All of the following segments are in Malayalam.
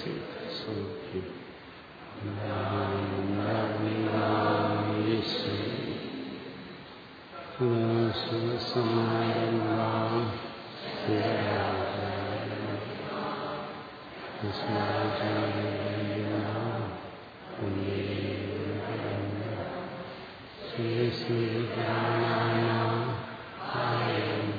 सिद्ध सुखी श्री श्री ज्ञाना आयम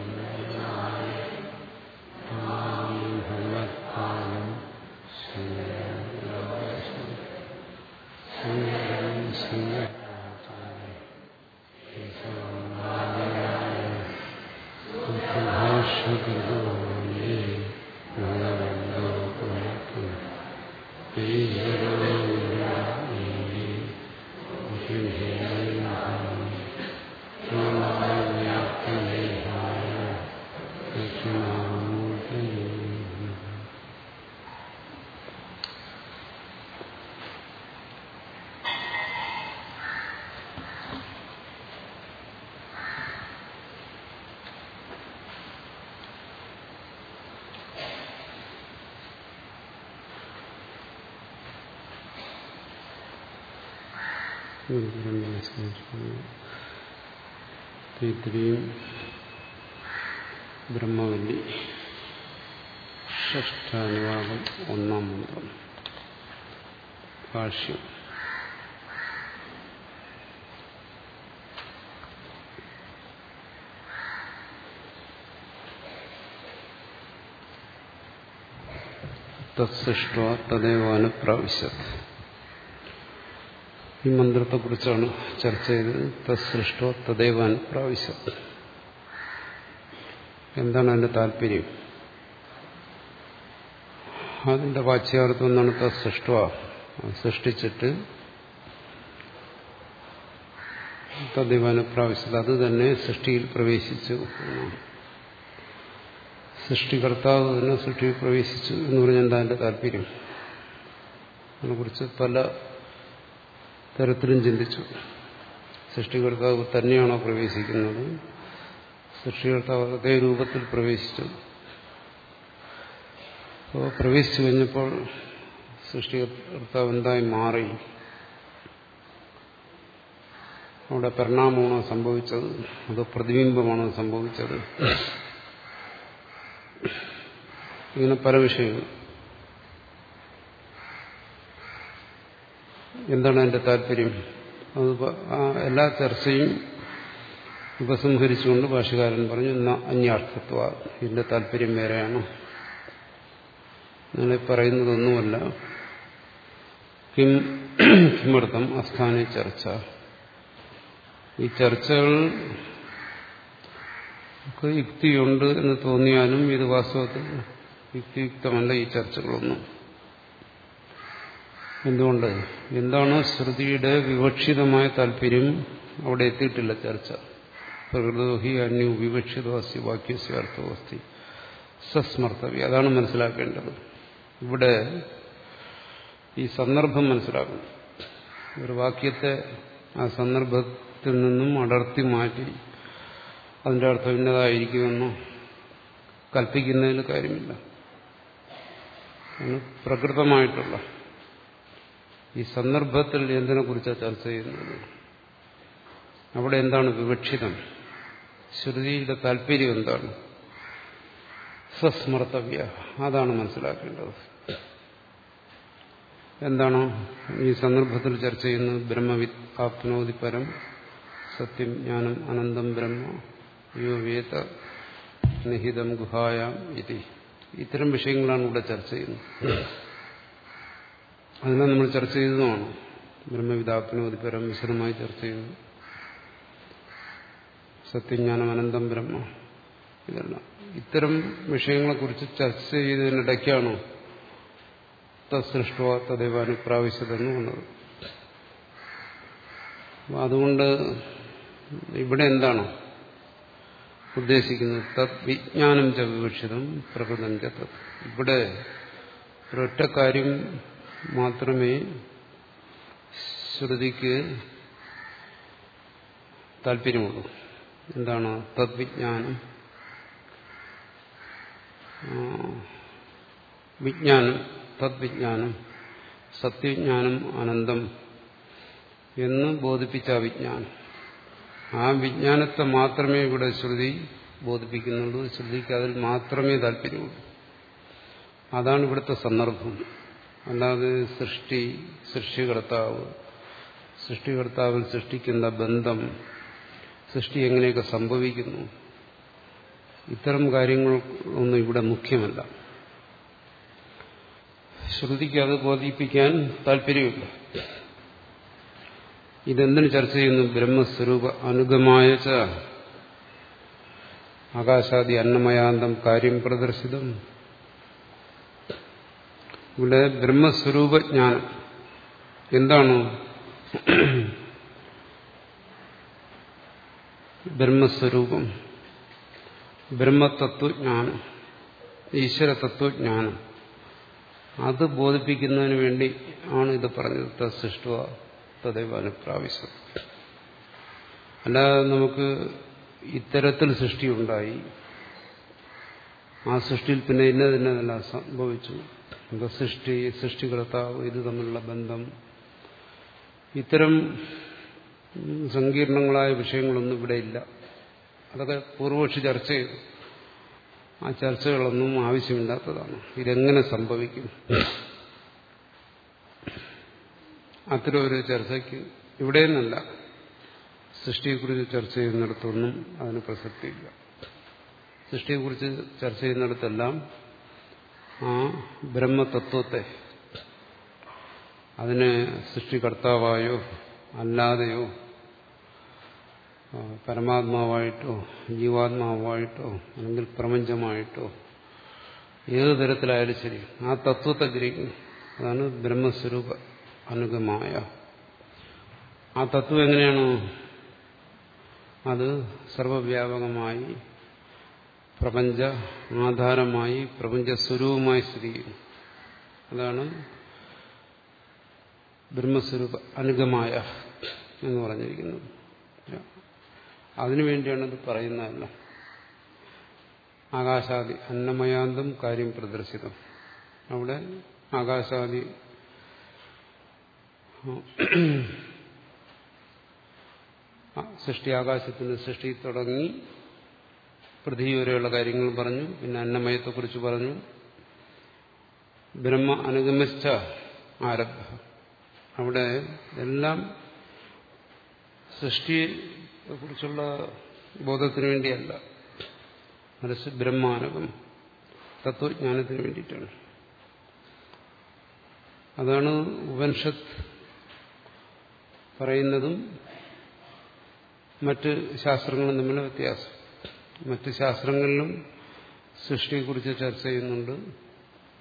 ഇത്രയും ബ്രഹ്മവല്ലി. ഷഷ്ടാനുവാദം ഒന്നാം മന്ത്രം. ഭാഷ്യം. തത്സൃഷ്ട തദൈവ അനുപ്രാവശ്യത് ഈ മന്ത്രത്തെക്കുറിച്ചാണ് ചർച്ച ചെയ്തത്. തത്സൃഷ്ടോ തദൈവ അനുപ്രാവശ്യം. എന്താണ് അതിന്റെ താല്പര്യം? അതിന്റെ വാച്യാർത്ഥം എന്നാണ് തത്സൃഷ്ട? സൃഷ്ടിച്ചിട്ട് തദൈവ അനുപ്രാവശ്യത് അത് തന്നെ സൃഷ്ടിയിൽ പ്രവേശിച്ചു. സൃഷ്ടികർത്താവ് തന്നെ സൃഷ്ടിയിൽ പ്രവേശിച്ചു എന്ന് പറഞ്ഞാൽ എന്താ അതിന്റെ താല്പര്യം? അതിനെക്കുറിച്ച് പല തരത്തിലും ചിന്തിച്ചു. സൃഷ്ടികർത്താവ് തന്നെയാണോ പ്രവേശിക്കുന്നത്? സൃഷ്ടികർത്താവ് അതേ രൂപത്തിൽ പ്രവേശിച്ചു. അപ്പോൾ പ്രവേശിച്ചു കഴിഞ്ഞപ്പോൾ സൃഷ്ടികർത്താവ് എന്തായി മാറി? അവിടെ പരിണാമമാണോ സംഭവിച്ചത്? അതോ പ്രതിബിംബമാണോ സംഭവിച്ചത്? ഇങ്ങനെ പല വിഷയങ്ങൾ. എന്താണ് അതിന്റെ താല്പര്യം? അത് എല്ലാ ചർച്ചയും ഉപസംഹരിച്ചുകൊണ്ട് ഭാഷകാരൻ പറഞ്ഞു അന്യാർത്ഥത്വ. ഇതിന്റെ താല്പര്യം വേറെയാണ്. നിങ്ങളെ പറയുന്നതൊന്നുമല്ല. കിം കിമർത്ഥം അസ്ഥാന ചർച്ച. ഈ ചർച്ചകൾ യുക്തിയുണ്ട് എന്ന് തോന്നിയാലും ഇത് വാസ്തവത്തിൽ യുക്തിയുക്തമല്ല ഈ ചർച്ചകളൊന്നും. എന്തുകൊണ്ട്? എന്താണ് ശ്രുതിയുടെ വിവക്ഷിതമായ താല്പര്യം? അവിടെ എത്തിയിട്ടില്ല ചർച്ച. പ്രകൃതോഹി അന്യു വിവക്ഷിതോ അസ്തി വാക്യസ്യ അർത്ഥോ അസ്തി സസ്മർത്തവ്യ അതാണ് മനസ്സിലാക്കേണ്ടത്. ഇവിടെ ഈ സന്ദർഭം മനസ്സിലാക്കണം. ഒരു വാക്യത്തെ ആ സന്ദർഭത്തിൽ നിന്നും അടർത്തി മാറ്റി അതിന്റെ അർത്ഥം ഇന്നതായിരിക്കുമെന്നോ കൽപ്പിക്കുന്നതിൽ കാര്യമില്ല. പ്രകൃതമായിട്ടുള്ള ഈ സന്ദർഭത്തിൽ എന്തിനെ കുറിച്ചാണ് ചർച്ച ചെയ്യുന്നത്? അവിടെ എന്താണ് വിവക്ഷിതം? ശ്രുതിയുടെ താല്പര്യം എന്താണ്? സസ്മർത്തവ്യ. അതാണ് മനസ്സിലാക്കേണ്ടത്. എന്താണ് ഈ സന്ദർഭത്തിൽ ചർച്ച ചെയ്യുന്നത്? ബ്രഹ്മവിത് ആപ്നോതി പരം സത്യം ജ്ഞാനം അനന്തം ബ്രഹ്മ യോ വേദ നിഹിതം ഗുഹായാം ഇതി. ഇത്തരം വിഷയങ്ങളാണ് ഇവിടെ ചർച്ച ചെയ്യുന്നത്. അതെല്ലാം നമ്മൾ ചർച്ച ചെയ്തതുമാണ് ബ്രഹ്മവിതാപ്നോതി പരം വിശദമായി ചർച്ച ചെയ്തു. സത്യജ്ഞാനം അനന്തം ബ്രഹ്മ. ഇതെല്ലാം ഇത്തരം വിഷയങ്ങളെക്കുറിച്ച് ചർച്ച ചെയ്തതിനിടയ്ക്കാണ് തത്സൃഷ്ട തദൈവാനുപ്രാവശ്യതെന്ന് വന്നത് അതുകൊണ്ട് ഇവിടെ എന്താണ് ഉദ്ദേശിക്കുന്നത്? തത് വിജ്ഞാനം ച വിവക്ഷിതം പ്രകൃതം ഇവിടെ ഒരൊറ്റ കാര്യം മാത്രമേ ശ്രുതിക്ക് താല്പര്യമുള്ളൂ. എന്താണ്? തദ്വിജ്ഞാനം. വിജ്ഞാനം തദ്വിജ്ഞാനം സത്യജ്ഞാനം അനന്തം എന്ന് ബോധിപ്പിച്ച വിജ്ഞാനം. ആ വിജ്ഞാനത്തെ മാത്രമേ ഇവിടെ ശ്രുതി ബോധിപ്പിക്കുന്നുള്ളൂ. ശ്രുതിക്ക് അതിൽ മാത്രമേ താല്പര്യമുള്ളൂ. അതാണ് ഇവിടുത്തെ സന്ദർഭം. അല്ലാതെ സൃഷ്ടി സൃഷ്ടികർത്താവ് സൃഷ്ടികർത്താവിൽ സൃഷ്ടിക്കുന്ന ബന്ധം സൃഷ്ടി എങ്ങനെയൊക്കെ സംഭവിക്കുന്നു? ഇത്തരം കാര്യങ്ങളൊന്നും ഇവിടെ മുഖ്യമല്ല. ശ്രുതിക്ക് അത് ബോധിപ്പിക്കാൻ താല്പര്യമില്ല ഇതെന്തിനു ചർച്ച ചെയ്യുന്നു? ബ്രഹ്മസ്വരൂപ അനുഗമായ ആകാശാദി അന്നമയാന്തം കാര്യം പ്രദർശിതം. ഇവിടെ ബ്രഹ്മസ്വരൂപജ്ഞാനം എന്താണ്? ബ്രഹ്മസ്വരൂപം. ബ്രഹ്മതത്വജ്ഞാനം. ഈശ്വര തത്വജ്ഞാനം അത് ബോധിപ്പിക്കുന്നതിന് വേണ്ടി ആണ് ഇത് പറഞ്ഞത്. തൃഷ്ടുവ തദൈവ അനുപ്രാവശ്യം. അല്ലാതെ നമുക്ക് ഇത്തരത്തിൽ സൃഷ്ടിയുണ്ടായി ആ സൃഷ്ടിയിൽ പിന്നെ ഇന്നതിന്നതെല്ലാം സംഭവിച്ചു. സൃഷ്ടി സൃഷ്ടികർത്താവ് ഇത് തമ്മിലുള്ള ബന്ധം. ഇത്തരം സങ്കീർണങ്ങളായ വിഷയങ്ങളൊന്നും ഇവിടെ ഇല്ല. അതൊക്കെ പൂർവപക്ഷി ചർച്ച ചെയ്തു. ആ ചർച്ചകളൊന്നും ആവശ്യമില്ലാത്തതാണ്. ഇതെങ്ങനെ സംഭവിക്കും? അത്തരം ഒരു ചർച്ചയ്ക്ക് ഇവിടെ നിന്നല്ല സൃഷ്ടിയെക്കുറിച്ച് ചർച്ച ചെയ്യുന്നിടത്തൊന്നും അതിന് പ്രസക്തിയില്ല. സൃഷ്ടിയെക്കുറിച്ച് ചർച്ച ചെയ്യുന്നിടത്തെല്ലാം ആ ബ്രഹ്മതത്വത്തെ അതിനെ സൃഷ്ടികർത്താവായോ അല്ലാതെയോ പരമാത്മാവായിട്ടോ ജീവാത്മാവായിട്ടോ അല്ലെങ്കിൽ പ്രപഞ്ചമായിട്ടോ ഏത് തരത്തിലായാലും ശരി ആ തത്വത്തെ ഗ്രഹിക്കും. അതാണ് ബ്രഹ്മസ്വരൂപ അനുഗമായ. ആ തത്വം എങ്ങനെയാണോ? അത് സർവവ്യാപകമായി പ്രപഞ്ച ആധാരമായി പ്രപഞ്ച സ്വരൂപമായി സ്ഥിതി ചെയ്യുന്നു. അതാണ് ബ്രഹ്മസ്വരൂപ അനുഗമായ എന്ന് പറഞ്ഞിരിക്കുന്നത് അതിനുവേണ്ടിയാണ് ഇത് പറയുന്നതല്ല ആകാശാദി അന്നമയാന്തം കാര്യം പ്രദർശിതം. അവിടെ ആകാശാദി സൃഷ്ടി ആകാശത്തിന് സൃഷ്ടി തുടങ്ങി പൃഥ്വി വരെയുള്ള കാര്യങ്ങൾ പറഞ്ഞു പിന്നെ അന്നമയത്തെക്കുറിച്ച് പറഞ്ഞു. ബ്രഹ്മ അനുഗമിച്ച ആരംഭ അവിടെ എല്ലാം സൃഷ്ടിയെക്കുറിച്ചുള്ള ബോധത്തിന് വേണ്ടിയല്ല. മനസ്സ് ബ്രഹ്മാനകം തത്വജ്ഞാനത്തിന് വേണ്ടിയിട്ടാണ്. അതാണ് ഉപനിഷത്ത് പറയുന്നതും മറ്റ് ശാസ്ത്രങ്ങളും തമ്മിലുള്ള വ്യത്യാസം. മറ്റ് ശാസ്ത്രങ്ങളിലും സൃഷ്ടിയെക്കുറിച്ച് ചർച്ച ചെയ്യുന്നുണ്ട്.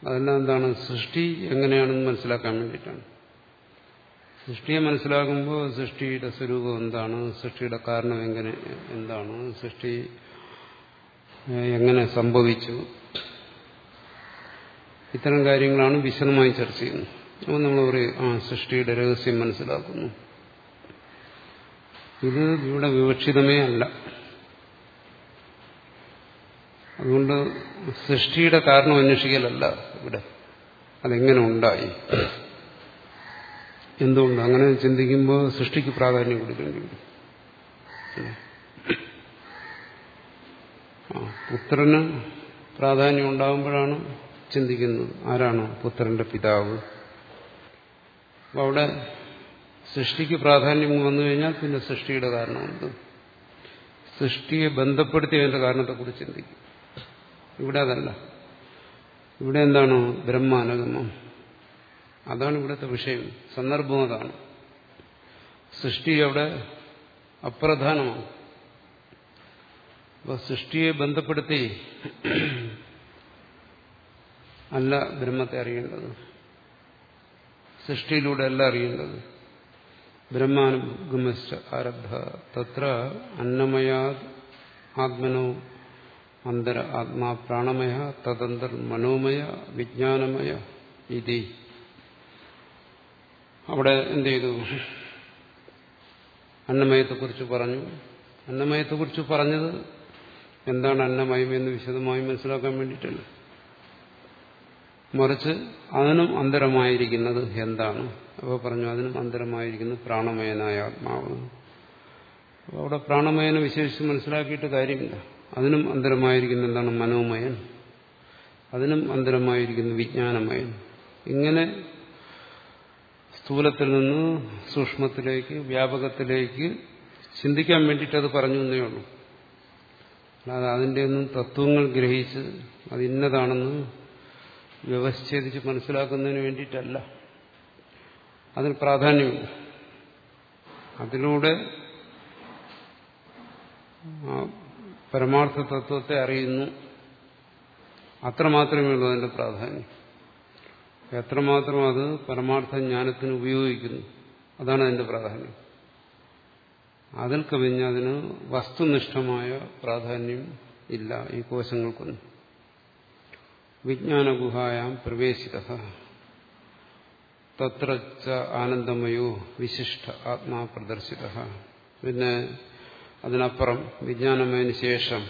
അതെല്ലാം എന്താണ്? സൃഷ്ടി എങ്ങനെയാണെന്ന് മനസ്സിലാക്കാൻ വേണ്ടിയിട്ടാണ്. സൃഷ്ടിയെ മനസ്സിലാക്കുമ്പോൾ സൃഷ്ടിയുടെ സ്വരൂപം എന്താണ്? സൃഷ്ടിയുടെ കാരണം എങ്ങനെ എന്താണ്? സൃഷ്ടി എങ്ങനെ സംഭവിച്ചു? ഇത്തരം കാര്യങ്ങളാണ് വിശദമായി ചർച്ച ചെയ്യുന്നത്. അപ്പോൾ നമ്മൾ പറയും ആ സൃഷ്ടിയുടെ രഹസ്യം മനസ്സിലാക്കുന്നു. ഇത് ഇവിടെ വിവക്ഷിതമേ അല്ല. അതുകൊണ്ട് സൃഷ്ടിയുടെ കാരണം അന്വേഷിക്കലല്ല ഇവിടെ. അതെങ്ങനെ ഉണ്ടായി? എന്തുകൊണ്ട്? അങ്ങനെ ചിന്തിക്കുമ്പോൾ സൃഷ്ടിക്ക് പ്രാധാന്യം കൊടുക്കേണ്ടി വരും. പുത്രന് പ്രാധാന്യം ഉണ്ടാകുമ്പോഴാണ് ചിന്തിക്കുന്നത് ആരാണ് പുത്രന്റെ പിതാവ്. അവിടെ സൃഷ്ടിക്ക് പ്രാധാന്യം വന്നു കഴിഞ്ഞാൽ പിന്നെ സൃഷ്ടിയുടെ കാരണമുണ്ട്. സൃഷ്ടിയെ ബന്ധപ്പെടുത്തി അതിന്റെ കാരണത്തെക്കുറിച്ച് ചിന്തിക്കും. ഇവിടെ അതല്ല. ഇവിടെ എന്താണ് ബ്രഹ്മാനുഗമം അതാണ് ഇവിടുത്തെ വിഷയം. സന്ദർഭം അതാണ്. സൃഷ്ടി അവിടെ അപ്രധാനമാണ്. അപ്പൊ സൃഷ്ടിയെ ബന്ധപ്പെടുത്തി അല്ല ബ്രഹ്മത്തെ അറിയേണ്ടത്. സൃഷ്ടിയിലൂടെ അല്ല അറിയേണ്ടത്. ബ്രഹ്മാനുഗമശ്ച ആരബ്ധ. തത്ര അന്നമയാ ആത്മനോ അന്തര ആത്മാ പ്രാണമയ തദന്തർ മനോമയ വിജ്ഞാനമയ ഇതി. അവിടെ എന്ത് ചെയ്തു? അന്നമയത്തെക്കുറിച്ച് പറഞ്ഞു. അന്നമയത്തെക്കുറിച്ച് പറഞ്ഞത് എന്താണ് അന്നമയം എന്ന് വിശദമായി മനസ്സിലാക്കാൻ വേണ്ടിയിട്ടല്ല. മറിച്ച് അതിനും അന്തരമായിരിക്കുന്നത് എന്താണ്? അപ്പോൾ പറഞ്ഞു അതിനും അന്തരമായിരിക്കുന്നത് പ്രാണമയനായ ആത്മാവ്. അവിടെ പ്രാണമയനെ വിശേഷിച്ച് മനസ്സിലാക്കിയിട്ട് കാര്യമില്ല. അതിനും അന്തരമായിരിക്കുന്ന എന്താണ് മനോമയൻ? അതിനും അന്തരമായിരിക്കുന്നു വിജ്ഞാനമയൻ. ഇങ്ങനെ സ്ഥൂലത്തിൽ നിന്ന് സൂക്ഷ്മത്തിലേക്ക് വ്യാപകത്തിലേക്ക് ചിന്തിക്കാൻ വേണ്ടിയിട്ട് അത് പറഞ്ഞു എന്നേ ഉള്ളൂ. അല്ലാതെ അതിന്റെ ഒന്നും തത്വങ്ങൾ ഗ്രഹിച്ച് അത് ഇന്നതാണെന്ന് വ്യവച്ഛേദിച്ച് മനസ്സിലാക്കുന്നതിന് വേണ്ടിയിട്ടല്ല. അതിന് പ്രാധാന്യമില്ല. അതിലൂടെ പരമാർത്ഥ തത്വത്തെ അറിയുന്നു. അത്രമാത്രമേ ഉള്ളൂ അതിന്റെ പ്രാധാന്യം. എത്രമാത്രം അത് പരമാർത്ഥ ജ്ഞാനത്തിന് ഉപയോഗിക്കുന്നു അതാണ് അതിന്റെ പ്രാധാന്യം. അതിൽ കവിഞ്ഞ് അതിന് വസ്തുനിഷ്ഠമായ പ്രാധാന്യം ഇല്ല ഈ കോശങ്ങൾക്കൊന്നും. വിജ്ഞാനഗുഹായാം പ്രവേശിത. തത്ര ആനന്ദമയോ വിശിഷ്ട ആത്മാ പ്രദർശിത. പിന്നെ അതിനപ്പുറം വിജ്ഞാനമയന് ശേഷം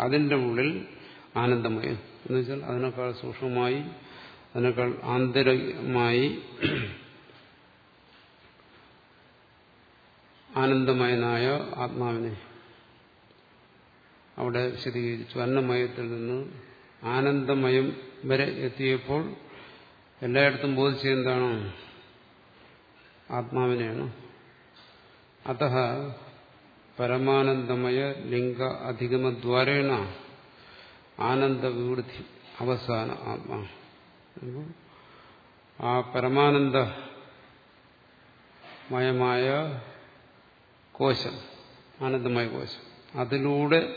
അതിന്റെ ഉള്ളിൽ ആനന്ദമയം. എന്ന് വെച്ചാൽ അതിനേക്കാൾ സൂക്ഷ്മമായി അതിനേക്കാൾ ആന്തരികമായി ആനന്ദമയനായ ആത്മാവിനെ അവിടെ വിശദീകരിച്ചു അന്നമയത്തിൽ നിന്ന് ആനന്ദമയം വരെ എത്തിയപ്പോൾ എല്ലായിടത്തും ബോധിച്ചത് എന്താണ്? ആത്മാവിനെയാണ്. അത പരമാനന്ദമയ ലിംഗ അധിഗമദ്വാരേണ ആനന്ദവിവൃദ്ധി അവസാന ആത്മാ. ആ പരമാനന്ദമയമായ കോശം ആനന്ദമായ കോശം അതിലൂടെ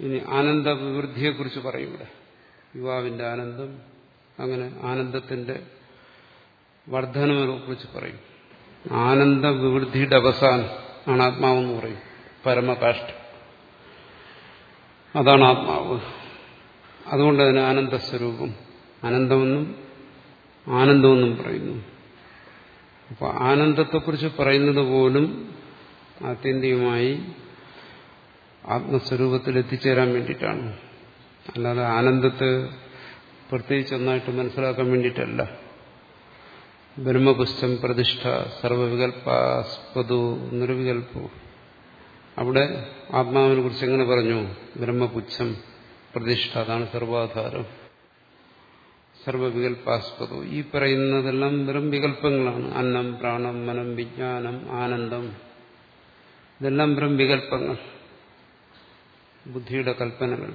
ഇനി ആനന്ദവിവൃദ്ധിയെക്കുറിച്ച് പറയും ഇവിടെ. യുവാവിന്റെ ആനന്ദം അങ്ങനെ ആനന്ദത്തിന്റെ വർധനവിനെ കുറിച്ച് പറയും ആനന്ദവിവൃദ്ധിയുടെ അവസാനം ആണ് ആത്മാവെന്ന് പറയും. പരമകാഷ്ട അതാണ് ആത്മാവ്. അതുകൊണ്ട് അതിന് ആനന്ദസ്വരൂപം. അനന്തമെന്നും ആനന്ദമെന്നും പറയുന്നു. അപ്പൊ ആനന്ദത്തെക്കുറിച്ച് പറയുന്നത് പോലും ആത്യന്തികമായി ആത്മസ്വരൂപത്തിൽ എത്തിച്ചേരാൻ വേണ്ടിയിട്ടാണ്. അല്ലാതെ ആനന്ദത്തെ പ്രത്യേകിച്ച് ഒന്നായിട്ട് മനസ്സിലാക്കാൻ വേണ്ടിയിട്ടല്ല. ബ്രഹ്മപുഷ്ടം പ്രതിഷ്ഠ സർവവികൽപാസ്പതു എന്നൊരു വികല്പു അവിടെ ആത്മാവിനെ കുറിച്ച് എങ്ങനെ പറഞ്ഞു? ബ്രഹ്മപുച്ഛം പ്രതിഷ്ഠ അതാണ് സർവാധാരം. സർവവികൽപ്പാസ്പദോ. ഈ പറയുന്നതെല്ലാം വെറും വികല്പങ്ങളാണ് അന്നം പ്രാണം മനം വിജ്ഞാനം ആനന്ദം. ഇതെല്ലാം വെറും വികല്പങ്ങൾ ബുദ്ധിയുടെ കൽപ്പനകൾ.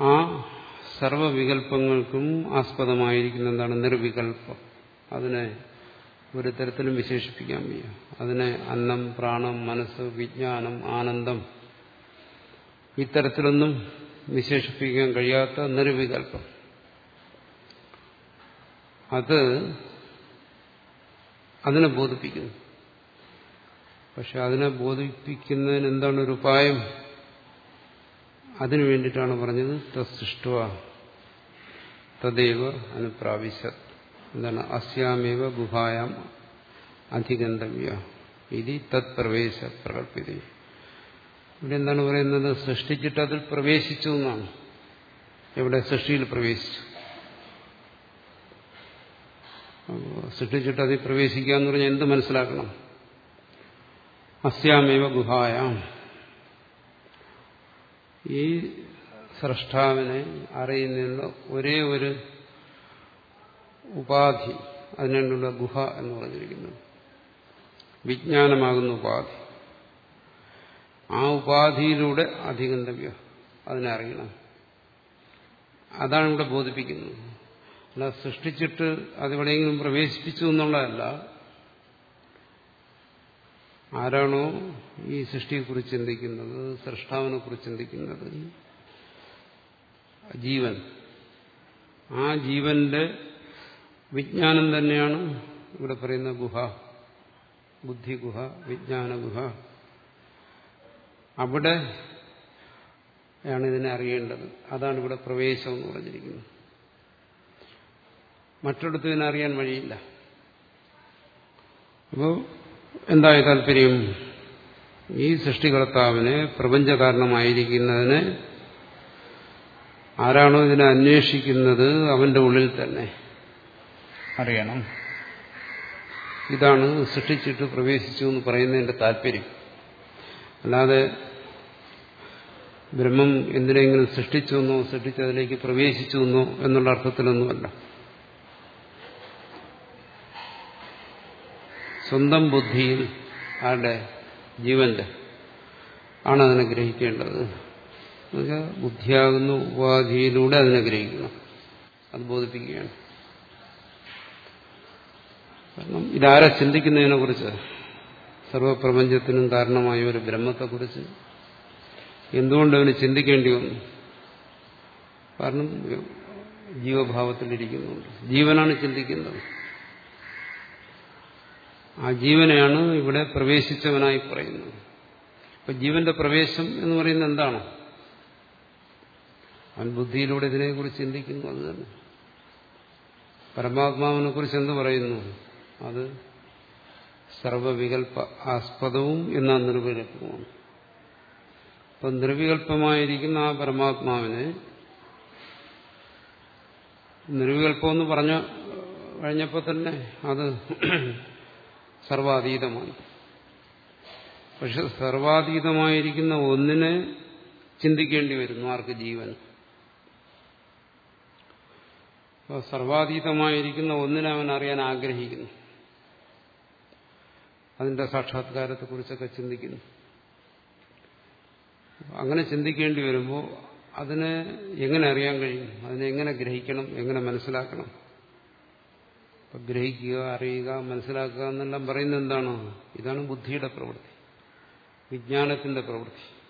ആ സർവവികല്പങ്ങൾക്കും ആസ്പദമായിരിക്കുന്ന എന്താണ് നിർവികല്പം അതിനെ ഒരു തരത്തിലും വിശേഷിപ്പിക്കാൻ വയ്യ. അതിനെ അന്നം പ്രാണം മനസ്സ് വിജ്ഞാനം ആനന്ദം ഇത്തരത്തിലൊന്നും വിശേഷിപ്പിക്കാൻ കഴിയാത്ത നിർവികല്പം അത് അതിനെ ബോധിപ്പിക്കുന്നു. പക്ഷെ അതിനെ ബോധിപ്പിക്കുന്നതിന് എന്താണ് ഒരു ഉപായം? അതിനു വേണ്ടിയിട്ടാണ് പറഞ്ഞത് തസ്സൃഷ്ട തദൈവ അനുപ്രാവശ്യ എന്താണ് അസ്യാമേവ ഗുഹായാം അധിഗന്ധവ്യ ഇതി തത് പ്രവേശ പ്രകല്പിത ഇവിടെ എന്താണ് പറയുന്നത്? സൃഷ്ടിച്ചിട്ട് അതിൽ പ്രവേശിച്ചു എന്നാണ്. എവിടെ? സൃഷ്ടിയിൽ പ്രവേശിച്ചു. സൃഷ്ടിച്ചിട്ട് അതിൽ പ്രവേശിക്കുക എന്ന് പറഞ്ഞാൽ എന്ത് മനസ്സിലാക്കണം? അസ്യാമേവ ഗുഹായാം ഈ സ്രഷ്ടാവിനെ അറിയുന്നതിനുള്ള ഒരേ ഒരു ഉപാധി അതിനുള്ള ഗുഹ എന്ന് പറഞ്ഞിരിക്കുന്നു. വിജ്ഞാനമാകുന്ന ഉപാധി. ആ ഉപാധിയിലൂടെ അതിനെ അറിയണം. അതാണ് ഇവിടെ ബോധിപ്പിക്കുന്നത്. അല്ല സൃഷ്ടിച്ചിട്ട് അതിവിടെയെങ്കിലും പ്രവേശിപ്പിച്ചു എന്നുള്ളതല്ല. ആരാണോ ഈ സൃഷ്ടിയെക്കുറിച്ച് ചിന്തിക്കുന്നത് സൃഷ്ടാവിനെ കുറിച്ച് ചിന്തിക്കുന്നത്? ജീവൻ. ആ ജീവന്റെ വിജ്ഞാനം തന്നെയാണ് ഇവിടെ പറയുന്ന ഗുഹ. ബുദ്ധി ഗുഹ വിജ്ഞാന ഗുഹ. അവിടെ ആണ് ഇതിനെ അറിയേണ്ടത്. അതാണ് ഇവിടെ പ്രവേശം എന്ന് പറഞ്ഞിരിക്കുന്നത്. മറ്റിടത്ത് ഇതിനെ അറിയാൻ വഴിയില്ല. അപ്പോൾ എന്തായ താല്പര്യം? ഈ സൃഷ്ടികർത്താവിനെ പ്രപഞ്ചകാരണമായിരിക്കുന്നതിനെ ആരാണോ ഇതിനെ അന്വേഷിക്കുന്നത് അവന്റെ ഉള്ളിൽ തന്നെ. അറിയണം. ഇതാണ് സൃഷ്ടിച്ചിട്ട് പ്രവേശിച്ചു എന്ന് പറയുന്നതിന്റെ താല്പര്യം. അല്ലാതെ ബ്രഹ്മം എന്തിനെങ്കിലും സൃഷ്ടിച്ചു എന്നോ സൃഷ്ടിച്ചതിലേക്ക് പ്രവേശിച്ചു എന്നോ എന്നുള്ള അർത്ഥത്തിലൊന്നുമല്ല. സ്വന്തം ബുദ്ധിയിൽ ആരുടെ ജീവന്റെ ആണ് അതിനെ ഗ്രഹിക്കേണ്ടത് ബുദ്ധിയാകുന്ന ഉപാധിയിലൂടെ അതിനെ ഗ്രഹിക്കണം അത് ബോധിപ്പിക്കുകയാണ്. കാരണം ഇതാരെ ചിന്തിക്കുന്നതിനെ കുറിച്ച്? സർവപ്രപഞ്ചത്തിനും കാരണമായ ഒരു ബ്രഹ്മത്തെക്കുറിച്ച് എന്തുകൊണ്ട് അവന് ചിന്തിക്കേണ്ടി വന്നു? കാരണം ജീവഭാവത്തിലിരിക്കുന്നുണ്ട്. ജീവനാണ് ചിന്തിക്കുന്നത്. ആ ജീവനെയാണ് ഇവിടെ പ്രവേശിച്ചവനായി പറയുന്നത്. അപ്പൊ ജീവന്റെ പ്രവേശം എന്ന് പറയുന്നത് എന്താണ്? അവൻ ബുദ്ധിയിലൂടെ ഇതിനെക്കുറിച്ച് ചിന്തിക്കുന്നു അത് തന്നെ. പരമാത്മാവിനെ കുറിച്ച് എന്ത് പറയുന്നു? അത് സർവവികല്പ ആസ്പദവും എന്നാ നിർവികൽപ്പമാണ് അപ്പൊ നിർവികൽപ്പമായിരിക്കുന്ന ആ പരമാത്മാവിനെ നിർവികല്പമെന്ന് പറഞ്ഞു കഴിഞ്ഞപ്പോൾ തന്നെ അത് സർവാതീതമാണ് പക്ഷെ സർവാതീതമായിരിക്കുന്ന ഒന്നിനെ ചിന്തിക്കേണ്ടി വരുന്നു ആർക്ക് ജീവൻ? സർവാതീതമായിരിക്കുന്ന ഒന്നിനെ അവൻ അറിയാൻ ആഗ്രഹിക്കുന്നു. അതിന്റെ സാക്ഷാത്കാരത്തെക്കുറിച്ചൊക്കെ ചിന്തിക്കുന്നു. അങ്ങനെ ചിന്തിക്കേണ്ടി വരുമ്പോൾ അതിനെ എങ്ങനെ അറിയാൻ കഴിയും? അതിനെ എങ്ങനെ ഗ്രഹിക്കണം? എങ്ങനെ മനസ്സിലാക്കണം? ഗ്രഹിക്കുക അറിയുക മനസ്സിലാക്കുക എന്നെല്ലാം പറയുന്നത് എന്താണ്? ഇതാണ് ബുദ്ധിയുടെ പ്രവൃത്തി. വിജ്ഞാനത്തിന്റെ പ്രവൃത്തി.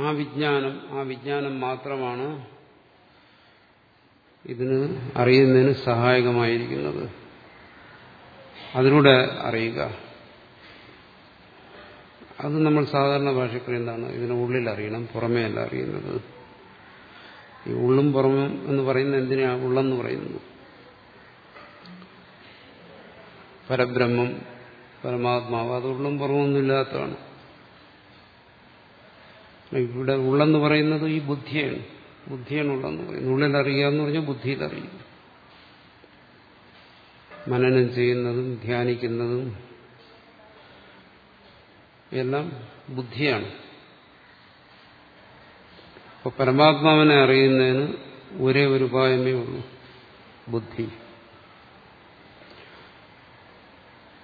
ആ വിജ്ഞാനം ആ വിജ്ഞാനം മാത്രമാണ് ഇതിന് അറിയുന്നതിന് സഹായകമായിരിക്കുന്നത്. അതിലൂടെ അറിയുക. അത് നമ്മൾ സാധാരണ ഭാഷയ്ക്ക് എന്താണ് ഇതിന് ഉള്ളിൽ അറിയണം പുറമേ അല്ല അറിയുന്നത്. ഈ ഉള്ളും പുറമും എന്ന് പറയുന്ന എന്തിനാ ഉള്ളെന്ന് പറയുന്നു പരബ്രഹ്മം പരമാത്മാവ് അത് ഉള്ളും പുറമൊന്നും ഇല്ലാത്തതാണ്. ഇവിടെ ഉള്ളെന്ന് പറയുന്നത് ഈ ബുദ്ധിയാണ്. ബുദ്ധിയാണ് ഉള്ളെന്ന് പറയുന്നത്. ഉള്ളിൽ അറിയുക എന്ന് പറഞ്ഞാൽ ബുദ്ധിയിൽ അറിയും. മനനം ചെയ്യുന്നതും ധ്യാനിക്കുന്നതും എല്ലാം ബുദ്ധിയാണ്. അപ്പോൾ പരമാത്മാവിനെ അറിയുന്നതിന് ഒരേ ഒരു ഉപായമേ ഉള്ളൂ. ബുദ്ധി.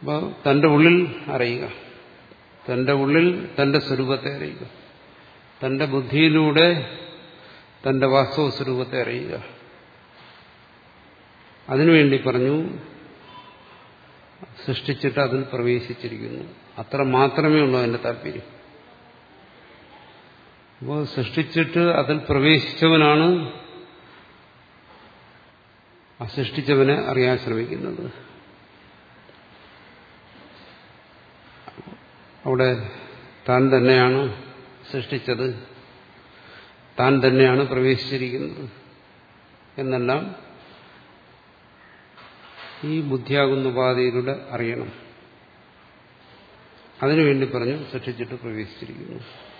അപ്പോൾ തന്റെ ഉള്ളിൽ അറിയുക. തന്റെ ഉള്ളിൽ തന്റെ സ്വരൂപത്തെ അറിയുക. തന്റെ ബുദ്ധിയിലൂടെ തന്റെ വാസ്തവ സ്വരൂപത്തെ അറിയുക. അതിനുവേണ്ടി പറഞ്ഞു സൃഷ്ടിച്ചിട്ട് അതിൽ പ്രവേശിച്ചിരിക്കുന്നു. അത്ര മാത്രമേ ഉള്ളൂ അതിന്റെ താല്പര്യം. അപ്പോൾ സൃഷ്ടിച്ചിട്ട് അതിൽ പ്രവേശിച്ചവനാണ് അസൃഷ്ടിച്ചവനെ സൃഷ്ടിച്ചവനെ അറിയാൻ ശ്രമിക്കുന്നത്. അവിടെ താൻ തന്നെയാണ് സൃഷ്ടിച്ചത്. താൻ തന്നെയാണ് പ്രവേശിച്ചിരിക്കുന്നത്. എന്നെല്ലാം ഈ ബുദ്ധിയാകുന്ന ഉപാധിയിലൂടെ അറിയണം. അതിനുവേണ്ടി പറഞ്ഞു സൃഷ്ടിച്ചിട്ട് പ്രവേശിച്ചിരിക്കുന്നു.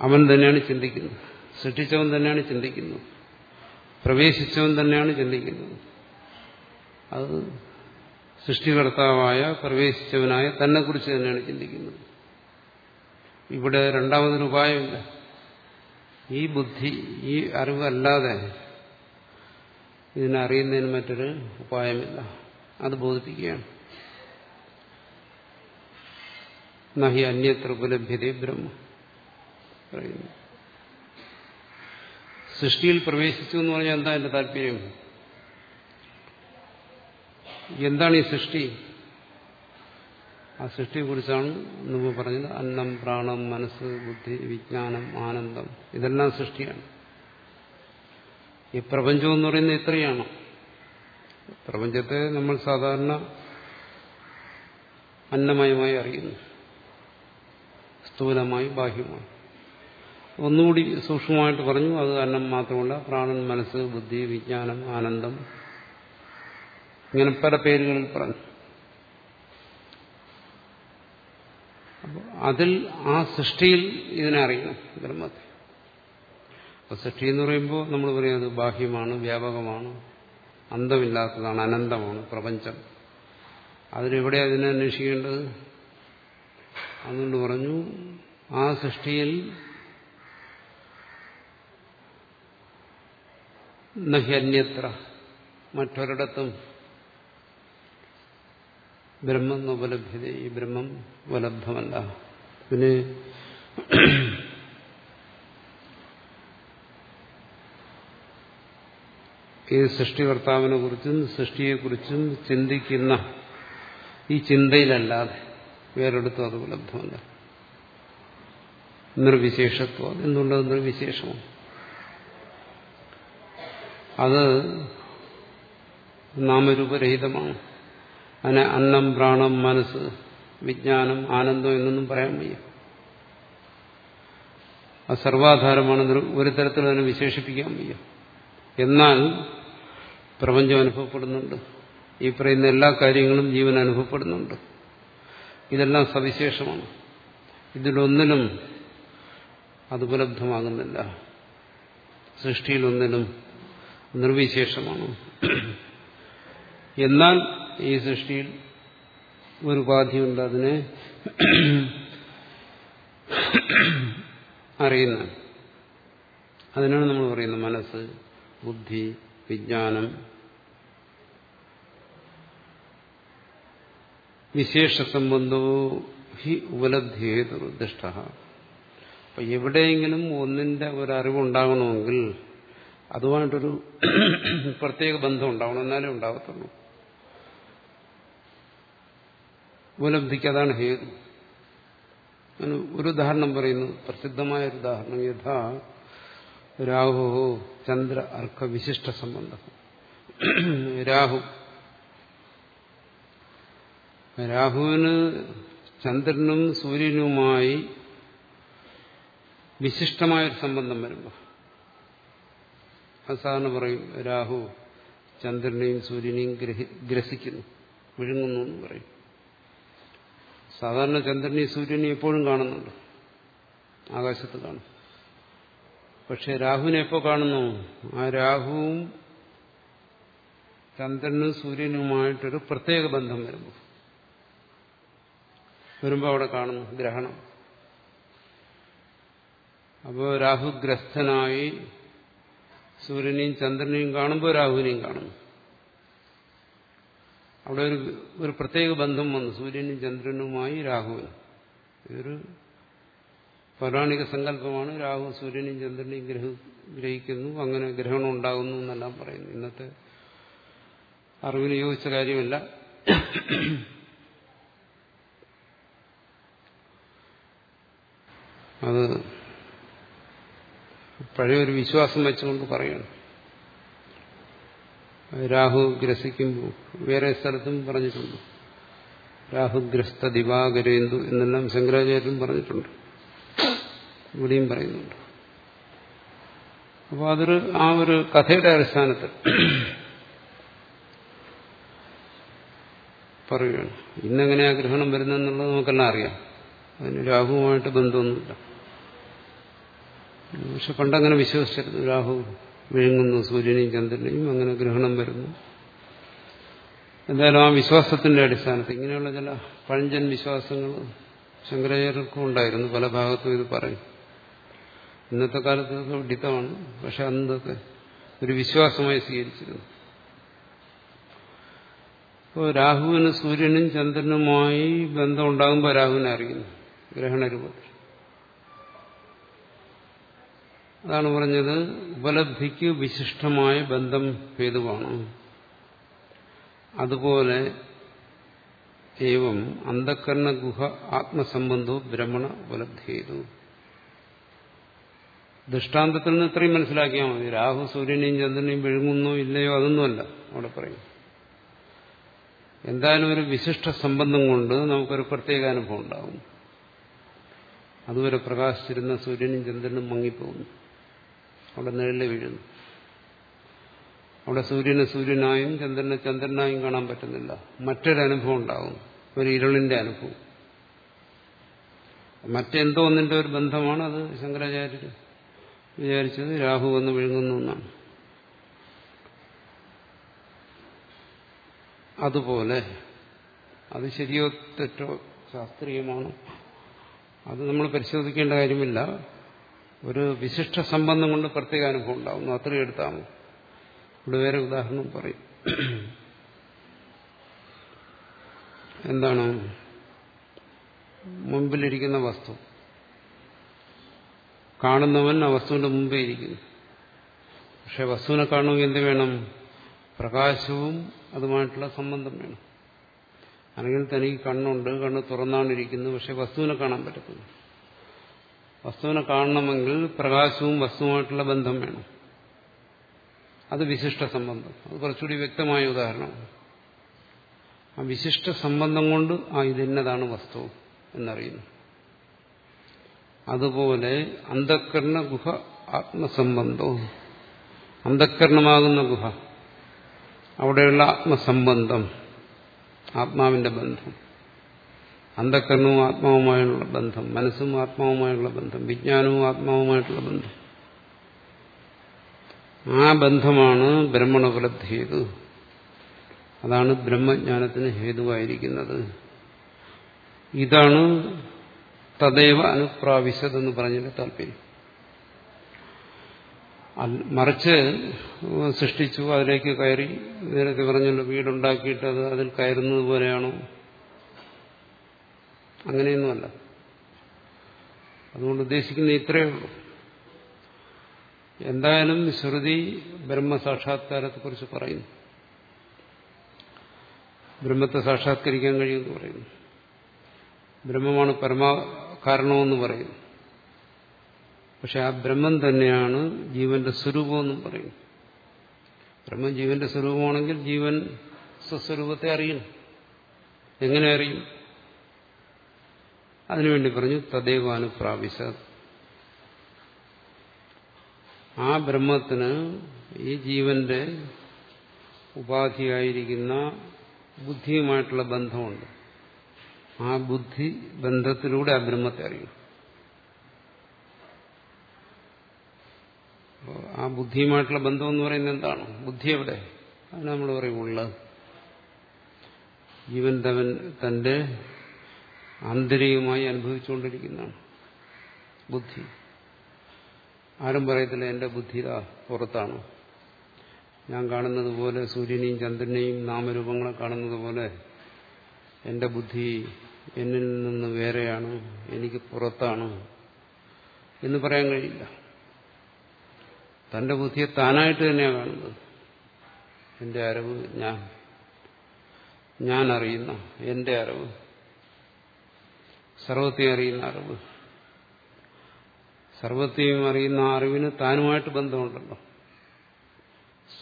അവൻ തന്നെയാണ് ചിന്തിക്കുന്നത്. സൃഷ്ടിച്ചവൻ തന്നെയാണ് ചിന്തിക്കുന്നത്. പ്രവേശിച്ചവൻ തന്നെയാണ് ചിന്തിക്കുന്നത്. അത് സൃഷ്ടികർത്താവായ പ്രവേശിച്ചവനായ തന്നെക്കുറിച്ച് തന്നെയാണ് ചിന്തിക്കുന്നത്. ഇവിടെ രണ്ടാമതൊരു ഉപായമില്ല. ഈ ബുദ്ധി ഈ അറിവല്ലാതെ ഇതിനറിയുന്നതിന് മറ്റൊരു ഉപായമില്ല. അത് ബോധിപ്പിക്കുകയാണ്. നഹി അന്യത്ര ഉപലഭ്യതേ ബ്രഹ്മ. പറയുന്നു. സൃഷ്ടിയിൽ പ്രവേശിച്ചു എന്ന് പറഞ്ഞാൽ എന്താ എന്റെ താല്പര്യം? എന്താണ് ഈ സൃഷ്ടി? ആ സൃഷ്ടിയെക്കുറിച്ചാണ് മുമ്പ് പറഞ്ഞത്. അന്നം പ്രാണം മനസ്സ് ബുദ്ധി വിജ്ഞാനം ആനന്ദം. ഇതെല്ലാം സൃഷ്ടിയാണ്. ഈ പ്രപഞ്ചം എന്ന് പറയുന്നത് ഇത്രയാണ്. പ്രപഞ്ചത്തെ നമ്മൾ സാധാരണ അന്നമയമായി അറിയുന്നു. സ്ഥൂലമായി ബാഹ്യമായി. ഒന്നുകൂടി സൂക്ഷ്മമായിട്ട് പറഞ്ഞു. അത് കാരണം മാത്രമല്ല പ്രാണൻ മനസ്സ് ബുദ്ധി വിജ്ഞാനം ആനന്ദം. ഇങ്ങനെ പല പേരുകളിൽ പറഞ്ഞു. അതിൽ ആ സൃഷ്ടിയിൽ ഇതിനെ അറിയണം. ബ്രഹ്മത്തെ അപ്പൊ സൃഷ്ടി എന്ന് പറയുമ്പോൾ നമ്മൾ പറയുന്നത് ബാഹ്യമാണ് വ്യാപകമാണ് അന്തമില്ലാത്തതാണ് അനന്തമാണ് പ്രപഞ്ചം. അതിനെവിടെ അതിനെ അന്വേഷിക്കേണ്ടത്? അതുകൊണ്ട് പറഞ്ഞു ആ സൃഷ്ടിയിൽ നഹ്യന്യത്ര. മറ്റൊരിടത്തും ബ്രഹ്മം ഉപലഭ്യത ഈ ബ്രഹ്മം ഉപലബ്ധമല്ല. പിന്നെ ഈ സൃഷ്ടികർത്താവിനെ കുറിച്ചും സൃഷ്ടിയെക്കുറിച്ചും ചിന്തിക്കുന്ന ഈ ചിന്തയിലല്ലാതെ വേറെടുത്തും അത് ഉപലബ്ധമല്ല. നിർവിശേഷത്വം. എന്നുള്ളത് നിർവിശേഷമാണ്? അത് നാമരൂപരഹിതമാണ്. അതിനെ അന്നം പ്രാണം മനസ്സ് വിജ്ഞാനം ആനന്ദം എന്നൊന്നും പറയാൻ വയ്യ. അത് സർവാധാരമാണ് ഒരു തരത്തിൽ അതിനെ വിശേഷിപ്പിക്കാൻ വയ്യ. എന്നാൽ പ്രപഞ്ചം അനുഭവപ്പെടുന്നുണ്ട്. ഈ പറയുന്ന എല്ലാ കാര്യങ്ങളും ജീവൻ അനുഭവപ്പെടുന്നുണ്ട്. ഇതെല്ലാം സവിശേഷമാണ്. ഇതിലൊന്നിനും അത് ഉപലബ്ധമാകുന്നില്ല. സൃഷ്ടിയിലൊന്നിനും നിർവിശേഷമാണ്. എന്നാൽ ഈ സൃഷ്ടിയിൽ ഒരു ഉപാധിയുണ്ട് അതിനെ അറിയുന്ന അതിനാണ് നമ്മൾ പറയുന്നത് മനസ്സ് ബുദ്ധി വിജ്ഞാനം വിശേഷ സംബന്ധവും ഹി ഉപലബ്ധിയേതു ദുഷ്ട എവിടെയെങ്കിലും ഒന്നിന്റെ ഒരറിവുണ്ടാകണമെങ്കിൽ അതുമായിട്ടൊരു പ്രത്യേക ബന്ധം ഉണ്ടാവണം എന്നാലേ ഉണ്ടാകത്തുള്ളൂ ഉപലബ്ധിക്ക് അതാണ് ഹേതു. ഒരു ഉദാഹരണം പറയുന്നു പ്രസിദ്ധമായ ഒരു ഉദാഹരണം യഥാ രാഹു ചന്ദ്ര അർക്ക വിശിഷ്ട സംബന്ധം. രാഹു. രാഹുവിന് ചന്ദ്രനും സൂര്യനുമായി വിശിഷ്ടമായൊരു സംബന്ധം വരുമ്പോൾ അത് പറയും രാഹു ചന്ദ്രനെയും സൂര്യനെയും ഗ്രസിക്കുന്നു വിഴുങ്ങുന്നു എന്ന് പറയും. സാധാരണ ചന്ദ്രനെയും സൂര്യനെയും എപ്പോഴും കാണുന്നുണ്ട്. ആകാശത്ത് കാണും. പക്ഷെ രാഹുവിനെ എപ്പോ കാണുന്നു? ആ രാഹുവും ചന്ദ്രനും സൂര്യനുമായിട്ടൊരു പ്രത്യേക ബന്ധം വരുമ്പോൾ വരുമ്പോൾ അവിടെ കാണുന്നു ഗ്രഹണം. അപ്പോൾ രാഹുഗ്രസ്തനായി സൂര്യനെയും ചന്ദ്രനെയും കാണുമ്പോൾ രാഹുവിനെയും കാണുന്നു. അവിടെ ഒരു ഒരു പ്രത്യേക ബന്ധം വന്നു. സൂര്യനും ചന്ദ്രനുമായി രാഹുവിന്. ഇതൊരു പൗരാണിക സങ്കല്പമാണ്. രാഹു സൂര്യനെയും ചന്ദ്രനെയും ഗ്രഹ ഗ്രഹിക്കുന്നു. അങ്ങനെ ഗ്രഹണം ഉണ്ടാകുന്നു എന്നെല്ലാം പറയുന്നു. ഇന്നത്തെ അറിവിന് യോജിച്ച കാര്യമല്ല. അത് പഴയൊരു വിശ്വാസം വെച്ചുകൊണ്ട് പറയണം. രാഹു ഗ്രസിക്കുമ്പോൾ വേറെ സ്ഥലത്തും പറഞ്ഞിട്ടുണ്ട്. രാഹുഗ്രസ്ത ദിവാകരേന്ദു എന്നെല്ലാം ശങ്കരാചാര്യരും പറഞ്ഞിട്ടുണ്ട്. ഇവിടെയും പറയുന്നുണ്ട്. അപ്പോൾ അതൊരു ആ ഒരു കഥയുടെ അടിസ്ഥാനത്തിൽ പറയുകയാണ്. ഇന്നെങ്ങനെയാ ഗ്രഹണം വരുന്നതെന്നുള്ളത് നമുക്കെല്ലാം അറിയാം. അതിന് രാഹുവുമായിട്ട് ബന്ധമൊന്നുമില്ല. പക്ഷെ പണ്ടങ്ങനെ വിശ്വസിച്ചിരുന്നു. രാഹു വിഴുങ്ങുന്നു സൂര്യനെയും ചന്ദ്രനെയും അങ്ങനെ ഗ്രഹണം വരുന്നു. എന്തായാലും ആ വിശ്വാസത്തിന്റെ അടിസ്ഥാനത്തിൽ ഇങ്ങനെയുള്ള ചില പഴഞ്ചൻ വിശ്വാസങ്ങൾ ശങ്കരാചാര്യർക്കും ഉണ്ടായിരുന്നു. പല ഭാഗത്തും ഇത് പറയും. ഇന്നത്തെ കാലത്ത് ഡിത്തമാണ് പക്ഷെ അന്നൊക്കെ ഒരു വിശ്വാസമായി സ്വീകരിച്ചിരുന്നു. ഇപ്പോൾ രാഹുവിന് സൂര്യനും ചന്ദ്രനുമായി ബന്ധമുണ്ടാകുമ്പോൾ രാഹുവിനെ അറിയുന്നു. ഗ്രഹണരൂപത്തിൽ അതാണ് പറഞ്ഞത് ഉപലബ്ധിക്ക് വിശിഷ്ടമായ ബന്ധം ഹേതുവാണ്. അതുപോലെ ഏവം അന്ധക്കരണ ഗുഹ ആത്മസംബന്ധവും ബ്രഹ്മണ ഉപലബ്ധി ചെയ്തു ദൃഷ്ടാന്തത്തിൽ നിന്ന് ഇത്രയും മനസ്സിലാക്കിയാൽ മതി. രാഹു സൂര്യനെയും ചന്ദ്രനെയും വിഴുങ്ങുന്നോ ഇല്ലയോ അതൊന്നുമല്ല അവിടെ പറയും. എന്തായാലും ഒരു വിശിഷ്ട സംബന്ധം കൊണ്ട് നമുക്കൊരു പ്രത്യേക അനുഭവം ഉണ്ടാകും. അതുവരെ പ്രകാശിച്ചിരുന്ന സൂര്യനും ചന്ദ്രനും മങ്ങിപ്പോകുന്നു. അവിടെ നിഴൽ വീഴുന്നു. അവിടെ സൂര്യനെ സൂര്യനായും ചന്ദ്രനെ ചന്ദ്രനായും കാണാൻ പറ്റുന്നില്ല. മറ്റൊരു അനുഭവം ഉണ്ടാകും ഒരു ഇരുളിന്റെ അനുഭവം. മറ്റെന്തോ ഒന്നിന്റെ ഒരു ബന്ധമാണ് അത് ശങ്കരാചാര്യർ വിചാരിച്ചത്. രാഹു വന്ന് വിഴുങ്ങുന്നു എന്നാണ്. അതുപോലെ അത് ശരിയോ തെറ്റോ ശാസ്ത്രീയമാണോ. അത് നമ്മൾ പരിശോധിക്കേണ്ട കാര്യമില്ല. ഒരു വിശിഷ്ട സംബന്ധം കൊണ്ട് പ്രത്യേക അനുഭവം ഉണ്ടാവുന്നു അത്രയും എടുത്താൽ ഇവിടെ വേറെ ഉദാഹരണം പറയും. എന്താണ്? മുമ്പിലിരിക്കുന്ന വസ്തു. കാണുന്നവൻ ആ വസ്തുവിന്റെ മുമ്പേ ഇരിക്കുന്നു. പക്ഷെ വസ്തുവിനെ കാണുമെങ്കിൽ എന്ത് വേണം? പ്രകാശവും അതുമായിട്ടുള്ള സംബന്ധം വേണം. അല്ലെങ്കിൽ തനിക്ക് കണ്ണുണ്ട് കണ്ണ് തുറന്നാണ് ഇരിക്കുന്നത് പക്ഷെ വസ്തുവിനെ കാണാൻ പറ്റത്തില്ല. വസ്തുവിനെ കാണണമെങ്കിൽ പ്രകാശവും വസ്തുവുമായിട്ടുള്ള ബന്ധം വേണം. അത് വിശിഷ്ട സംബന്ധം. അത് കുറച്ചുകൂടി വ്യക്തമായ ഉദാഹരണമാണ്. ആ വിശിഷ്ട സംബന്ധം കൊണ്ട് ആ ഇതിന്നതാണ് വസ്തു എന്നറിയുന്നു. അതുപോലെ അന്ധക്കരണ ഗുഹ ആത്മസംബന്ധവും അന്ധക്കരണമാകുന്ന ഗുഹ. അവിടെയുള്ള ആത്മസംബന്ധം. ആത്മാവിന്റെ ബന്ധം. അന്ധക്കരണവും ആത്മാവുമായുള്ള ബന്ധം മനസ്സും ആത്മാവുമായുള്ള ബന്ധം വിജ്ഞാനവും ആത്മാവുമായിട്ടുള്ള ബന്ധം. ആ ബന്ധമാണ് ബ്രഹ്മണോപലബ്ധി ഹേതു അതാണ് ബ്രഹ്മജ്ഞാനത്തിന് ഹേതുവായിരിക്കുന്നത്. ഇതാണ് തദൈവ അനുപ്രാവശ്യതെന്ന് പറഞ്ഞതിന്റെ താല്പര്യം. മറിച്ച് സൃഷ്ടിച്ചു അതിലേക്ക് കയറി നേരത്തെ പറഞ്ഞല്ലോ വീടുണ്ടാക്കിയിട്ട് അത് അതിൽ കയറുന്നത് പോലെയാണോ? അങ്ങനെയൊന്നുമല്ല. അതുകൊണ്ട് ഉദ്ദേശിക്കുന്ന ഇത്രയേ ഉള്ളൂ. എന്തായാലും ശ്രുതി ബ്രഹ്മസാക്ഷാത്കാരത്തെക്കുറിച്ച് പറയുന്നു. ബ്രഹ്മത്തെ സാക്ഷാത്കരിക്കാൻ കഴിയുമെന്ന് പറയുന്നു. ബ്രഹ്മമാണ് പരമാ കാരണമെന്ന് പറയുന്നു. പക്ഷെ ആ ബ്രഹ്മം തന്നെയാണ് ജീവന്റെ സ്വരൂപമെന്നും പറയുന്നു. ബ്രഹ്മം ജീവന്റെ സ്വരൂപമാണെങ്കിൽ ജീവൻ സ്വസ്വരൂപത്തെ അറിയണം. എങ്ങനെ അറിയും? അതിനുവേണ്ടി പറഞ്ഞു തദൈവാനുപ്രാപിശ ആ ബ്രഹ്മത്തിന് ഈ ജീവന്റെ ഉപാധിയായിരിക്കുന്ന ബുദ്ധിയുമായിട്ടുള്ള ബന്ധമുണ്ട്. ആ ബുദ്ധി ബന്ധത്തിലൂടെ ആ ബ്രഹ്മത്തെ അറിയും. ആ ബുദ്ധിയുമായിട്ടുള്ള ബന്ധം എന്ന് പറയുന്നത് എന്താണ്? ബുദ്ധി എവിടെ? അതിന് നമ്മൾ പറയും ഉള്ളത്. ജീവൻ തവൻ തന്റെ ആന്തരികമായി അനുഭവിച്ചുകൊണ്ടിരിക്കുന്നതാണ്. ബുദ്ധി. ആരും പറയത്തില്ല എന്റെ ബുദ്ധി ഇതാ പുറത്താണ്. ഞാൻ കാണുന്നത് പോലെ സൂര്യനെയും ചന്ദ്രനെയും നാമരൂപങ്ങളെ കാണുന്നത് പോലെ എന്റെ ബുദ്ധി എന്നിൽ നിന്ന് വേറെയാണ് എനിക്ക് പുറത്താണ് എന്ന് പറയാൻ കഴിയില്ല. തന്റെ ബുദ്ധിയെ താനായിട്ട് തന്നെയാണ് കാണുന്നത്. എന്റെ അറിവ് ഞാൻ. ഞാൻ അറിയുന്ന എന്റെ അറിവ്. സർവത്തെയും അറിയുന്ന അറിവ്. സർവത്തെയും അറിയുന്ന അറിവിന് താനുമായിട്ട് ബന്ധമുണ്ടല്ലോ.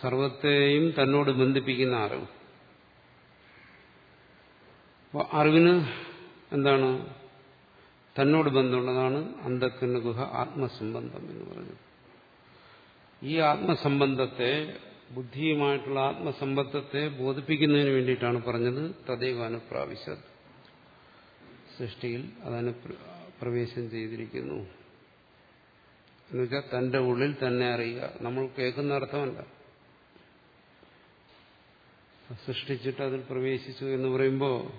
സർവത്തെയും തന്നോട് ബന്ധിപ്പിക്കുന്ന അറിവ്. അറിവിന് എന്താണ്? തന്നോട് ബന്ധമുള്ളതാണ് അന്ധക്കണ്ണ ഗുഹ ആത്മസംബന്ധം എന്ന് പറഞ്ഞത് ഈ ആത്മസംബന്ധത്തെ ബുദ്ധിയുമായിട്ടുള്ള ആത്മസംബന്ധത്തെ ബോധിപ്പിക്കുന്നതിന് വേണ്ടിയിട്ടാണ് പറഞ്ഞത് തദൈവാനുപ്രാവശ്യത് സൃഷ്ടിയിൽ അതിനെ പ്രവേശം ചെയ്തിരിക്കുന്നു. എന്നുവെച്ചാൽ തന്റെ ഉള്ളിൽ തന്നെ അറിയുക. നമ്മൾ കേൾക്കുന്ന അർത്ഥമല്ല. സൃഷ്ടിച്ചിട്ട് അതിൽ പ്രവേശിച്ചു എന്ന് പറയുമ്പോൾ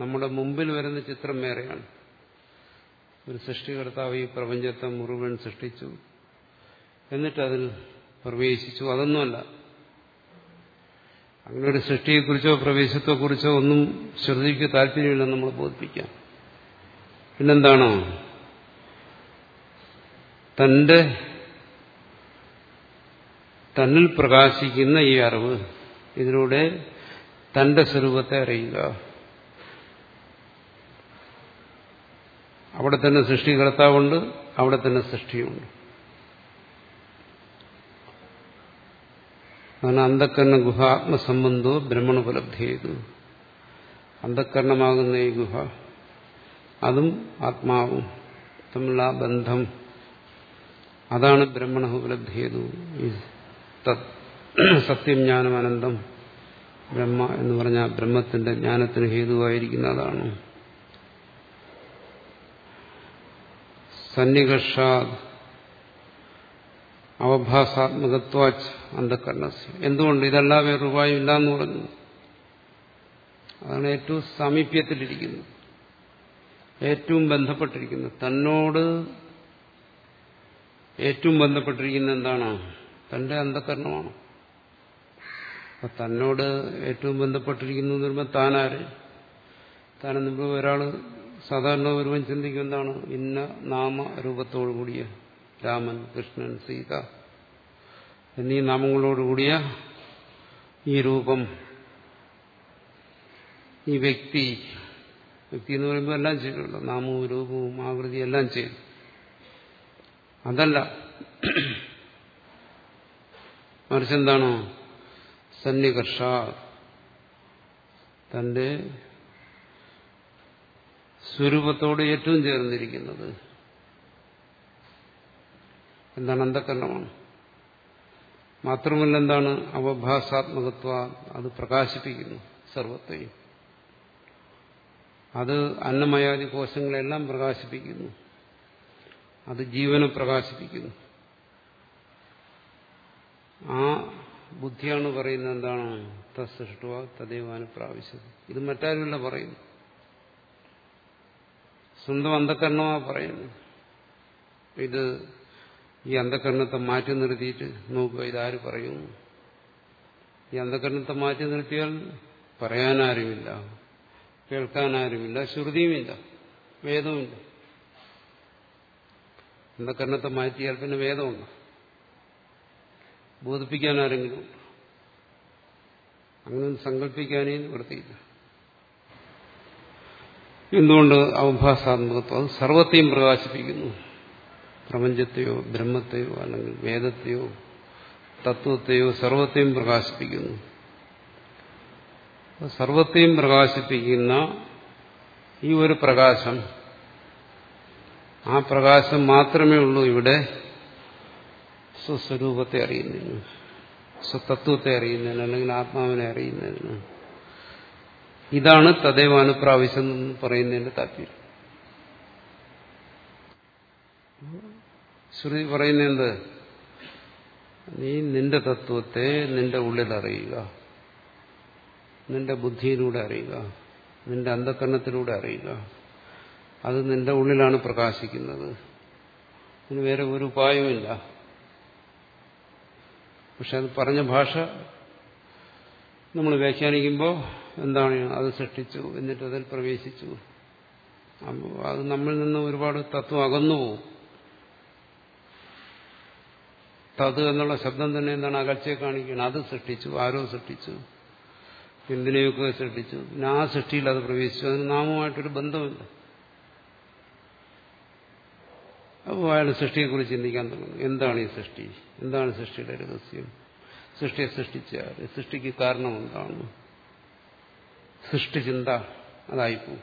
നമ്മുടെ മുമ്പിൽ വരുന്ന ചിത്രം വേറെയാണ്. ഒരു സൃഷ്ടികർത്താവ് ഈ പ്രപഞ്ചത്തെ മുഴുവൻ സൃഷ്ടിച്ചു. എന്നിട്ട് അതിൽ പ്രവേശിച്ചു. അതൊന്നുമല്ല. അങ്ങനെ ഒരു സൃഷ്ടിയെക്കുറിച്ചോ പ്രവേശത്തെക്കുറിച്ചോ ഒന്നും ശ്രദ്ധിക്കുക താല്പര്യമില്ലെന്ന് നമ്മൾ ബോധിപ്പിക്കാം. പിന്നെന്താണോ? തന്റെ തന്നിൽ പ്രകാശിക്കുന്ന ഈ അറിവ് ഇതിലൂടെ തന്റെ സ്വരൂപത്തെ അറിയുക. അവിടെ തന്നെ സൃഷ്ടികർത്താവുണ്ട് അവിടെ തന്നെ സൃഷ്ടിയുണ്ട്. അങ്ങനെ അന്ധക്കരണ ഗുഹ ബ്രഹ്മണുപലബ്ധി ബ്രഹ്മണോപലബ്ധി ചെയ്തു. അന്ധക്കരണമാകുന്ന ഈ ഗുഹ അതും ആത്മാവും തമ്മിലുള്ള ബന്ധം. അതാണ് ബ്രഹ്മണ ഉപലബ്ധിയതു സത്യം ജ്ഞാനം അനന്തം ബ്രഹ്മ എന്ന് പറഞ്ഞ ബ്രഹ്മത്തിന്റെ ജ്ഞാനത്തിന് ഹേതുവായിരിക്കുന്ന അതാണ്. സന്നികർഷാദ് അവഭാസാത്മകത്വാച്ച് അന്ധകരണസ് എന്തുകൊണ്ട്? ഇതെല്ലാം വേറൊരു ഉപായം ഇല്ല എന്ന് പറഞ്ഞു. അതാണ് ഏറ്റവും സാമീപ്യത്തിലിരിക്കുന്നത്. ഏറ്റവും ബന്ധപ്പെട്ടിരിക്കുന്നത്. തന്നോട് ഏറ്റവും ബന്ധപ്പെട്ടിരിക്കുന്ന എന്താണ്? തന്റെ അന്ധകരണമാണ്. അപ്പൊ തന്നോട് ഏറ്റവും ബന്ധപ്പെട്ടിരിക്കുന്നു എന്ന് പറയുമ്പോൾ താനാര്? താനെന്ന് ഒരാൾ സാധാരണ ഒരുവൻ ചിന്തിക്കും എന്താണ്? ഇന്ന നാമ രൂപത്തോടു കൂടിയ രാമൻ കൃഷ്ണൻ സീത എന്നീ നാമങ്ങളോടുകൂടിയ ഈ രൂപം ഈ വ്യക്തി വ്യക്തി എന്ന് പറയുമ്പോൾ എല്ലാം ചെയ്യണമല്ലോ നാമവും രൂപവും ആകൃതി എല്ലാം ചെയ്തു അതല്ല. മറിച്ച് എന്താണോ സന്നികർഷ. തന്റെ സ്വരൂപത്തോട് ഏറ്റവും ചേർന്നിരിക്കുന്നത് എന്താണ്? അന്ധക്കരണമാണ് മാത്രമല്ല എന്താണ്? അവഭാസാത്മകത്വ അത് പ്രകാശിപ്പിക്കുന്നു സർവത്തെയും. അത് അന്നമയാദി കോശങ്ങളെല്ലാം പ്രകാശിപ്പിക്കുന്നു. അത് ജീവനെ പ്രകാശിപ്പിക്കുന്നു. ആ ബുദ്ധിയാണ് പറയുന്നത് എന്താണ്? തസ്സൃഷ്ടുവ തദൈവാന് പ്രാവശ്യത് ഇത് മറ്റാരുമല്ല പറയുന്നു സ്വന്തം അന്ധകരണമാ പറയുന്നു ഇത് ഈ അന്ധകരണത്തെ മാറ്റി നിർത്തിയിട്ട് നോക്കുക ഇതാര് പറയുന്നു ഈ അന്ധകരണത്തെ മാറ്റി നിർത്തിയാൽ പറയാനാരുമില്ല. കേൾക്കാനാരുമില്ല ശ്രുതിയുമില്ല വേദവുമില്ല. അന്ധകരണത്തെ മാറ്റിയാൽ പിന്നെ വേദമുണ്ട് ബോധിപ്പിക്കാൻ ആരെങ്കിലും ഉണ്ട്? അങ്ങനെ സങ്കല്പിക്കാനേ നിവൃത്തിയില്ല. എന്തുകൊണ്ട് അവഭാസാത്മകത്വം? അത് സർവത്തെയും പ്രകാശിപ്പിക്കുന്നു. പ്രപഞ്ചത്തെയോ ബ്രഹ്മത്തെയോ അല്ലെങ്കിൽ വേദത്തെയോ തത്വത്തെയോ സർവത്തെയും പ്രകാശിപ്പിക്കുന്നു. സർവത്തെയും പ്രകാശിപ്പിക്കുന്ന ഈ ഒരു പ്രകാശം. ആ പ്രകാശം മാത്രമേ ഉള്ളൂ ഇവിടെ സ്വസ്വരൂപത്തെ അറിയുന്നതിന് സ്വതത്വത്തെ അറിയുന്നതിന് അല്ലെങ്കിൽ ആത്മാവിനെ അറിയുന്നതിന്. ഇതാണ് തദൈവ അനുപ്രാവശ്യം എന്ന് പറയുന്നതിന്റെ താല്പര്യം. ശ്രുതി പറയുന്നത് നീ നിന്റെ തത്വത്തെ നിന്റെ ഉള്ളിൽ അറിയുക. നിന്റെ ബുദ്ധിയിലൂടെ അറിയുക നിന്റെ അന്ധക്കരണത്തിലൂടെ അറിയുക. അത് നിന്റെ ഉള്ളിലാണ് പ്രകാശിക്കുന്നത്. ഇതിന് വേറെ ഒരു ഉപായവുമില്ല. പക്ഷെ അത് പറഞ്ഞ ഭാഷ നമ്മൾ വ്യാഖ്യാനിക്കുമ്പോൾ എന്താണ് അത് സൃഷ്ടിച്ചു എന്നിട്ട് അതിൽ പ്രവേശിച്ചു. അത് നമ്മളിൽ നിന്ന് ഒരുപാട് തത്വം അകന്നു പോകും. തത് എന്നുള്ള ശബ്ദം തന്നെ എന്താണ്? അകൽച്ചയെ കാണിക്കുകയാണ്. അത് സൃഷ്ടിച്ചു ആരോ സൃഷ്ടിച്ചു. എന്തിനെയൊക്കെ സൃഷ്ടിച്ചു പിന്നെ ആ സൃഷ്ടിയിൽ അത് പ്രവേശിച്ചു. അതിന് നാമമായിട്ടൊരു ബന്ധമില്ല അപ്പോൾ അയാൾ സൃഷ്ടിയെക്കുറിച്ച് ചിന്തിക്കാൻ തുടങ്ങും. എന്താണ് ഈ സൃഷ്ടി? എന്താണ് സൃഷ്ടിയുടെ രഹസ്യം? സൃഷ്ടിയെ സൃഷ്ടിച്ചാൽ സൃഷ്ടിക്ക് കാരണം എന്താണ്? സൃഷ്ടിചിന്ത അതായിപ്പോ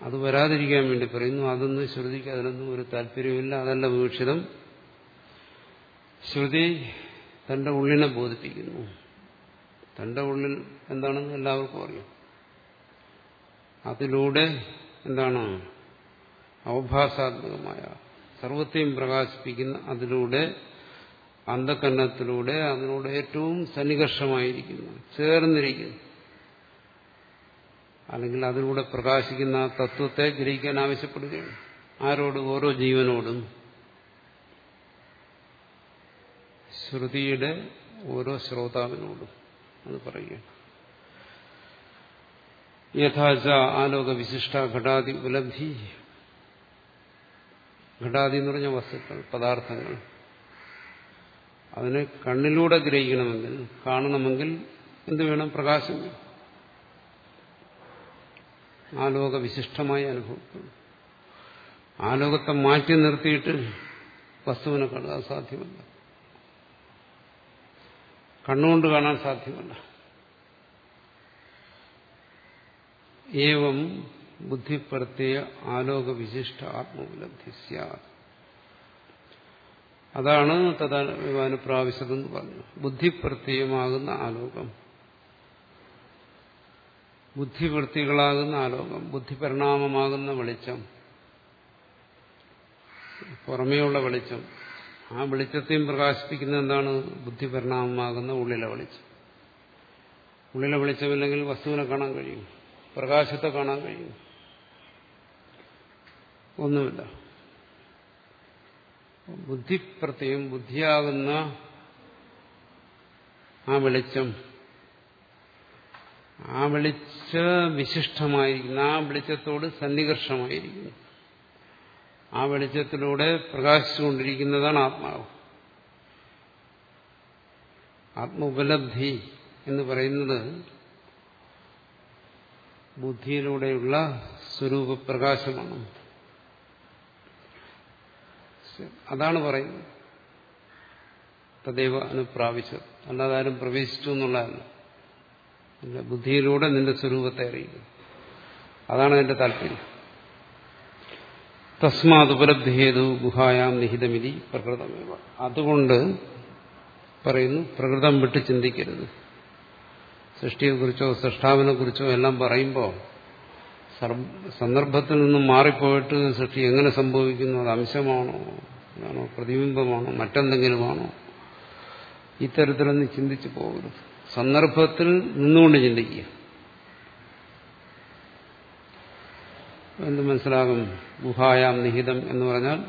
അത് വരാതിരിക്കാൻ വേണ്ടി പറയുന്നു. അതൊന്നും ശ്രുതിക്ക് അതിനൊന്നും ഒരു താല്പര്യമില്ല അതല്ല വീക്ഷിതം ശ്രുതി തന്റെ ഉള്ളിനെ ബോധിപ്പിക്കുന്നു. തന്റെ ഉള്ളിൽ എന്താണെന്ന് എല്ലാവർക്കും അറിയാം. അതിലൂടെ എന്താണ് അവഭാസാത്മകമായ സർവത്തെയും പ്രകാശിപ്പിക്കുന്ന അതിലൂടെ അന്ധകരണത്തിലൂടെ അതിനോട് ഏറ്റവും സന്നികർഷമായിരിക്കുന്നു ചേർന്നിരിക്കുന്നു. അല്ലെങ്കിൽ അതിലൂടെ പ്രകാശിക്കുന്ന തത്വത്തെ ഗ്രഹിക്കാൻ ആവശ്യപ്പെടുകയാണ്. ആരോട്? ഓരോ ജീവനോടും. ശ്രുതിയുടെ ഓരോ ശ്രോതാവിനോടും. അത് പറയുകയാണ് യഥാച ആലോക വിശിഷ്ട ഘടാതി ഉപലബ്ധി. ഘടാതി എന്ന് പറഞ്ഞ വസ്തുക്കൾ പദാർത്ഥങ്ങൾ. അതിനെ കണ്ണിലൂടെ ഗ്രഹിക്കണമെങ്കിൽ കാണണമെങ്കിൽ എന്ത് വേണം? പ്രകാശം ആലോക വിശിഷ്ടമായ അനുഭവപ്പെടും ആലോകത്തെ മാറ്റി നിർത്തിയിട്ട് വസ്തുവിനെ കാണുക സാധ്യമല്ല. കണ്ണുകൊണ്ട് കാണാൻ സാധ്യമല്ല. ഏവം ബുദ്ധിപ്രത്യയ ആലോക വിശിഷ്ട ആത്മോപലബ്ധി അതാണ് തഥാനുപ്രാവശ്യതെന്ന് പറഞ്ഞു. ബുദ്ധിപ്രത്യയമാകുന്ന ആലോകം. ബുദ്ധിവൃത്തികളാകുന്ന ആലോകം. ബുദ്ധിപരിണാമമാകുന്ന വെളിച്ചം. പുറമേയുള്ള വെളിച്ചം. ആ വെളിച്ചത്തെയും പ്രകാശിപ്പിക്കുന്ന എന്താണ് ബുദ്ധിപരിണാമമാകുന്ന ഉള്ളിലെ വെളിച്ചം. ഉള്ളിലെ വെളിച്ചമില്ലെങ്കിൽ വസ്തുവിനെ കാണാൻ കഴിയും. പ്രകാശത്തെ കാണാൻ കഴിയും. ഒന്നുമില്ല. ബുദ്ധിപ്രത്യം ബുദ്ധിയാകുന്ന ആ വെളിച്ചം ആ വെളിച്ച വിശിഷ്ടമായിരിക്കുന്നു. ആ വെളിച്ചത്തോട് സന്നികർഷമായിരിക്കുന്നു. ആ വെളിച്ചത്തിലൂടെ പ്രകാശിച്ചുകൊണ്ടിരിക്കുന്നതാണ് ആത്മാവ്. ആത്മോപലബ്ധി എന്ന് പറയുന്നത് ബുദ്ധിയിലൂടെയുള്ള സ്വരൂപ പ്രകാശമാണ് അതാണ് പറയുന്നത്. തദൈവ അനുപ്രാപിച്ചത്. അല്ലാതെ ആരും പ്രവേശിച്ചു എന്നുള്ളതല്ല. ബുദ്ധിയിലൂടെ നിന്റെ സ്വരൂപത്തെ അറിയുന്നു അതാണ് എന്റെ താല്പര്യം. തസ്മാത് ഉപലബ്ധിഹേതു ഗുഹായാം നിഹിതമിതി പ്രകൃതമേവ. അതുകൊണ്ട് പറയുന്നു പ്രകൃതം വിട്ട് ചിന്തിക്കരുത്. സൃഷ്ടിയെക്കുറിച്ചോ സൃഷ്ടാവിനെക്കുറിച്ചോ എല്ലാം പറയുമ്പോൾ സന്ദർഭത്തിൽ നിന്നും മാറിപ്പോയിട്ട് സൃഷ്ടി എങ്ങനെ സംഭവിക്കുന്നു അത് അംശമാണോ ആണോ പ്രതിബിംബമാണോ മറ്റെന്തെങ്കിലുമാണോ? ഇത്തരത്തിലൊന്നും ചിന്തിച്ചു പോകരുത്. സന്ദർഭത്തിൽ നിന്നുകൊണ്ട് ചിന്തിക്കുക. എന്ത് മനസ്സിലാകും. ഗുഹായാം നിഹിതം എന്ന് പറഞ്ഞാൽ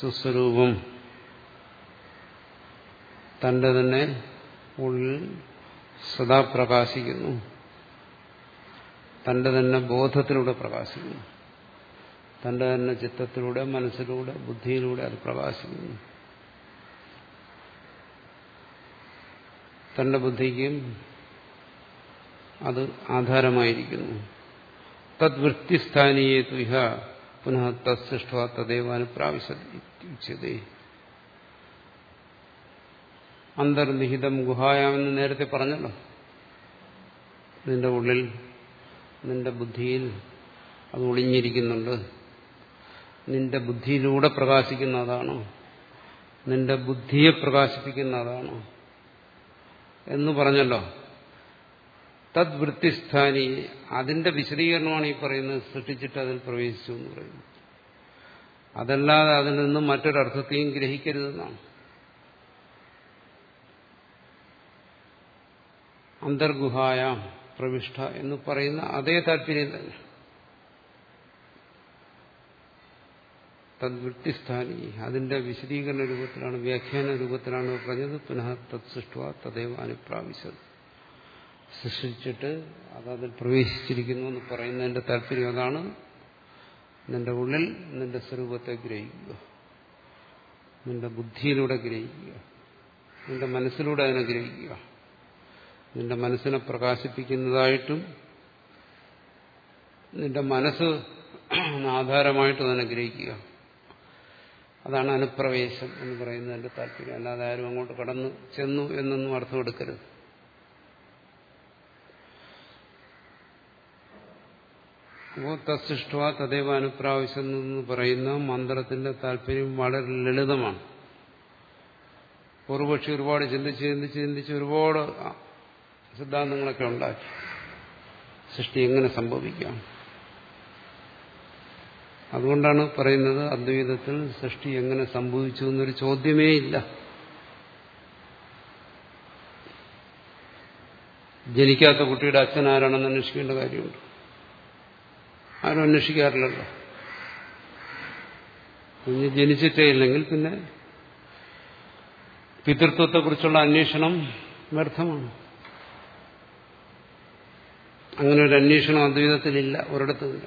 സുസ്വരൂപം തന്റെ തന്നെ ഉള്ളിൽ സദാ പ്രകാശിക്കുന്നു. തന്റെ തന്നെ ബോധത്തിലൂടെ പ്രകാശിക്കുന്നു. തന്റെ തന്നെ ചിത്തത്തിലൂടെ മനസ്സിലൂടെ ബുദ്ധിയിലൂടെ അത് പ്രകാശിക്കുന്നു. തന്റെ ബുദ്ധിക്കും അത് ആധാരമായിരിക്കുന്നു. തദ്വൃത്തിസ്ഥാനീയേ തുഹ പുനഃ തത്സൃഷ്ട തദൈവാനുപ്രാവശ്യതേ അന്തർനിഹിതം ഗുഹായാമെന്ന് നേരത്തെ പറഞ്ഞല്ലോ. നിന്റെ ഉള്ളിൽ നിന്റെ ബുദ്ധിയിൽ അത് ഒളിഞ്ഞിരിക്കുന്നുണ്ട്. നിന്റെ ബുദ്ധിയിലൂടെ പ്രകാശിക്കുന്ന അതാണോ? നിന്റെ ബുദ്ധിയെ പ്രകാശിപ്പിക്കുന്ന അതാണോ? എന്ന് പറഞ്ഞല്ലോ. തദ്വൃത്തിസ്ഥാനി. അതിന്റെ വിശദീകരണമാണ് ഈ പറയുന്നത്. സൃഷ്ടിച്ചിട്ട് അതിൽ പ്രവേശിച്ചു എന്ന് പറയുന്നത് അതല്ലാതെ അതിൽ നിന്നും മറ്റൊരർത്ഥത്തെയും ഗ്രഹിക്കരുതെന്നാണ്. അന്തർഗുഹായ പ്രവിഷ്ട എന്ന് പറയുന്ന അതേ താല്പര്യം തന്നെ. തദ്വൃത്തിസ്ഥാനി. അതിന്റെ വിശദീകരണ രൂപത്തിലാണ് വ്യാഖ്യാന രൂപത്തിലാണ് പറഞ്ഞത്. പുനഃ തത്സൃഷ്ട തദൈവ അനുപ്രാവശ്യത് സൃഷ്ടിച്ചിട്ട് അത് അതിൽ പ്രവേശിച്ചിരിക്കുന്നു എന്ന് പറയുന്നതിന്റെ താല്പര്യം അതാണ്. നിന്റെ ഉള്ളിൽ നിന്റെ സ്വരൂപത്തെ ഗ്രഹിക്കുക. നിന്റെ ബുദ്ധിയിലൂടെ ഗ്രഹിക്കുക. നിന്റെ മനസ്സിലൂടെ അതിനെ ഗ്രഹിക്കുക. നിന്റെ മനസ്സിനെ പ്രകാശിപ്പിക്കുന്നതായിട്ടും നിന്റെ മനസ്സ് ആധാരമായിട്ടും അതിനെ ഗ്രഹിക്കുക. അതാണ് അനുപ്രവേശം എന്ന് പറയുന്നതിന്റെ താല്പര്യം. അല്ലാതെ ആരും അങ്ങോട്ട് കടന്നു ചെന്നു എന്നൊന്നും അർത്ഥം എടുക്കരുത് തസ്സൃഷ്ട തദൈവ അനുപ്രാവശ്യം എന്ന് പറയുന്ന മന്ത്രത്തിന്റെ താല്പര്യം വളരെ ലളിതമാണ്. പൂർവപക്ഷി ഒരുപാട് ചിന്തിച്ച് ചിന്തിച്ച് ചിന്തിച്ച് ഒരുപാട് സിദ്ധാന്തങ്ങളൊക്കെ ഉണ്ടാക്കി. സൃഷ്ടി എങ്ങനെ സംഭവിക്കാം? അതുകൊണ്ടാണ് പറയുന്നത് അദ്വൈതത്തിൽ സൃഷ്ടി എങ്ങനെ സംഭവിച്ചു എന്നൊരു ചോദ്യമേ ഇല്ല. ജനിക്കാത്ത കുട്ടിയുടെ അച്ഛൻ ആരാണെന്ന് അന്വേഷിക്കേണ്ട കാര്യമുണ്ട്. ആരും അന്വേഷിക്കാറില്ലല്ലോ. കുഞ്ഞ് ജനിച്ചിട്ടേ ഇല്ലെങ്കിൽ പിന്നെ പിതൃത്വത്തെക്കുറിച്ചുള്ള അന്വേഷണം വ്യർത്ഥമാണ്. അങ്ങനെ ഒരു അന്വേഷണം അദ്വൈതത്തിലില്ല ഒരിടത്തുമില്ല.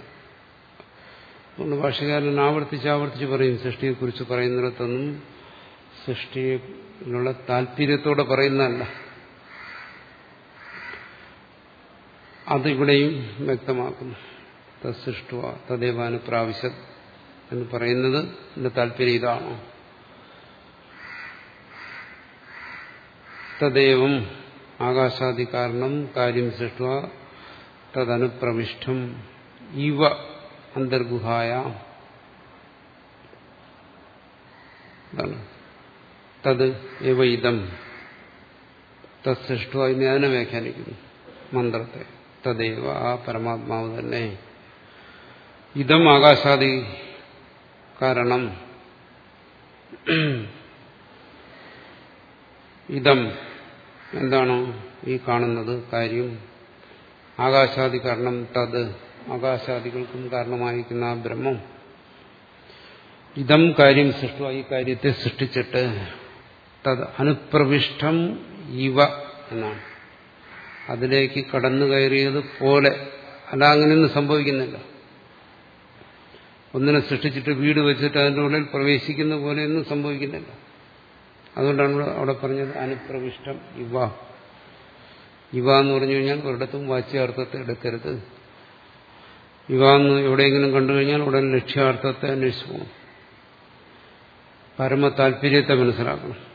അതുകൊണ്ട് ഭാഷകാരൻ ആവർത്തിച്ച് ആവർത്തിച്ച് പറയും സൃഷ്ടിയെക്കുറിച്ച് പറയുന്നിടത്തൊന്നും സൃഷ്ടിയിലുള്ള താല്പര്യത്തോടെ പറയുന്നതല്ല. അതിവിടെയും വ്യക്തമാക്കുന്നു. തസ്സൃഷ്ട തദേവാനുപ്രാവശ്യം എന്ന് പറയുന്നത് എന്റെ താല്പര്യം ഇതാണോ. തദേവം ആകാശാദി കാരണം കാര്യം സൃഷ്ട തദനുപ്രവിഷ്ടം ഇവ അന്തർഗുഹായ. തത് എവ ഇതം തത്സൃഷ്ട ഇനി അതിനെ വ്യാഖ്യാനിക്കുന്നു മന്ത്രത്തെ. തദൈവ ആ പരമാത്മാവ് തന്നെ. ഇതം ആകാശാദി കാരണം. ഇതം എന്താണ് ഈ കാണുന്നത് കാര്യം? ആകാശാദി കാരണം തത് ആകാശാദികൾക്കും കാരണമായിരിക്കുന്ന ആ ബ്രഹ്മം. ഇതം കാര്യം സൃഷ്ട ഈ കാര്യത്തെ സൃഷ്ടിച്ചിട്ട് തത് അനുപ്രവിഷ്ടം ഇവ എന്നാണ്. അതിലേക്ക് കടന്നു കയറിയത് പോലെ. അല്ല അങ്ങനെയൊന്നും സംഭവിക്കുന്നില്ല. ഒന്നിനെ സൃഷ്ടിച്ചിട്ട് വീട് വെച്ചിട്ട് അതിന്റെ ഉള്ളിൽ പ്രവേശിക്കുന്ന പോലെയൊന്നും സംഭവിക്കുന്നില്ല. അതുകൊണ്ടാണ് അവിടെ പറഞ്ഞത് അനുപ്രവിഷ്ടം ഇവ. ഇവ എന്ന് പറഞ്ഞു കഴിഞ്ഞാൽ ഒരിടത്തും വാച്യാർത്ഥത്തെ എടുക്കരുത്. ഇവ എന്ന് എവിടെയെങ്കിലും കണ്ടു കഴിഞ്ഞാൽ ഉടൻ ലക്ഷ്യാർത്ഥത്തെ അന്വേഷിച്ചു പോകും പരമ താല്പര്യത്തെ മനസ്സിലാക്കണം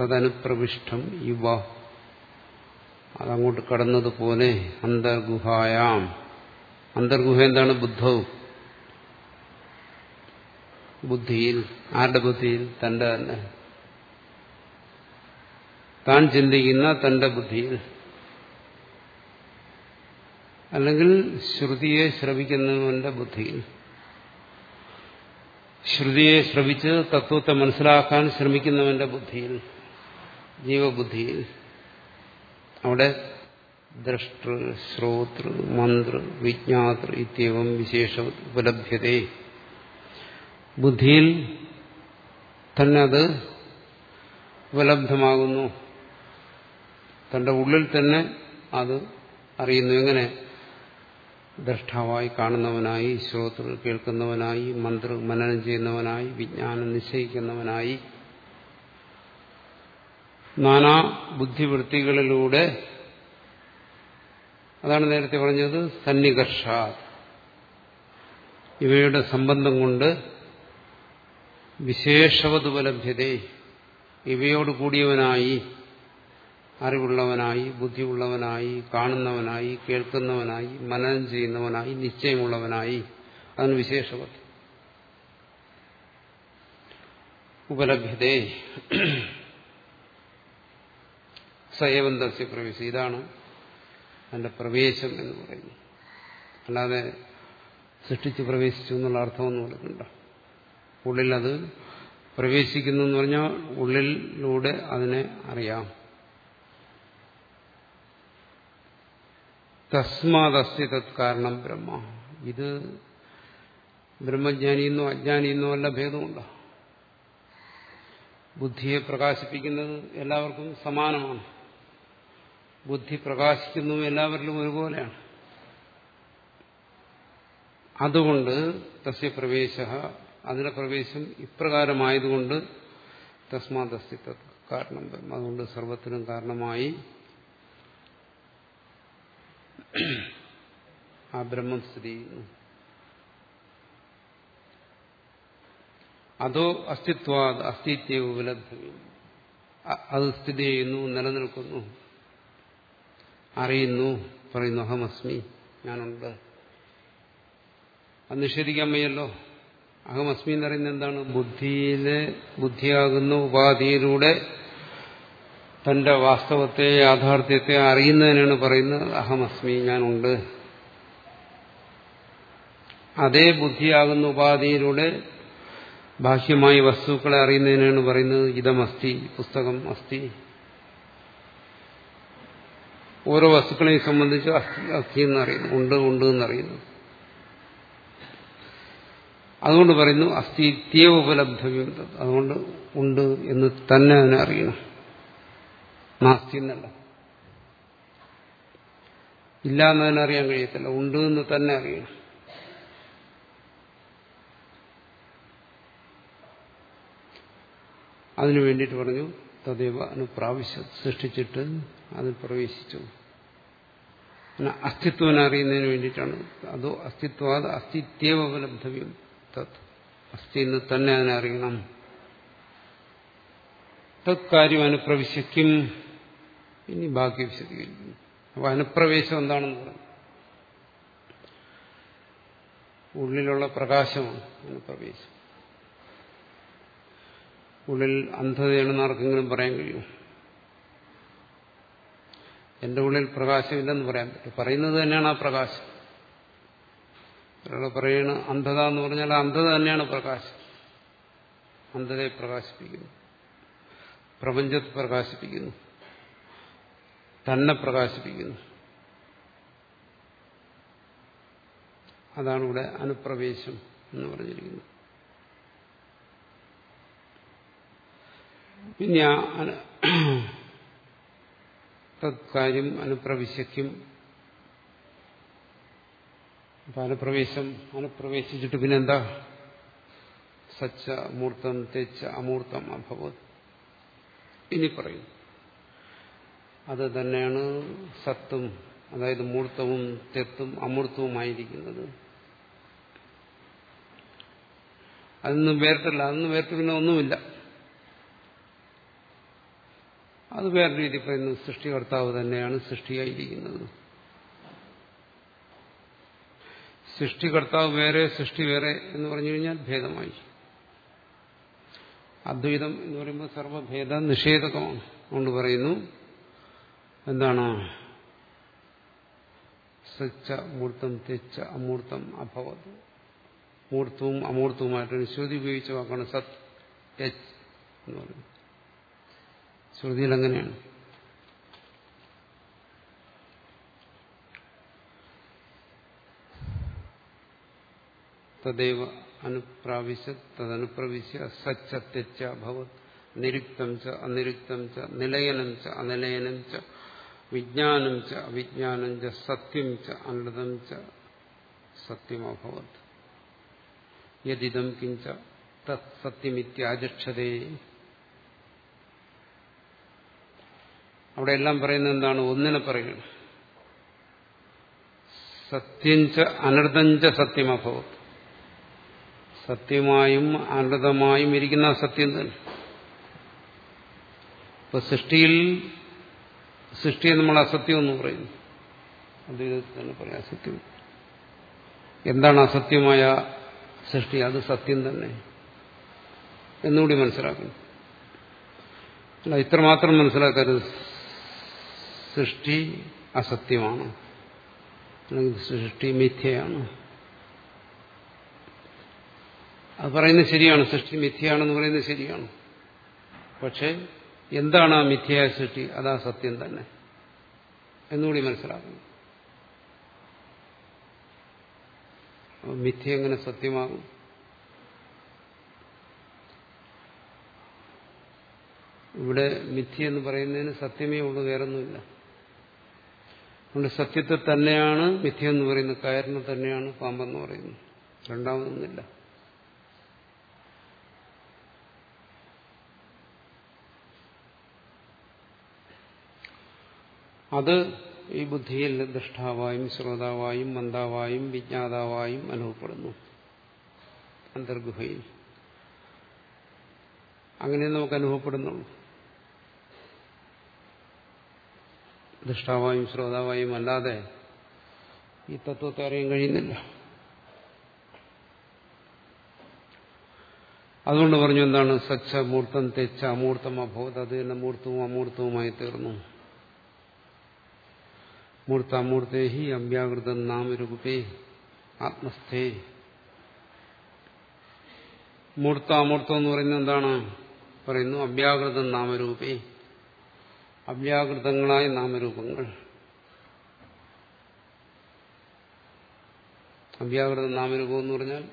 തദനുപ്രവിഷ്ടം ഇവ. അതങ്ങോട്ട് കടന്നതുപോലെ അന്തർഗുഹായാം. അന്തർഗുഹ എന്താണ് ബുദ്ധവും? ബുദ്ധിയിൽ ആരുടെ ബുദ്ധിയിൽ? തന്റെ തന്നെ. താൻ ചിന്തിക്കുന്ന തന്റെ ബുദ്ധിയിൽ. അല്ലെങ്കിൽ ശ്രുതിയെ ശ്രവിക്കുന്നവന്റെ ബുദ്ധിയിൽ. ശ്രുതിയെ ശ്രവിച്ച് തത്വത്തെ മനസ്സിലാക്കാൻ ശ്രമിക്കുന്നവന്റെ ബുദ്ധിയിൽ. ജീവബുദ്ധിയിൽ. അവിടെ ദ്രഷ്ടൃ ശ്രോതൃ മന്ത്രി വിജ്ഞാതൃ ഇത്യവം വിശേഷ ഉപലഭ്യത. ബുദ്ധിയിൽ തന്നെ അത് ഉപലബ്ധമാകുന്നു. തന്റെ ഉള്ളിൽ തന്നെ അത് അറിയുന്നു. എങ്ങനെ? ദ്രഷ്ടാവായി കാണുന്നവനായി ശ്രോതൃ കേൾക്കുന്നവനായി മന്ത്ര മനനം ചെയ്യുന്നവനായി വിജ്ഞാനം നിശ്ചയിക്കുന്നവനായി നാനാ ബുദ്ധിവൃത്തികളിലൂടെ അതാണ് നേരത്തെ പറഞ്ഞത് സന്നികർഷ ഇവയുടെ സംബന്ധം കൊണ്ട് വിശേഷവതുപലഭ്യത. ഇവയോട് കൂടിയവനായി അറിവുള്ളവനായി ബുദ്ധിയുള്ളവനായി കാണുന്നവനായി കേൾക്കുന്നവനായി മനനം ചെയ്യുന്നവനായി നിശ്ചയമുള്ളവനായി. അതിന് വിശേഷവത്. ഉപലഭ്യതേ. സയവന്തസ്യ പ്രവേശം. ഇതാണ് അതിന്റെ പ്രവേശം എന്ന് പറയുന്നത്. അല്ലാതെ സൃഷ്ടിച്ച് പ്രവേശിച്ചു എന്നുള്ള അർത്ഥമൊന്നും കൊടുക്കണ്ട ഉള്ളിൽ അത് പ്രവേശിക്കുന്നു എന്ന് പറഞ്ഞാൽ ഉള്ളിലൂടെ അതിനെ അറിയാം. തസ്മാദസ്തി തത് കാരണം ബ്രഹ്മ. ഇത് ബ്രഹ്മജ്ഞാനിയെന്നോ അജ്ഞാനിയെന്നോ അല്ല ഭേദമുണ്ടോ? ബുദ്ധിയെ പ്രകാശിപ്പിക്കുന്നത് എല്ലാവർക്കും സമാനമാണ്. ബുദ്ധി പ്രകാശിക്കുന്നു എല്ലാവരിലും ഒരുപോലെയാണ്. അതുകൊണ്ട് തസ്യ പ്രവേശ അതിന്റെ പ്രവേശം ഇപ്രകാരമായതുകൊണ്ട് തസ്മാദസ്തി കാരണം അതുകൊണ്ട് സർവത്തിനും കാരണമായി ആ ബ്രഹ്മം സ്ഥിതി ചെയ്യുന്നു. അതോ അസ്തിത്വ അസ്തിത്വ ഉപലബ്ധം അത് സ്ഥിതി ചെയ്യുന്നു നിലനിൽക്കുന്നു അറിയുന്നു പറയുന്നു അഹമസ്മി ഞാനുണ്ട്. അത് നിഷേധിക്കാൻ വയ്യല്ലോ. അഹമസ്മി എന്ന് പറയുന്നത് എന്താണ്? ബുദ്ധിയിലെ ബുദ്ധിയാകുന്ന ഉപാധിയിലൂടെ തന്റെ വാസ്തവത്തെ യാഥാർത്ഥ്യത്തെ അറിയുന്നതിനാണ് പറയുന്നത് അഹമസ്മി ഞാനുണ്ട്. അതേ ബുദ്ധിയാകുന്ന ഉപാധിയിലൂടെ ബാഹ്യമായി വസ്തുക്കളെ അറിയുന്നതിനാണ് പറയുന്നത് ഇതമസ്തി പുസ്തകം അസ്ഥി ഓരോ വസ്തുക്കളെയും സംബന്ധിച്ച് അസ്ഥി അസ്ഥി എന്നറിയുന്നു ഉണ്ട് ഉണ്ട് എന്നറിയുന്നു. അതുകൊണ്ട് പറയുന്നു അസ്ഥിത്യ ഉപലബ്ധവ്യം അതുകൊണ്ട് ഉണ്ട് എന്ന് തന്നെ അതിനെ അറിയണം. നാസ്തി എന്നല്ല ഇല്ല എന്നതിനറിയാൻ കഴിയത്തില്ല. ഉണ്ട് എന്ന് തന്നെ അറിയണം. അതിനു വേണ്ടിയിട്ട് പറഞ്ഞു തദൈവ അനുപ്രാവശ്യ സൃഷ്ടിച്ചിട്ട് അതിൽ പ്രവേശിച്ചു. അസ്തിത്വം അറിയുന്നതിന് വേണ്ടിയിട്ടാണ്. അതോ അസ്തിത്വാത് അസ്തിത്വ ഉപലബ്ധവ്യം തത് അസ്ഥി എന്ന് തന്നെ അതിനെ അറിയണം. തത്കാര്യം അനുപ്രവിശിക്കും ഇനി ബാക്കി വിശദീകരിക്കുന്നു. അപ്പൊ അനുപ്രവേശം എന്താണെന്ന് പറഞ്ഞു. ഉള്ളിലുള്ള പ്രകാശമാണ് അനുപ്രവേശം. ഉള്ളിൽ അന്ധതയാണെന്ന് ആർക്കെങ്കിലും പറയാൻ കഴിയും എന്റെ ഉള്ളിൽ പ്രകാശമില്ലെന്ന് പറയാൻ പറ്റും. പറയുന്നത് തന്നെയാണ് ആ പ്രകാശം. ഒരാൾ പറയണ അന്ധത എന്ന് പറഞ്ഞാൽ അന്ധത തന്നെയാണ് പ്രകാശം. അന്ധതയെ പ്രകാശിപ്പിക്കുന്നു. പ്രപഞ്ചത്തെ പ്രകാശിപ്പിക്കുന്നു. തന്നെ പ്രകാശിപ്പിക്കുന്നു. അതാണ് ഇവിടെ അനുപ്രവേശം എന്ന് പറഞ്ഞിരിക്കുന്നത്. പിന്നെ തത്കാര്യം അനുപ്രവിശയ്ക്കും അപ്പൊ അനുപ്രവേശം അനുപ്രവേശിച്ചിട്ട് പിന്നെന്താ? സച്ച മൂർത്തം തെച്ച അമൂർത്തം അഭവത്. ഇനി പറയും. അത് തന്നെയാണ് സത്തും അതായത് മൂർത്തവും തെത്തും അമൂർത്തവുമായിരിക്കുന്നത്. അതൊന്നും വേർട്ടില്ല അതൊന്നും വേർട്ട് പിന്നെ ഒന്നുമില്ല. അത് വേറെ രീതി പറയുന്നു സൃഷ്ടികർത്താവ് തന്നെയാണ് സൃഷ്ടിയായിരിക്കുന്നത്. സൃഷ്ടികർത്താവ് വേറെ സൃഷ്ടി വേറെ എന്ന് പറഞ്ഞു കഴിഞ്ഞാൽ ഭേദമായി. അദ്വൈതം എന്ന് പറയുമ്പോൾ സർവഭേദ നിഷേധകമാണ് കൊണ്ട് പറയുന്നു. എന്താണ്? സച്ച മൂർത്തം തെച്ച അമൂർത്തം അഭവത്. മൂർത്തവും അമൂർത്തവുമായിട്ടാണ് ശ്രുതി ഉപയോഗിച്ച വാക്കാണ് സത് എന്ന് പറയുന്നത്. ശ്രുതിയിൽ അങ്ങനെയാണ്. തദൈവ അനുപ്രാവശ്യ തദനുപ്രവിശ്യ സച്ച ഭവത് നിരുക്തം ച അനിരുക്തം ച നിലയനം ച അനിലയനം ച വിജ്ഞാനം ച അവിജ്ഞാനം ച സത്യം ച അനൃതം ച സത്യമഭവത് യദിദം കിഞ്ച തത് സത്യമിത്യാചക്ഷതേ അവിടെ എല്ലാം പറയുന്നത് എന്താണ്? ഒന്നിനെ പറയണം സത്യഞ്ച ച സത്യമഭവത് സത്യമായും അനൃതമായും ഇരിക്കുന്ന സത്യം തന്നെ. ഇപ്പൊ സൃഷ്ടിയിൽ സൃഷ്ടിയെ നമ്മൾ അസത്യം എന്ന് പറയുന്നു. അദ്വൈതത്തിൽ തന്നെ പറയാം അസത്യം. എന്താണ് അസത്യമായ സൃഷ്ടി? അത് സത്യം തന്നെ. എന്നുകൂടി മനസ്സിലാക്കുന്നു. അല്ല ഇത്രമാത്രം മനസ്സിലാക്കരുത് സൃഷ്ടി അസത്യമാണ്. അല്ലെങ്കിൽ സൃഷ്ടി മിഥ്യയാണ്. അത് പറയുന്നത് ശരിയാണ്. സൃഷ്ടി മിഥ്യയാണെന്ന് പറയുന്നത് ശരിയാണ്. പക്ഷെ എന്താണ് ആ മിഥ്യയായ സൃഷ്ടി? അതാ സത്യം തന്നെ. എന്നുകൂടി മനസ്സിലാക്കുന്നു. മിഥ്യ എങ്ങനെ സത്യമാകും? ഇവിടെ മിഥ്യ എന്ന് പറയുന്നതിന് സത്യമേ ഉള്ളൂ വേറൊന്നുമില്ല. അതുകൊണ്ട് സത്യത്തെ തന്നെയാണ് മിഥ്യ എന്ന് പറയുന്നത്. കയറിനെ തന്നെയാണ് പാമ്പെന്ന് പറയുന്നത്. രണ്ടാമതൊന്നുമില്ല. അത് ഈ ബുദ്ധിയിൽ ദൃഷ്ടാവായും ശ്രോതാവായും മന്ദാവായും വിജ്ഞാതാവായും അനുഭവപ്പെടുന്നു. അന്തർഗുഹയിൽ. അങ്ങനെ നമുക്ക് അനുഭവപ്പെടുന്നുള്ളൂ. ദൃഷ്ടാവായും ശ്രോതാവായും അല്ലാതെ ഈ തത്വത്തെ അറിയാൻ കഴിയുന്നില്ല. അതുകൊണ്ട് പറഞ്ഞു എന്താണ്? സച്ച മൂർത്തം തെച്ച അമൂർത്തം അഭവത് അത് തന്നെ മൂർത്തവും അമൂർത്തവുമായി തീർന്നു. മൂർത്താമൂർത്തേഹി അവ്യാകൃതം നാമരൂപേ ആത്മസ്ഥേ മൂർത്താമൂർത്തം എന്ന് പറയുന്നത് എന്താണ്? പറയുന്നു അവ്യാകൃതം നാമരൂപേ. അവ്യാകൃതങ്ങളായ നാമരൂപങ്ങൾ. അവ്യാകൃത നാമരൂപം എന്ന് പറഞ്ഞാൽ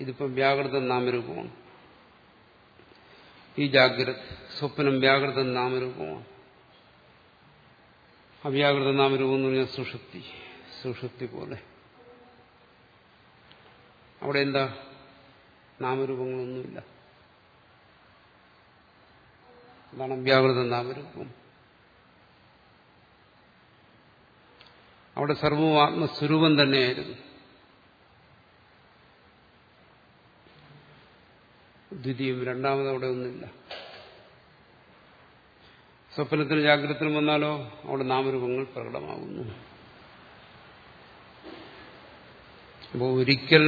ഇതിപ്പം വ്യാകൃത നാമരൂപമാണ്. ഈ ജാഗ്രത സ്വപ്നം വ്യാകൃത നാമരൂപമാണ്. അവ്യാകൃത നാമരൂപം എന്ന് പറഞ്ഞാൽ സുഷുപ്തി. സുഷുപ്തി പോലെ. അവിടെ എന്താ? നാമരൂപങ്ങളൊന്നുമില്ല. അതാണ് അവ്യാകൃത നാമരൂപം. അവിടെ സർവവും ആത്മസ്വരൂപം തന്നെയായിരുന്നു. ദ്വിതീയം രണ്ടാമത് അവിടെ ഒന്നുമില്ല. സ്വപ്നത്തിൽ ജാഗ്രതത്തിലും വന്നാലോ അവിടെ നാമരൂപങ്ങൾ പ്രകടമാകുന്നു. അപ്പോൾ ഒരിക്കൽ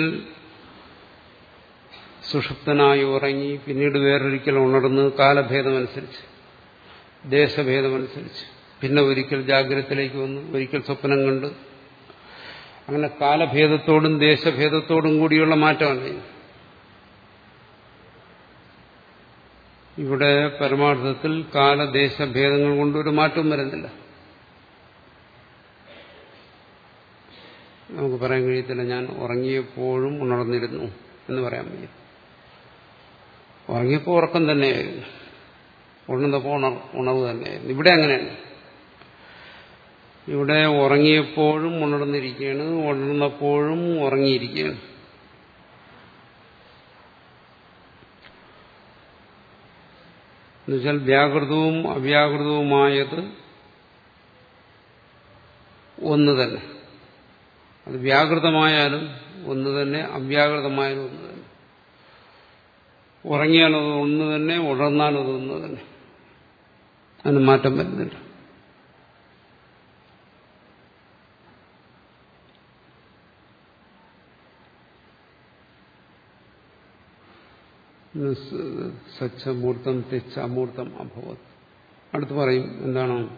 സുഷുപ്തനായി ഉറങ്ങി പിന്നീട് വേറൊരിക്കൽ ഉണർന്ന് കാലഭേദമനുസരിച്ച് ദേശഭേദമനുസരിച്ച് പിന്നെ ഒരിക്കൽ ജാഗ്രതത്തിലേക്ക് വന്നു ഒരിക്കൽ സ്വപ്നം കണ്ട് അങ്ങനെ കാലഭേദത്തോടും ദേശഭേദത്തോടും കൂടിയുള്ള മാറ്റമാണ്. ഇവിടെ പരമാർത്ഥത്തിൽ കാലദേശഭേദങ്ങൾ കൊണ്ട് ഒരു മാറ്റവും വരുന്നില്ല. നമുക്ക് പറയാൻ കഴിയത്തില്ല. ഞാൻ ഉറങ്ങിയപ്പോഴും ഉണർന്നിരുന്നു എന്ന് പറയാൻ വയ്യ. ഉറങ്ങിയപ്പോൾ ഉറക്കം തന്നെയായിരുന്നു. ഉണർന്നപ്പോൾ ഉണർ ഉണർവ് തന്നെയായിരുന്നു. ഇവിടെ അങ്ങനെയാണ് ഇവിടെ ഉറങ്ങിയപ്പോഴും ഉണർന്നിരിക്കുകയാണ് ഉണർന്നപ്പോഴും ഉറങ്ങിയിരിക്കുകയാണ്. എന്നുവെച്ചാൽ വ്യാകൃതവും അവ്യാകൃതവുമായത് ഒന്ന് തന്നെ. അത് വ്യാകൃതമായാലും ഒന്ന് തന്നെ അവ്യാകൃതമായാലും ഒന്ന് തന്നെ. ഉറങ്ങിയാലത് ഒന്ന് തന്നെ ഉണർന്നാലത് ഒന്ന് തന്നെ. അതിന് മാറ്റം വരുന്നില്ല. സച്ചമൂർത്തം തെച്ച അമൂർത്തം അഭവത്. അടുത്ത് പറയും എന്താണ്?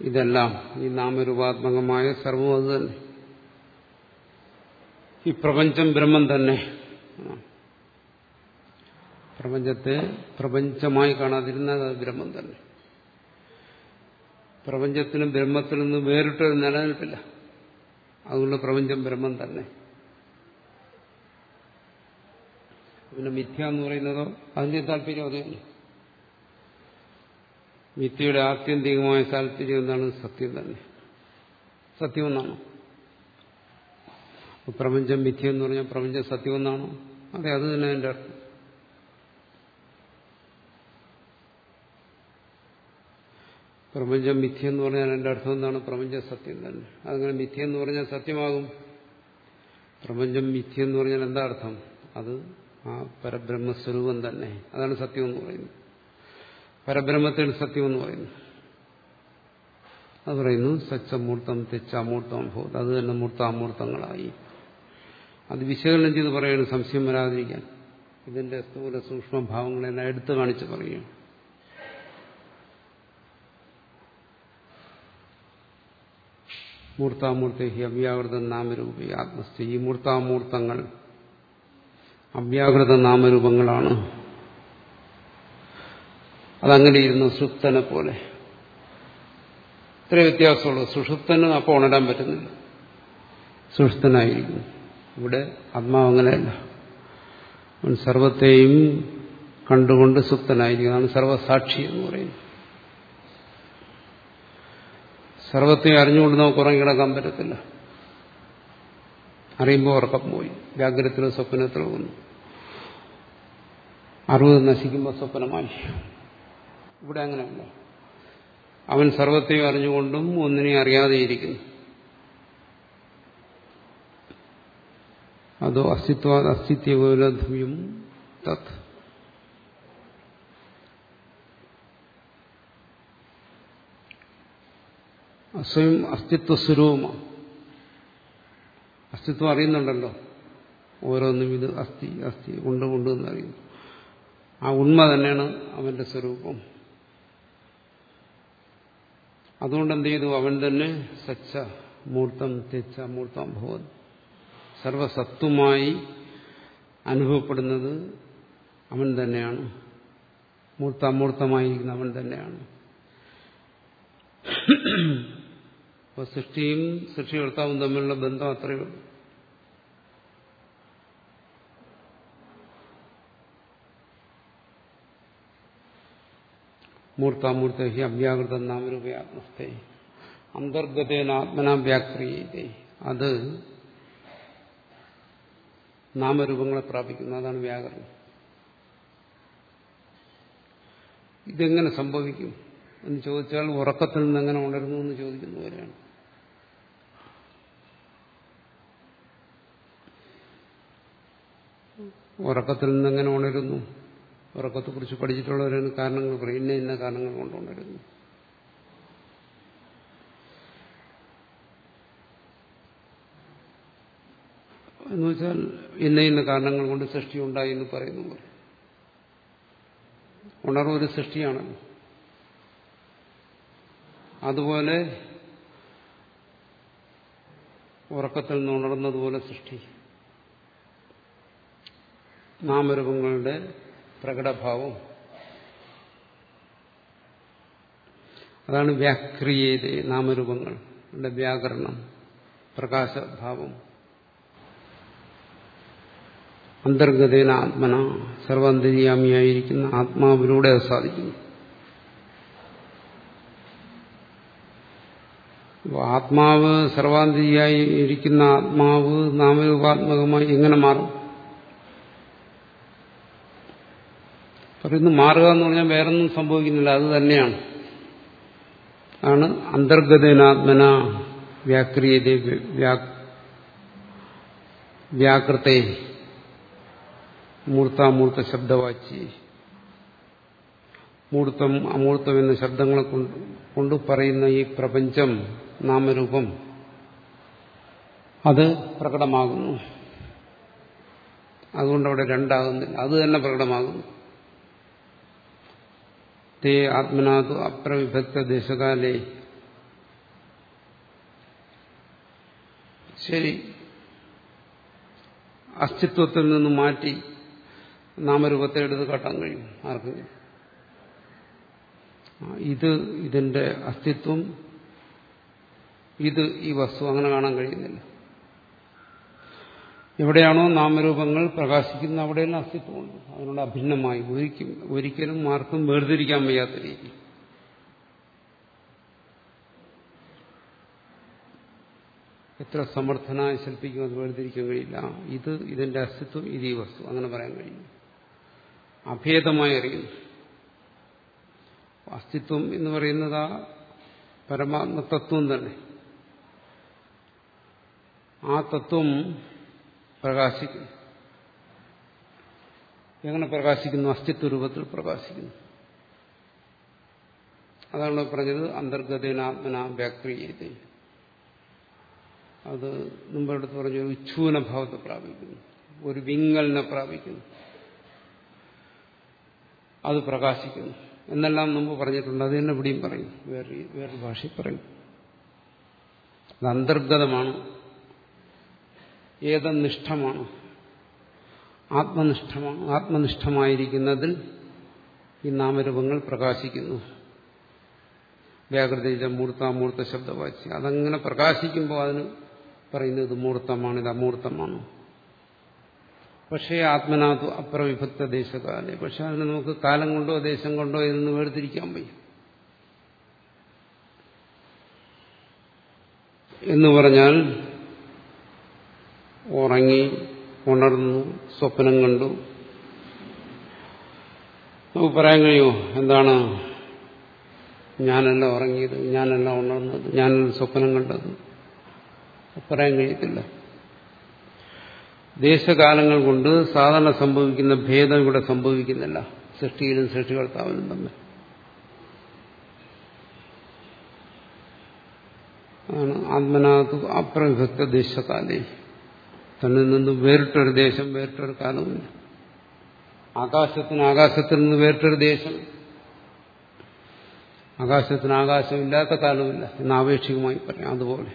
ഇതെല്ലാം ഈ നാമരൂപാത്മകമായ സർവം അത് തന്നെ. ഈ പ്രപഞ്ചം ബ്രഹ്മം തന്നെ. പ്രപഞ്ചത്തെ പ്രപഞ്ചമായി കാണാതിരുന്നാൽ അത് ബ്രഹ്മം തന്നെ. പ്രപഞ്ചത്തിനും ബ്രഹ്മത്തിൽ വേറിട്ടൊരു നിലനിൽപ്പില്ല. അതുകൊണ്ട് പ്രപഞ്ചം ബ്രഹ്മം തന്നെ. പിന്നെ മിഥ്യ എന്ന് പറയുന്നതോ അതിന്റെ താല്പര്യം അതേ മിഥ്യയുടെ ആത്യന്തികമായ താല്പര്യം എന്താണ്? സത്യം തന്നെ. സത്യം എന്നാണോ പ്രപഞ്ചം മിഥ്യ എന്ന് പറഞ്ഞാൽ പ്രപഞ്ചം സത്യം എന്നാണോ അതെ അത് തന്നെ എന്റെ അർത്ഥം. പ്രപഞ്ചം മിഥ്യ എന്ന് പറഞ്ഞാൽ എന്റെ അർത്ഥം എന്താണ്? പ്രപഞ്ചം സത്യം തന്നെ. അതങ്ങനെ മിഥ്യ എന്ന് പറഞ്ഞാൽ സത്യമാകും. പ്രപഞ്ചം മിഥ്യ എന്ന് പറഞ്ഞാൽ എന്താ അർത്ഥം? അത് ആ പരബ്രഹ്മസ്വരൂപം തന്നെ. അതാണ് സത്യം എന്ന് പറയുന്നത്. പരബ്രഹ്മത്തിൽ സത്യം എന്ന് പറയുന്നു. അത് പറയുന്നു സച്ചമൂർത്തം തെച്ചമൂർത്തം ഭൂത്. അത് തന്നെ മൂർത്താമൂർത്തങ്ങളായി. അത് വിശകലനം ചെയ്ത് പറയുന്നു സംശയം വരാതിരിക്കാൻ. ഇതിന്റെ സ്ഥൂല സൂക്ഷ്മഭാവങ്ങളെല്ലാം എടുത്തു കാണിച്ച് പറയുകയാണ് മൂർത്താമൂർത്തി അവ്യാകൃതം നാമരൂപി ആത്മസ്ഥ. ഈ മൂർത്താമൂർത്തങ്ങൾ അവ്യാകൃത നാമരൂപങ്ങളാണ് അതങ്ങനെ ഇരുന്നു സുപ്തനെ പോലെ. ഇത്ര വ്യത്യാസമുള്ളൂ. സുഷുപ്തന് അപ്പോൾ ഉണരാൻ പറ്റുന്നില്ല. സുഷുപ്തനായിരിക്കുന്നു. ഇവിടെ ആത്മാവ് അങ്ങനെയല്ല. സർവത്തെയും കണ്ടുകൊണ്ട് സുപ്തനായിരിക്കുന്നതാണ് സർവസാക്ഷി എന്ന് പറയുന്നത്. സർവത്തെയും അറിഞ്ഞുകൊണ്ട് നമുക്ക് ഉറങ്ങിക്കിടക്കാൻ പറ്റത്തില്ല. അറിയുമ്പോൾ ഉറക്കം പോയി. വ്യാഗ്രത്തിലോ സ്വപ്നത്തിലോ വന്നു അറിവ് നശിക്കുമ്പോൾ സ്വപ്നമായി ഇവിടെ അങ്ങനെയല്ല. അവൻ സർവത്തെയും അറിഞ്ഞുകൊണ്ടും ഒന്നിനെ അറിയാതെയിരിക്കുന്നു അതോ അസ്തിത്വ അസ്തിത്വലധ്യം തത്. സ്വയം അസ്തിത്വ സ്വരൂപമാണ് അസ്തിത്വം അറിയുന്നുണ്ടല്ലോ. ഓരോന്നും ഇത് അസ്ഥി അസ്ഥി ഉണ്ട് ഉണ്ട് എന്ന് അറിയുന്നു. ആ ഉണ്മ തന്നെയാണ് അവന്റെ സ്വരൂപം. അതുകൊണ്ട് എന്ത് ചെയ്തു? അവൻ തന്നെ സച്ച മൂർത്തം തെച്ച മൂർത്തം ഭവൻ സർവസത്വമായി അനുഭവപ്പെടുന്നത് അവൻ തന്നെയാണ്. മൂർത്താമൂർത്തമായിരിക്കുന്ന അവൻ തന്നെയാണ്. അപ്പോൾ സൃഷ്ടിയും സൃഷ്ടികർത്താവും തമ്മിലുള്ള ബന്ധം അത്രയേ മൂർത്താമൂർത്ത ഹി അവ്യാകൃത നാമരൂപയാത്മസ്ഥ അന്തർഗതേന ആത്മനാ വ്യാക്രിയതേ. അത് നാമരൂപങ്ങളെ പ്രാപിക്കുന്നു. അതാണ് വ്യാകരണം. ഇതെങ്ങനെ സംഭവിക്കും എന്ന് ചോദിച്ചാൽ ഉറക്കത്തിൽ നിന്ന് എങ്ങനെ ഉണരുന്നു എന്ന് ചോദിക്കുന്നവരാണ്. ഉറക്കത്തിൽ നിന്ന് എങ്ങനെ ഉണരുന്നു? ഉറക്കത്തെക്കുറിച്ച് പഠിച്ചിട്ടുള്ളവരാണ് കാരണങ്ങൾ പറയും. ഇന്ന ഇന്ന കാരണങ്ങൾ കൊണ്ടുകൊണ്ടിരുന്നു എന്ന് വെച്ചാൽ ഇന്ന ഇന്ന കാരണങ്ങൾ കൊണ്ട് സൃഷ്ടി ഉണ്ടായി എന്ന് പറയുന്നു. ഉണർവ് ഒരു സൃഷ്ടിയാണ്. അതുപോലെ ഉറക്കത്തിൽ നിന്ന് ഉണർന്നതുപോലെ സൃഷ്ടി. നാമരൂപങ്ങളുടെ പ്രകടഭാവം. അതാണ് വ്യാക്രിയേത് നാമരൂപങ്ങൾ വ്യാകരണം പ്രകാശഭാവം. അന്തർഗതേന ആത്മന സർവാന്തര്യാമിയായിരിക്കുന്ന ആത്മാവിലൂടെ അത് സാധിക്കുന്നു. ആത്മാവ് സർവാന്തരിയായി ഇരിക്കുന്ന ആത്മാവ് നാമരൂപാത്മകമായി എങ്ങനെ മാറും? പറയുന്നു മാറുക എന്ന് പറഞ്ഞാൽ വേറൊന്നും സംഭവിക്കുന്നില്ല അത് തന്നെയാണ്. ആണ് അന്തർഗതനാത്മന വ്യാക്രിയത വ്യാകൃത്തെ മൂർത്താമൂർത്ത ശബ്ദവാച്ചി. മൂർത്തം അമൂർത്തം എന്ന ശബ്ദങ്ങളെ കൊണ്ട് കൊണ്ട് പറയുന്ന ഈ പ്രപഞ്ചം നാമരൂപം അത് പ്രകടമാകുന്നു. അതുകൊണ്ട് അവിടെ രണ്ടാകുന്നില്ല. അത് തന്നെ പ്രകടമാകുന്നു. തേ ആത്മനാഥു അപ്രവിഭക്ത ദേശകാലേ ശരി. അസ്തിത്വത്തിൽ നിന്ന് മാറ്റി നാമരൂപത്തെ എടുത്ത് കാട്ടാൻ കഴിയും. ആർക്കെങ്കിലും ഇത് ഇതിന്റെ അസ്തിത്വം ഇത് ഈ വസ്തു അങ്ങനെ കാണാൻ കഴിയുന്നില്ല. എവിടെയാണോ നാമരൂപങ്ങൾ പ്രകാശിക്കുന്നത് അവിടെയെല്ലാം അസ്തിത്വമുണ്ട്. അതിനോട് അഭിന്നമായി ഒരിക്കലും ഒരിക്കലും ആർക്കും വേർതിരിക്കാൻ വയ്യാത്ത രീതി. എത്ര സമർത്ഥനായി ശില്പിക്കും അത് വേർതിരിക്കാൻ കഴിയില്ല. ഇത് ഇതിന്റെ അസ്തിത്വം ഇത് ഈ വസ്തു. അങ്ങനെ പറയാൻ കഴിയും അഭേദമായി അറിയുന്നു. അസ്തിത്വം എന്ന് പറയുന്നത് ആ പരമാത്മ തത്വം തന്നെ. ആ തത്വം പ്രകാശിക്കുന്നു. എങ്ങനെ പ്രകാശിക്കുന്നു? അസ്തിത്വ രൂപത്തിൽ പ്രകാശിക്കുന്നു. അതാണ് പറഞ്ഞത് അന്തർഗതനാത്മന വ്യാക്രിയത്. അത് മുമ്പെടുത്ത് പറഞ്ഞ ഒരു ഉച്ഛൂനഭാവത്തെ പ്രാപിക്കുന്നു. ഒരു വിങ്ങലിനെ പ്രാപിക്കുന്നു. അത് പ്രകാശിക്കുന്നു. എന്നെല്ലാം മുമ്പ് പറഞ്ഞിട്ടുണ്ട്. അത് തന്നെ ഇവിടെയും പറയും. വേറെ വേറൊരു ഭാഷയിൽ പറയും. അത് അന്തർഗതമാണ്. ഏതനിഷ്ഠമാണ്? ആത്മനിഷ്ഠമാണ്. ആത്മനിഷ്ഠമായിരിക്കുന്നതിൽ ഈ നാമരൂപങ്ങൾ പ്രകാശിക്കുന്നു. വ്യാകൃതിച്ച മൂർത്താമൂർത്ത ശബ്ദവാച്ച്. അതങ്ങനെ പ്രകാശിക്കുമ്പോൾ അതിന് പറയുന്നത് ഇത് മൂർത്തമാണ് ഇത് അമൂർത്തമാണ്. പക്ഷേ ആത്മനാഥു അപ്രവിഭക്ത ദേശകാലെ. പക്ഷെ അതിന് നമുക്ക് കാലം കൊണ്ടോ ദേശം കൊണ്ടോ ഇതൊന്ന് വേർതിരിക്കാൻ വയ്യ. എന്ന് പറഞ്ഞാൽ ഉറങ്ങി ഉണർന്നു സ്വപ്നം കണ്ടു. നമുക്ക് പറയാൻ കഴിയുമോ എന്താണ് ഞാനല്ല ഉറങ്ങിയത് ഞാനല്ല ഉണർന്നത് ഞാനല്ല സ്വപ്നം കണ്ടത്? പറയാൻ കഴിയത്തില്ല. ദേശകാലങ്ങൾ കൊണ്ട് സാധാരണ സംഭവിക്കുന്ന ഭേദം ഇവിടെ സംഭവിക്കുന്നില്ല. സൃഷ്ടിയിലും സൃഷ്ടികർത്താവിനും തമ്മിൽ. ആണ് ആത്മനാഥ് അപ്രവിഭക്ത ദേശകാലേ. തന്നിൽ നിന്നും വേറിട്ടൊരു ദേശം വേറിട്ടൊരു കാലവുമില്ല. ആകാശത്തിന് ആകാശത്തിൽ നിന്ന് വേറിട്ടൊരു ദേശം. ആകാശത്തിന് ആകാശമില്ലാത്ത കാലമില്ല എന്ന് ആപേക്ഷികമായി പറയാം. അതുപോലെ.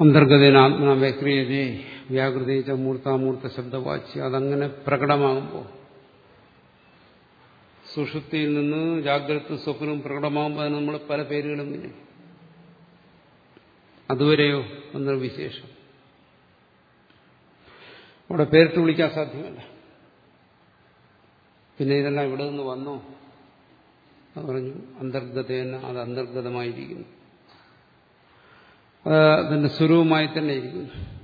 അന്തർഗതേന ആത്മന വ്യക്രിയതേ വ്യാകൃതിച്ച മൂർത്താമൂർത്ത ശബ്ദവാച്ചി അതങ്ങനെ പ്രകടമാകുമ്പോൾ സുഷുപ്തിയിൽ നിന്ന് ജാഗ്രത സ്വപ്നവും പ്രകടമാകുമ്പോൾ നമ്മൾ പല പേരുകളും വിളിക്കും അതുവരെയോ എന്നൊരു വിശേഷം. അവിടെ പേരിട്ട് വിളിക്കാൻ സാധ്യമല്ല. പിന്നെ ഇതെല്ലാം ഇവിടെ നിന്ന് വന്നോ? അത് പറഞ്ഞു അന്തർഗതേന അത് അന്തർഗതമായിരിക്കുന്നു. അത് അതിന്റെ സ്വരൂപമായി തന്നെ ഇരിക്കുന്നു.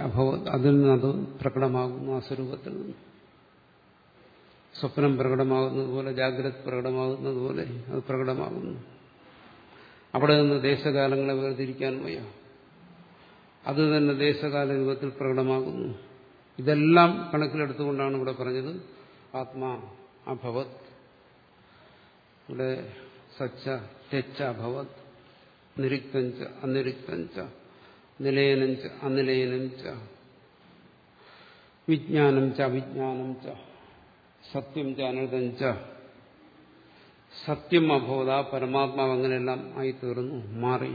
അഭവ അതിൽ നിന്ന് അത് പ്രകടമാകുന്നു ആ സ്വരൂപത്തിൽ നിന്ന്. സ്വപ്നം പ്രകടമാകുന്നത് പോലെ ജാഗ്രത പ്രകടമാകുന്നത് പോലെ അത് പ്രകടമാകുന്നു. അവിടെ നിന്ന് ദേശകാലങ്ങളെ വേർതിരിക്കാൻ വയ്യ. അത് തന്നെ ദേശകാല രൂപത്തിൽ പ്രകടമാകുന്നു. ഇതെല്ലാം കണക്കിലെടുത്തുകൊണ്ടാണ് ഇവിടെ പറഞ്ഞത് ആത്മാ അഭവത്. ഇവിടെ സച്ച തെച്ച അഭവത് നിരുക്തഞ്ച അനിരുക്തഞ്ച നിലയനഞ്ച അനിലയനഞ്ച വിജ്ഞാനം ച വിജ്ഞാനം ച സത്യം ച ച. സത്യം അബോധ പരമാത്മാവ് അങ്ങനെയെല്ലാം ആയി തീർന്നു മാറി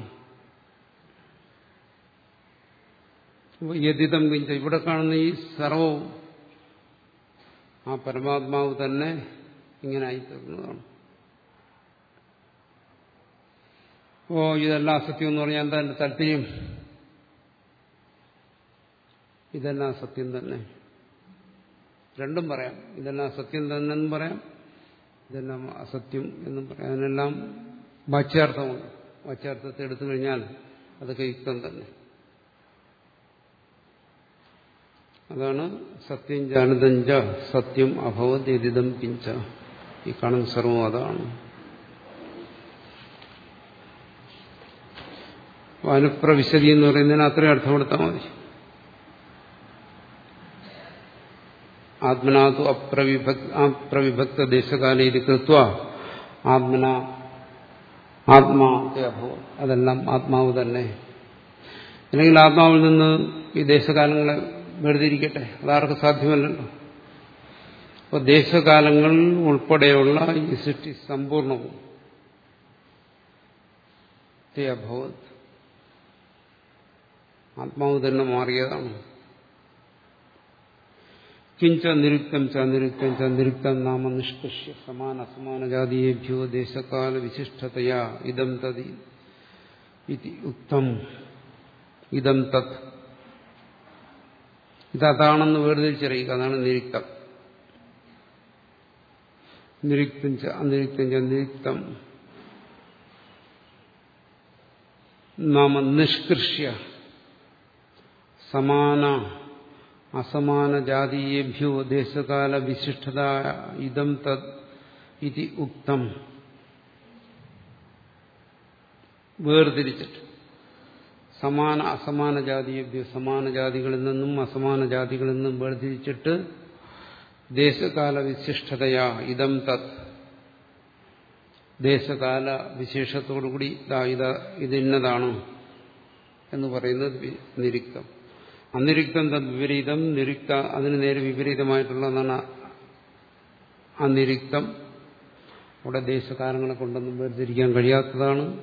യതിതം കിഞ്ച. ഇവിടെ കാണുന്ന ഈ സർവവും ആ പരമാത്മാവ് തന്നെ ഇങ്ങനെ ആയിത്തീർന്നതാണ്. ഓ ഇതെല്ലാം അസത്യം എന്ന് പറഞ്ഞാൽ എന്താ എന്റെ താല്പര്യം? ഇതെല്ലാം സത്യം തന്നെ. രണ്ടും പറയാം. ഇതെല്ലാം സത്യം തന്നെ എന്നും പറയാം. ഇതെല്ലാം അസത്യം എന്നും പറയാം. അതിനെല്ലാം വാച്യാർത്ഥമുണ്ട്. വാച്യാർത്ഥത്തെ എടുത്തു കഴിഞ്ഞാൽ അതൊക്കെ യുക്തം തന്നെ. അതാണ് സത്യം ജാനതഞ്ച സത്യം അഭവത് പിഞ്ച ഈ കാണുന്ന സർവം അതാണ്. അനുപ്രവിശതി എന്ന് പറയുന്നതിന് അത്രയും അർത്ഥം കൊടുത്താൽ മതി. ആത്മനാതു അപ്രവിഭക് അപ്രവിഭക്ത ദേശകാല കൃത്വ. ആത്മന ആത്മാവത്തെ അഭവം അതെല്ലാം ആത്മാവ് തന്നെ. അല്ലെങ്കിൽ ആത്മാവിൽ നിന്ന് ഈ ദേശകാലങ്ങളെ വെറുതിരിക്കട്ടെ അതാർക്ക് സാധ്യമല്ലല്ലോ. അപ്പോൾ ദേശകാലങ്ങൾ ഉൾപ്പെടെയുള്ള ഈ സൃഷ്ടി സമ്പൂർണവും. അഭവത് ആത്മാവ് തന്നെ മാറിയതാണ്. കിഞ്ച നിരുക്തം ച നിരുക്തം ച നിരുക്തം നാമ നിഷ്കൃഷ്യ സമാന അസമാന ജാതീയേഭ്യോ ദേശകാല വിശിഷ്ടതയാ ഇതം തതി ഉക്തം ഇതം തത് ഇതതാണെന്ന് വേർതിരിച്ചറിയുക. അതാണ് നിരുക്തം. നിരുക്തം ച അനിരുക്തം ച നിരുക്തം. നാമ നിഷ്കൃഷ്യ സമാന അസമാന ജാതീയേഭ്യോ ദേശകാല വിശിഷ്ടത ഇതം തത് ഇതി ഉക്തം. വേർതിരിച്ചിട്ട്. സമാന അസമാന ജാതിയേഭ്യോ സമാന ജാതികളിൽ നിന്നും അസമാന ജാതികളിൽ നിന്നും വേർതിരിച്ചിട്ട് ദേശകാല വിശിഷ്ടതയാ ഇതം തത് ദേശകാല വിശേഷത്തോടുകൂടി ഇത് ഇതിന്നതാണ് എന്ന് പറയുന്നത് നിരുക്തം. അനിരുക്തം വിപരീതം നിരുക്ത അതിന് നേരെ വിപരീതമായിട്ടുള്ളതാണ് അനിരുക്തം. അവിടെ ദേശകാരങ്ങളെ കൊണ്ടൊന്നും വേർതിരിക്കാൻ കഴിയാത്തതാണ്.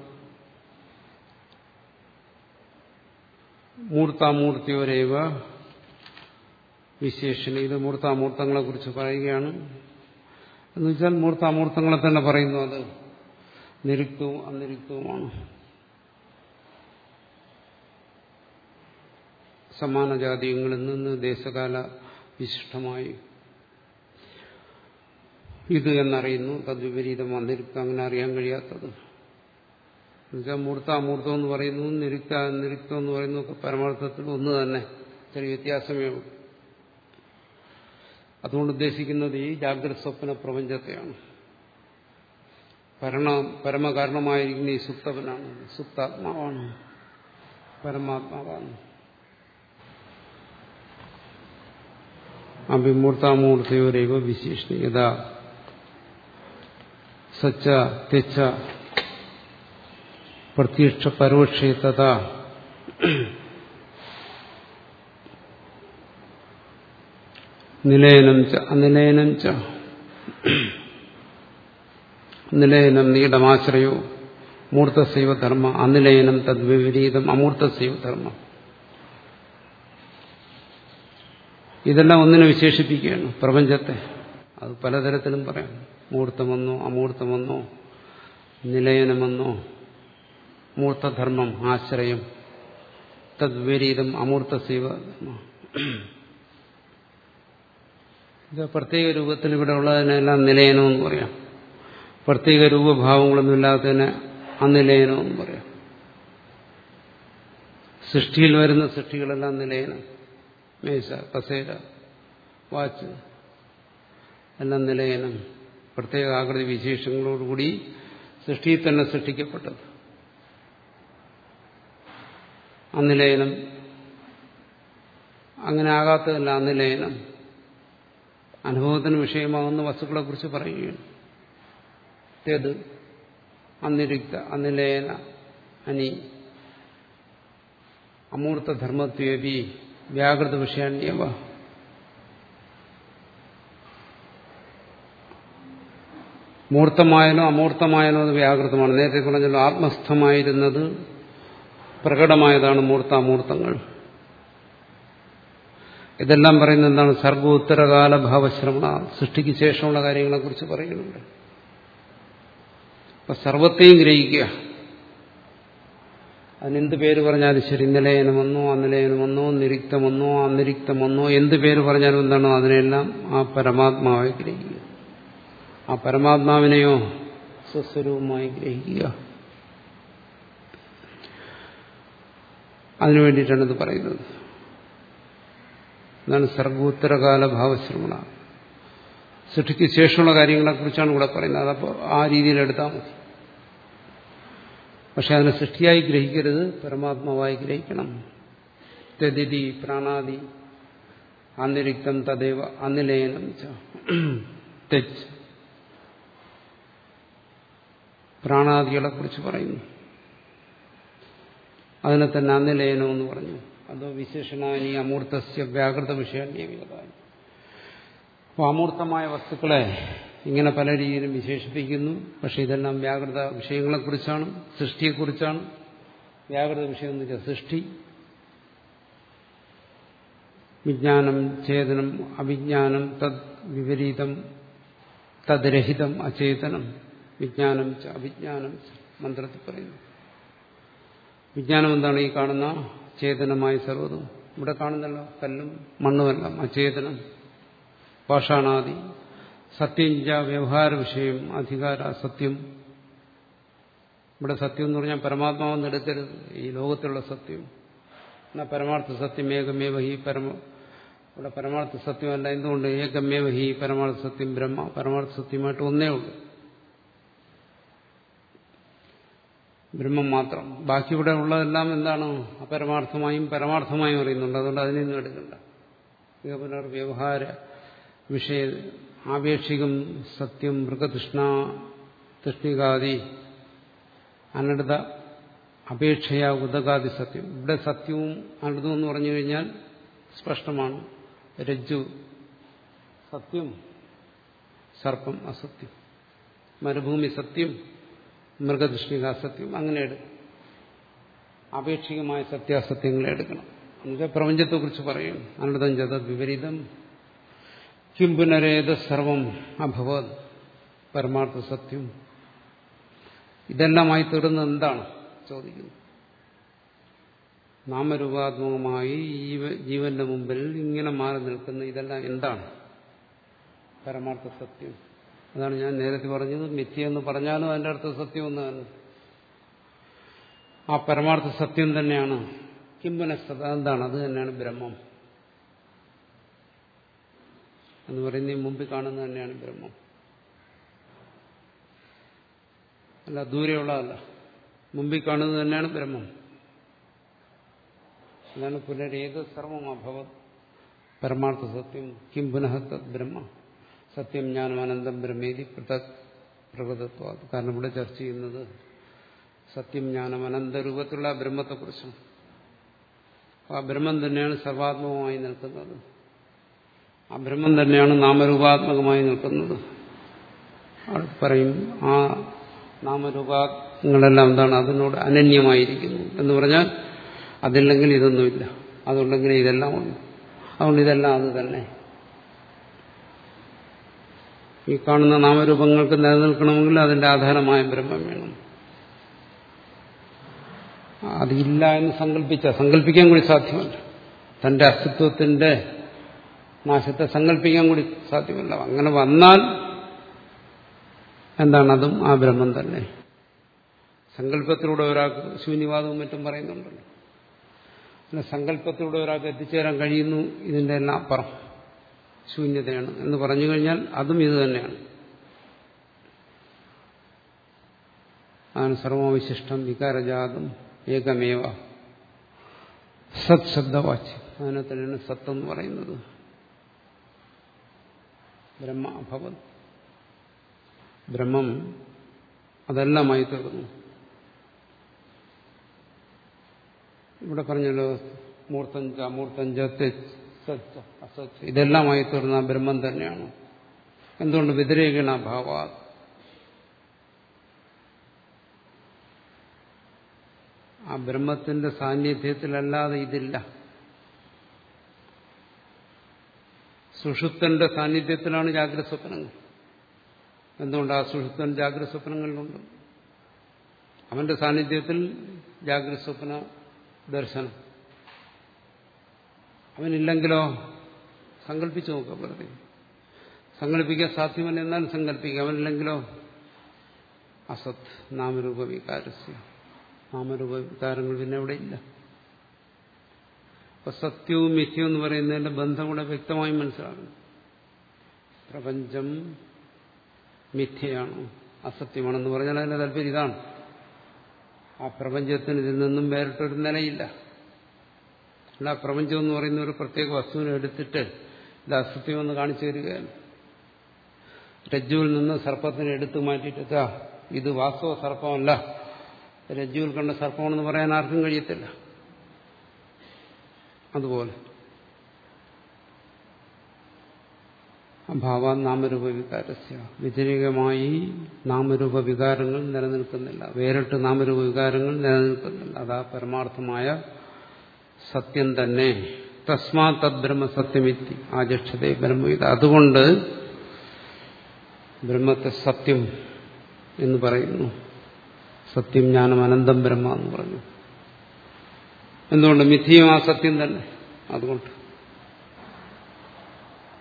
മൂർത്താമൂർത്തിയോരേവ വിശേഷണ. ഇത് മൂർത്താമൂർത്തങ്ങളെ കുറിച്ച് പറയുകയാണ്. എന്ന് വെച്ചാൽ മൂർത്താമൂർത്തങ്ങളെ തന്നെ പറയുന്നു അത്. നിരുക്തവും അനിരുക്തവുമാണ്. സമാന ജാതീയങ്ങളിൽ നിന്ന് ദേശകാല വിശിഷ്ടമായി. ഇത് എന്നറിയുന്നു തദ്വിപരീതം അനിരുക്തം അങ്ങനെ അറിയാൻ കഴിയാത്തത്. എന്നുവെച്ചാൽ മൂർത്ത അമൂർത്തം എന്ന് പറയുന്നു നിരുക്ത നിരുക്തം എന്ന് പറയുന്നു പരമാർത്ഥത്തിൽ ഒന്ന് തന്നെ. ചെറിയ വ്യത്യാസമേ ഉള്ളൂ. അതുകൊണ്ട് ഉദ്ദേശിക്കുന്നത് ഈ ജാഗ്രത സ്വപ്ന പ്രപഞ്ചത്തെയാണ്. പരണ പരമകാരണമായിരിക്കുന്ന ഈ സുപ്തവനാണ്. സുപ്താത്മാവാണ്. പരമാത്മാവാണ്. അഭിമൂർത്താമൂർത്തയോരേവ വിശേഷണീയത സച്ച തെച്ച പ്രത്യക്ഷ പരോക്ഷേതത നിലയനം ച അനിലയനം ച. നിലയനം നീടമാശ്രയോ. മൂർത്തസൈവ ധർമ്മ അനിലയനം തദ്വിപരീതം അമൂർത്തസൈവ ഇതെല്ലാം ഒന്നിനെ വിശേഷിപ്പിക്കുകയാണ്. പ്രപഞ്ചത്തെ. അത് പലതരത്തിലും പറയാം. മൂർത്തമെന്നോ അമൂർത്തമെന്നോ നിലയനമെന്നോ മൂർത്തധർമ്മം ആശ്രയം തദ്വിപരീതം അമൂർത്ത സീവ ഇത് പ്രത്യേക രൂപത്തിൽ ഇവിടെ ഉള്ളതിനെല്ലാം നിലയനമെന്ന് പറയാം. പ്രത്യേക രൂപഭാവങ്ങളൊന്നും ഇല്ലാത്തതിനെ അനിലയനമെന്ന് പറയാം. സൃഷ്ടിയിൽ വരുന്ന സൃഷ്ടികളെല്ലാം നിലയനം. മേശ കസേര വാച്ച് എന്ന നിലയനം പ്രത്യേക ആകൃതി വിശേഷങ്ങളോടുകൂടി സൃഷ്ടിയിൽ തന്നെ സൃഷ്ടിക്കപ്പെട്ടത്. അനിലയനം അങ്ങനെ ആകാത്തതല്ല അനിലയനം അനുഭവത്തിന് വിഷയമാകുന്ന വസ്തുക്കളെക്കുറിച്ച് പറയുകയാണ്. തേത് അനിരുക്ത അനിലയന അനി അമൂർത്തധർമ്മത്വേപി വ്യാകൃത വിഷയാണ്യവ മൂർത്തമായനോ അമൂർത്തമായനോ അത് വ്യാകൃതമാണ്. നേരത്തെ പറഞ്ഞല്ലോ ആത്മസ്ഥമായിരുന്നത് പ്രകടമായതാണ് മൂർത്ത അമൂർത്തങ്ങൾ ഇതെല്ലാം പറയുന്നത് എന്താണ്? സർഗോത്തരകാല ഭാവശ്രമണ സൃഷ്ടിക്ക് ശേഷമുള്ള കാര്യങ്ങളെക്കുറിച്ച് പറയുന്നുണ്ട്. അപ്പൊ സർവത്തെയും ഗ്രഹിക്കുക. അതിനെന്ത് പേര് പറഞ്ഞാലും ശരി. നിലയനമെന്നോ അനിലയനമെന്നോ നിരിക്തമെന്നോ അനിരിക്തമെന്നോ എന്ത് പേര് പറഞ്ഞാലും എന്താണോ അതിനെല്ലാം ആ പരമാത്മാവായി ഗ്രഹിക്കുക. ആ പരമാത്മാവിനെയോ സ്വസ്വരൂപമായി ഗ്രഹിക്കുക. അതിനു വേണ്ടിയിട്ടാണ് ഇത് പറയുന്നത്. എന്നാണ് സർഗോത്തരകാല ഭാവശ്രമണ സൃഷ്ടിക്ക് ശേഷമുള്ള കാര്യങ്ങളെക്കുറിച്ചാണ് ഇവിടെ പറയുന്നത്. അതപ്പോൾ ആ രീതിയിൽ എടുത്താൽ മതി. പക്ഷെ അതിനെ സൃഷ്ടിയായി ഗ്രഹിക്കരുത് പരമാത്മാവായി ഗ്രഹിക്കണം. തെതിഥി പ്രാണാദി അനിരിക്തം തദൈവ അനിലയനം തെച്ച് പ്രാണാദികളെ കുറിച്ച് പറയുന്നു. അതിനെ തന്നെ അനിലയനം എന്ന് പറഞ്ഞു. അതോ വിശേഷണാനി അമൂർത്തസ്യ വ്യാകൃത വിഷയാന്യവികതായി അപ്പോൾ അമൂർത്തമായ വസ്തുക്കളെ ഇങ്ങനെ പല രീതിയിലും വിശേഷിപ്പിക്കുന്നു. പക്ഷെ ഇതെല്ലാം വ്യാകൃത വിഷയങ്ങളെക്കുറിച്ചാണ് സൃഷ്ടിയെക്കുറിച്ചാണ്. വ്യാകൃത വിഷയം എന്ന് വെച്ചാൽ സൃഷ്ടി. വിജ്ഞാനം ചേതനം അവിജ്ഞാനം തദ് വിപരീതം തദ്രഹിതം അചേതനം. വിജ്ഞാനം അവിജ്ഞാനം മന്ത്രത്തിൽ പറയുന്നു. വിജ്ഞാനം എന്താണ് ഈ കാണുന്ന ചേതനമായ സർവതും? ഇവിടെ കാണുന്നല്ലോ കല്ലും മണ്ണുമെല്ലാം അചേതനം പാഷാണാദി സത്യം ച വ്യവഹാര വിഷയം അധികാര സത്യം. ഇവിടെ സത്യം എന്ന് പറഞ്ഞാൽ പരമാത്മാവെന്ന് എടുക്കരുത്. ഈ ലോകത്തിലുള്ള സത്യം. എന്നാ പരമാർത്ഥ സത്യം ഏകമേവ ഹി പരമ ഇവിടെ പരമാർത്ഥ സത്യമല്ല എന്തുകൊണ്ട്? ഏകമേവ ഹി പരമാർത്ഥ സത്യം ബ്രഹ്മ. പരമാർത്ഥ സത്യമായിട്ട് ഒന്നേ ഉള്ളൂ. ബ്രഹ്മം മാത്രം. ബാക്കി ഇവിടെ ഉള്ളതെല്ലാം എന്താണ്? അപരമാർത്ഥമായും പരമാർത്ഥമായും അറിയുന്നുണ്ട്. അതുകൊണ്ട് അതിനെയൊന്നും എടുക്കണ്ട. വ്യവഹാര വിഷയ ആപേക്ഷികം സത്യം മൃഗതൃഷ്ണ തൃഷ്ണികാദി അനടുത അപേക്ഷയ ഉദകാദി സത്യം. ഇവിടെ സത്യവും അനടുതും എന്ന് പറഞ്ഞു കഴിഞ്ഞാൽ സ്പഷ്ടമാണ്. രജ്ജു സത്യം സർപ്പം അസത്യം. മരുഭൂമി സത്യം മൃഗതൃഷ്ണിക സത്യം. അങ്ങനെ എടുക്കും ആപേക്ഷികമായ സത്യാസത്യങ്ങളെ എടുക്കണം. എന്നുവെച്ചാൽ പ്രപഞ്ചത്തെക്കുറിച്ച് പറയും. അനൃതം ജത വിപരീതം. കിം പുനരേത സർവം അഭവത് പരമാർത്ഥ സത്യം. ഇതെല്ലാമായി തീർന്നത് എന്താണ്? ചോദിക്കുന്നു. നാമരൂപാത്മകമായി ജീവന്റെ മുമ്പിൽ ഇങ്ങനെ മാറി നിൽക്കുന്ന ഇതെല്ലാം എന്താണ്? പരമാർത്ഥ സത്യം. അതാണ് ഞാൻ നേരത്തെ പറഞ്ഞത്. മിഥ്യ എന്ന് പറഞ്ഞാലും അതിന്റെ അർത്ഥം സത്യം എന്ന് തന്നെ. ആ പരമാർത്ഥ സത്യം തന്നെയാണ് കിംബനസ്തത എന്താണ് അത് തന്നെയാണ് ബ്രഹ്മം. എന്ന് പറയുന്ന മുമ്പിൽ കാണുന്നത് തന്നെയാണ് ബ്രഹ്മം. അല്ല ദൂരെയുള്ളതല്ല. മുമ്പിൽ കാണുന്നത് തന്നെയാണ് ബ്രഹ്മം. അതാണ് പുനരേത് സർവം അഭവത് പരമാർത്ഥ സത്യം. കിം പുനഃ തത് ബ്രഹ്മ. സത്യം ജ്ഞാനം അനന്തം ബ്രഹ്മേതി പൃഥക് പ്രകൃതത്വ കാരണം ഇവിടെ ചർച്ച ചെയ്യുന്നത് സത്യം ജ്ഞാനം അനന്തരൂപത്തിലുള്ള ബ്രഹ്മത്തെക്കുറിച്ചാണ്. ആ ബ്രഹ്മം തന്നെയാണ് സർവാത്മകമായി നിൽക്കുന്നത്. ആ ബ്രഹ്മം തന്നെയാണ് നാമരൂപാത്മകമായി നിൽക്കുന്നത്. പറയും ആ നാമരൂപങ്ങളെല്ലാം എന്താണ് അതിനോട് അനന്യമായിരിക്കുന്നു എന്ന് പറഞ്ഞാൽ അതില്ലെങ്കിൽ ഇതൊന്നുമില്ല. അതുണ്ടെങ്കിൽ ഇതെല്ലാം ഉണ്ട്. അതുകൊണ്ട് ഇതെല്ലാം അത് തന്നെ. ഈ കാണുന്ന നാമരൂപങ്ങൾക്ക് നിലനിൽക്കണമെങ്കിൽ അതിന്റെ ആധാരമായ ബ്രഹ്മം വേണം. അതില്ല എന്ന് സങ്കല്പിച്ച സങ്കല്പിക്കാൻ കൂടി സാധ്യമല്ല. തന്റെ അസ്തിത്വത്തിന്റെ നാശത്തെ സങ്കല്പിക്കാൻ കൂടി സാധ്യമല്ല. അങ്ങനെ വന്നാൽ എന്താണ് അതും ആ ബ്രഹ്മം തന്നെ. സങ്കല്പത്തിലൂടെ ഒരാൾക്ക് ശൂന്യവാദവും മറ്റും പറയുന്നുണ്ടല്ലോ. അല്ല സങ്കല്പത്തിലൂടെ ഒരാൾക്ക് എത്തിച്ചേരാൻ കഴിയുന്നു ഇതിന്റെ എല്ലാം അപ്പുറം. ശൂന്യതയാണ് എന്ന് പറഞ്ഞു കഴിഞ്ഞാൽ അതും ഇത് തന്നെയാണ്. ആണ് സർവവിശിഷ്ടം വികാരജാതം ഏകമേവ. സത് ശബ്ദവാച്യം. അതിനെ തന്നെയാണ് സത്ത് എന്ന് പറയുന്നത്. ബ്രഹ്മ അഭവത് ബ്രഹ്മം അതെല്ലാമായി തീർന്നു ഇവിടെ പറഞ്ഞല്ലോ മൂർത്തഞ്ച മൂർത്തഞ്ച തെച്ച് അസച്ച് ഇതെല്ലാമായി തീർന്ന ബ്രഹ്മം തന്നെയാണ്. എന്തുകൊണ്ട്? വ്യതിരേകണ ഭാവ ആ ബ്രഹ്മത്തിന്റെ സാന്നിധ്യത്തിലല്ലാതെ ഇതില്ല. സുഷുപ്തന്റെ സാന്നിധ്യത്തിലാണ് ജാഗ്രത സ്വപ്നങ്ങൾ എന്തുകൊണ്ട് ആ സുഷുപ്തൻ ജാഗ്രത സ്വപ്നങ്ങളിലുണ്ട് അവന്റെ സാന്നിധ്യത്തിൽ ജാഗ്രത സ്വപ്ന ദർശനം. അവനില്ലെങ്കിലോ? സങ്കല്പിച്ചു നോക്കാം വെറുതെ സങ്കല്പിക്കാൻ സാധ്യമല്ല എന്നാലും സങ്കല്പിക്കുക. അവനില്ലെങ്കിലോ? അസത് നാമരൂപ വികാരസ്യ നാമരൂപ വികാരങ്ങൾ പിന്നെ അവിടെ ഇല്ല അപ്പൊ സത്യവും മിഥ്യവും എന്ന് പറയുന്നതിന്റെ ബന്ധം കൂടെ വ്യക്തമായി മനസ്സിലാക്കണം. പ്രപഞ്ചം മിഥ്യയാണ്? അസത്യമാണെന്ന് പറഞ്ഞാൽ അതിന്റെ താല്പര്യം ഇതാണ്. ആ പ്രപഞ്ചത്തിന് ഇതിൽ നിന്നും വേറിട്ടൊരു നിലയില്ല. അല്ല പ്രപഞ്ചം എന്ന് പറയുന്ന ഒരു പ്രത്യേക വസ്തുവിനെ എടുത്തിട്ട് ഇത് അസത്യമെന്ന് കാണിച്ചു തരികയാണ്. രജ്ജുവിൽ നിന്ന് സർപ്പത്തിനെ എടുത്തു മാറ്റിയിട്ട് ഇത് വാസ്തവ സർപ്പമല്ല. രജ്ജുവിൽ കണ്ട സർപ്പമാണെന്ന് പറയാൻ ആർക്കും കഴിയത്തില്ല. അതുപോലെ. അഭാവ നാമരൂപ വികാരസ്യ വ്യതിരികമായി നാമരൂപ വികാരങ്ങൾ നിലനിൽക്കുന്നില്ല. വേറിട്ട് നാമരൂപ വികാരങ്ങൾ നിലനിൽക്കുന്നില്ല. അതാ പരമാർത്ഥമായ സത്യം തന്നെ. തസ്മാ തദ്ബ്രഹ്മ സത്യമിത്തി ആചക്ഷതേ ബ്രഹ്മവിത അതുകൊണ്ട് ബ്രഹ്മത്തെ സത്യം എന്ന് പറയുന്നു. സത്യം ജ്ഞാനം അനന്തം ബ്രഹ്മ എന്ന് പറഞ്ഞു എന്തുകൊണ്ട്? മിഥിയും ആ സത്യം തന്നെ. അതുകൊണ്ട്.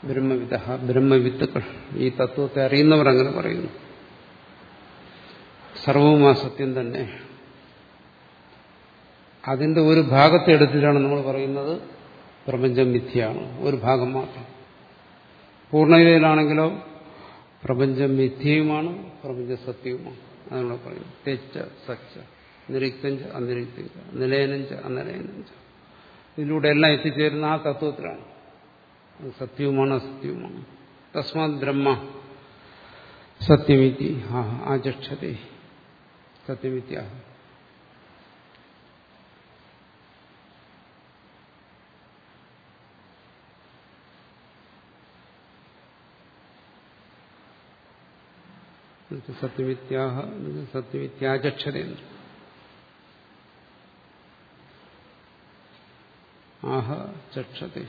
ബ്രഹ്മവിദ ബ്രഹ്മവിത്തുക്കൾ ഈ തത്വത്തെ അറിയുന്നവർ അങ്ങനെ പറയുന്നു. സർവവും ആ സത്യം തന്നെ. അതിന്റെ ഒരു ഭാഗത്തെ എടുത്തിട്ടാണ് നമ്മൾ പറയുന്നത് പ്രപഞ്ചം മിഥ്യയാണ്. ഒരു ഭാഗം മാത്രം. പൂർണതയിലാണെങ്കിലോ പ്രപഞ്ചം മിഥ്യയുമാണ് പ്രപഞ്ച സത്യവുമാണ് അതാണ് പറയുന്നത് തെച്ച സച്ച. നിരിക്തഞ്ച അനിരിക്തഞ്ച നിലയനഞ്ച് അനിലയനഞ്ച് ഇതിലൂടെ എല്ലാം എത്തിച്ചേരുന്ന ആ തത്വത്തിലാണ്. സത്യവുമാണ് അസത്യവുമാണ്. തസ്മാത് ബ്രഹ്മ സത്യമിതി ആചക്ഷതേ. സത്യമിത്യ. സത്യമിത്യാഹ സത്യമിത്യാചക്ഷതയെന്ന് ആഹ ചക്ഷതേ.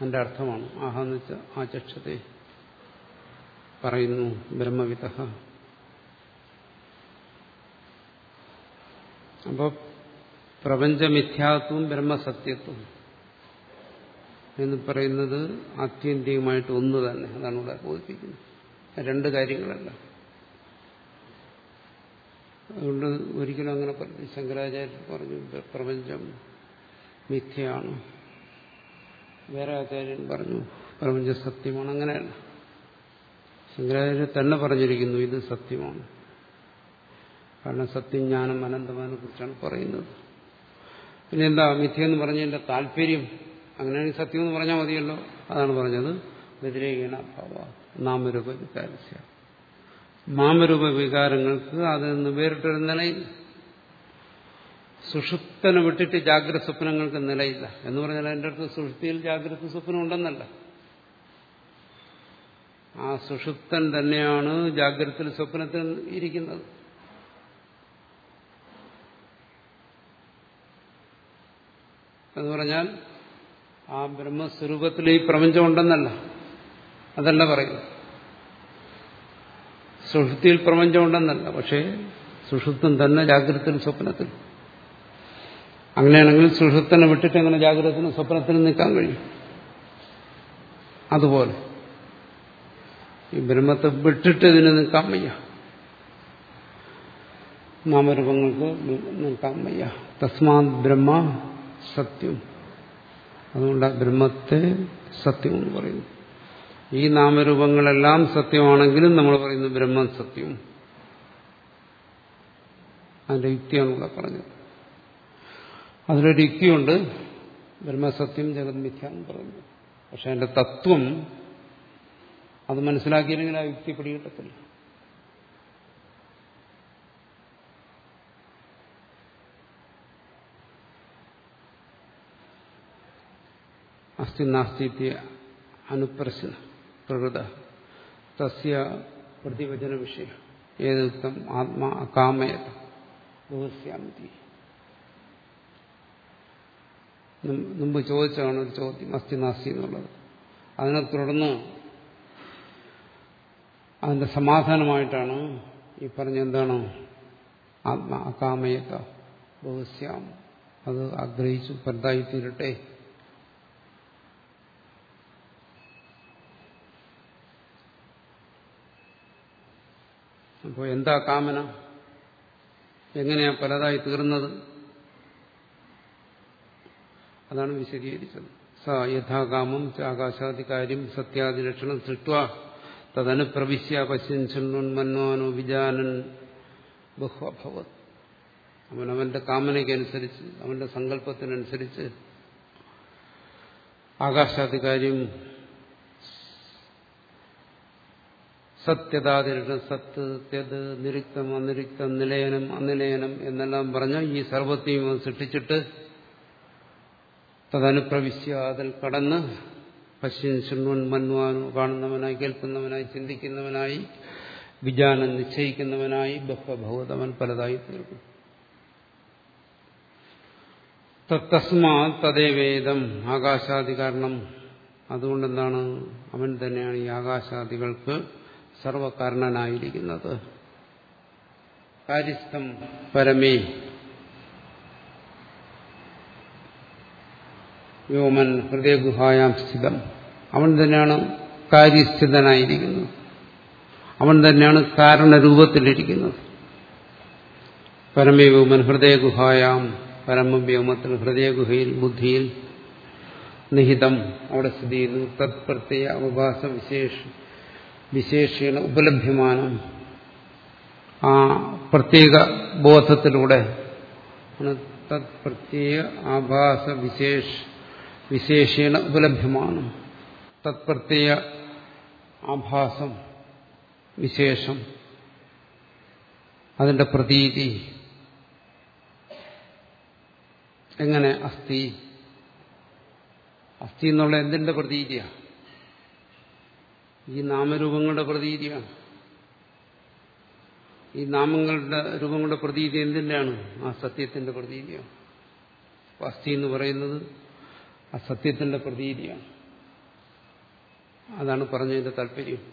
അതിന്റെ അർത്ഥമാണ് ആഹ എന്ന് വെച്ചാൽ ആ ചക്ഷത്തെ പറയുന്നു ബ്രഹ്മവിത അപ്പോൾ പ്രപഞ്ചമിഥ്യാത്വം ബ്രഹ്മസത്യത്വം എന്ന് പറയുന്നത് ആത്യന്തികമായിട്ട് ഒന്ന് തന്നെ. അതാണ് ഇവിടെ ബോധിപ്പിക്കുന്നത്. രണ്ട് കാര്യങ്ങളല്ല. അതുകൊണ്ട് ഒരിക്കലും അങ്ങനെ പറഞ്ഞു ശങ്കരാചാര്യർ പറഞ്ഞു പ്രപഞ്ചം മിഥ്യയാണ്. വേറെ ആചാര്യൻ പറഞ്ഞു. പ്രപഞ്ച സത്യമാണ്. അങ്ങനെയല്ല. ശങ്കരാചാര്യർ തന്നെ പറഞ്ഞിരിക്കുന്നു ഇത് സത്യമാണ്. കാരണം സത്യം ജ്ഞാനം അനന്തമാനെ കുറിച്ചാണ് പറയുന്നത്. പിന്നെ എന്താ മിഥ്യ എന്ന് പറഞ്ഞതിന്റെ താല്പര്യം? അങ്ങനെയാണ് സത്യം എന്ന് പറഞ്ഞാൽ മതിയല്ലോ. അതാണ് പറഞ്ഞത്. വ്യതിരേകീണ ഭാവ നാമരൂപ വികാരസ്യ. നാമരൂപ വികാരങ്ങൾക്ക് അതിൽ നിന്ന് വേറിട്ടൊരു നിലയില്ല. സുഷുപ്തനെ വിട്ടിട്ട് ജാഗ്രത സ്വപ്നങ്ങൾക്ക് നിലയില്ല. എന്ന് പറഞ്ഞാൽ എന്റെ അടുത്ത് സുഷുതിയിൽ ജാഗ്രത സ്വപ്നം ഉണ്ടെന്നല്ല. ആ സുഷുപ്തൻ തന്നെയാണ് ജാഗ്രതത്തിൽ സ്വപ്നത്തിൽ ഇരിക്കുന്നത്. എന്ന് പറഞ്ഞാൽ ആ ബ്രഹ്മസ്വരൂപത്തിൽ ഈ പ്രപഞ്ചം ഉണ്ടെന്നല്ല. അതല്ല പറയുന്നത്. സുഷുപ്തിയിൽ പ്രപഞ്ചം ഉണ്ടെന്നല്ല. പക്ഷേ സുഷുപ്തം തന്നെ ജാഗ്രതത്തിൽ സ്വപ്നത്തിൽ. അങ്ങനെയാണെങ്കിൽ സുഷുപ്തനെ വിട്ടിട്ട് എങ്ങനെ ജാഗ്രതത്തിനും സ്വപ്നത്തിനും നിൽക്കാൻ കഴിയും? അതുപോലെ. ഈ ബ്രഹ്മത്തെ വിട്ടിട്ട് ഇതിന് നിൽക്കാൻ വയ്യ. നാമരൂപങ്ങൾക്ക് നിൽക്കാൻ വയ്യ. തസ്മാത് ബ്രഹ്മ സത്യം. അതുകൊണ്ട് ബ്രഹ്മത്തെ സത്യം എന്ന് പറയുന്നു. ഈ നാമരൂപങ്ങളെല്ലാം സത്യമാണെങ്കിലും നമ്മൾ പറയുന്നു ബ്രഹ്മം സത്യം. അതിന്റെ യുക്തിയാണ് ഇവിടെ പറഞ്ഞത്. അതിലൊരു യുക്തിയുണ്ട് ബ്രഹ്മസത്യം ജഗത് മിഥ്യ എന്ന് പറയുന്നു പക്ഷെ അതിന്റെ തത്വം അത് മനസ്സിലാക്കിയില്ലെങ്കിൽ ആ യുക്തി പിടികിട്ടത്തില്ല. അസ്തി നാസ്തി അനുപ്രശ്ന പ്രകൃത. തസ്യ പ്രതിവചന വിഷയം. ഏതുക്തം ആത്മാ കാമയത. ബഹുസ്യാമിതി. മുമ്പ് ചോദിച്ചാണ് ഒരു ചോദ്യം അസ്ഥി നാസ്തി എന്നുള്ളത്. അതിനെ തുടർന്ന് അതിന്റെ സമാധാനമായിട്ടാണ് ഈ പറഞ്ഞ എന്താണ്? ആത്മ അകാമയത ബഹുസ്യാം. അത് ആഗ്രഹിച്ചു പരതായി തീരട്ടെ. അപ്പോൾ എന്താ കാമന? എങ്ങനെയാ പലതായി തീർന്നത്? അതാണ് വിശദീകരിച്ചത്. സ യഥാകാമം ആകാശാദികാര്യം സത്യാദി ലക്ഷണം സൃഷ്ടുവ. തദനുപ്രവിശ്യ പശ്യൻ ചുണ്ണുന്മന്വാനോ വിജാനൻ ബഹുഭവത് അവൻ അവന്റെ കാമനയ്ക്കനുസരിച്ച് അവന്റെ സങ്കല്പത്തിനനുസരിച്ച് ആകാശാധികാര്യം സത്യതാതിരുന്ന സത്ത് ത്യത് നിരുക്തം അനിരുക്തം നിലയനം അനിലയനം എന്നെല്ലാം പറഞ്ഞ ഈ സർവത്തെയും സൃഷ്ടിച്ചിട്ട് തദനുപ്രവിശ്യ അതിൽ കടന്ന് പശ്യൻ ശൃണ്വൻ മന്വാനു കാണുന്നവനായി കേൾക്കുന്നവനായി ചിന്തിക്കുന്നവനായി വിജാനം നിശ്ചയിക്കുന്നവനായി ബഹ്വഭൗതമൻ പലതായി തീർക്കും തസ്മാ തദേവേദം ആകാശാദി കാരണം അതുകൊണ്ടെന്താണ് അവൻ തന്നെയാണ് ഈ ആകാശാദികൾക്ക് സർവകാരണനായിരിക്കുന്നത്. കാര്യസ്ഥം പരമേ വ്യോമൻ ഹൃദയഗുഹായാം സ്ഥിതം. അവൻ തന്നെയാണ് കാര്യസ്ഥിതനായിരിക്കുന്നത്. അവൻ തന്നെയാണ് കാരണരൂപത്തിലിരിക്കുന്നത്. പരമവ്യോമൻ ഹൃദയഗുഹായാം പരമവ്യോമത്തിൽ ഹൃദയഗുഹയിൽ ബുദ്ധിയിൽ നിഹിതം അവിടെ സ്ഥിതി ചെയ്യുന്നു തത്പ്രത്യ അവഭാസ വിശേഷ വിശേഷീണ ഉപലഭ്യമാനം. ആ പ്രത്യേക ബോധത്തിലൂടെ തത്പ്രത്യേക ആഭാസ വിശേഷ വിശേഷീണ ഉപലഭ്യമാണ്. തത്പ്രത്യ ആഭാസം വിശേഷം അതിന്റെ പ്രതീതി എങ്ങനെ അസ്ഥി? അസ്ഥി എന്നുള്ള എന്തിന്റെ പ്രതീതിയാണ് ഈ നാമരൂപങ്ങളുടെ പ്രതീതിയാണ്. ഈ നാമങ്ങളുടെ രൂപങ്ങളുടെ പ്രതീതി എന്തിന്റെയാണ് ആ സത്യത്തിന്റെ പ്രതീതിയാണ്. അസ്ഥി എന്ന് പറയുന്നത് ആ സത്യത്തിന്റെ പ്രതീതിയാണ്. അതാണ് പറഞ്ഞതിന്റെ താല്പര്യം.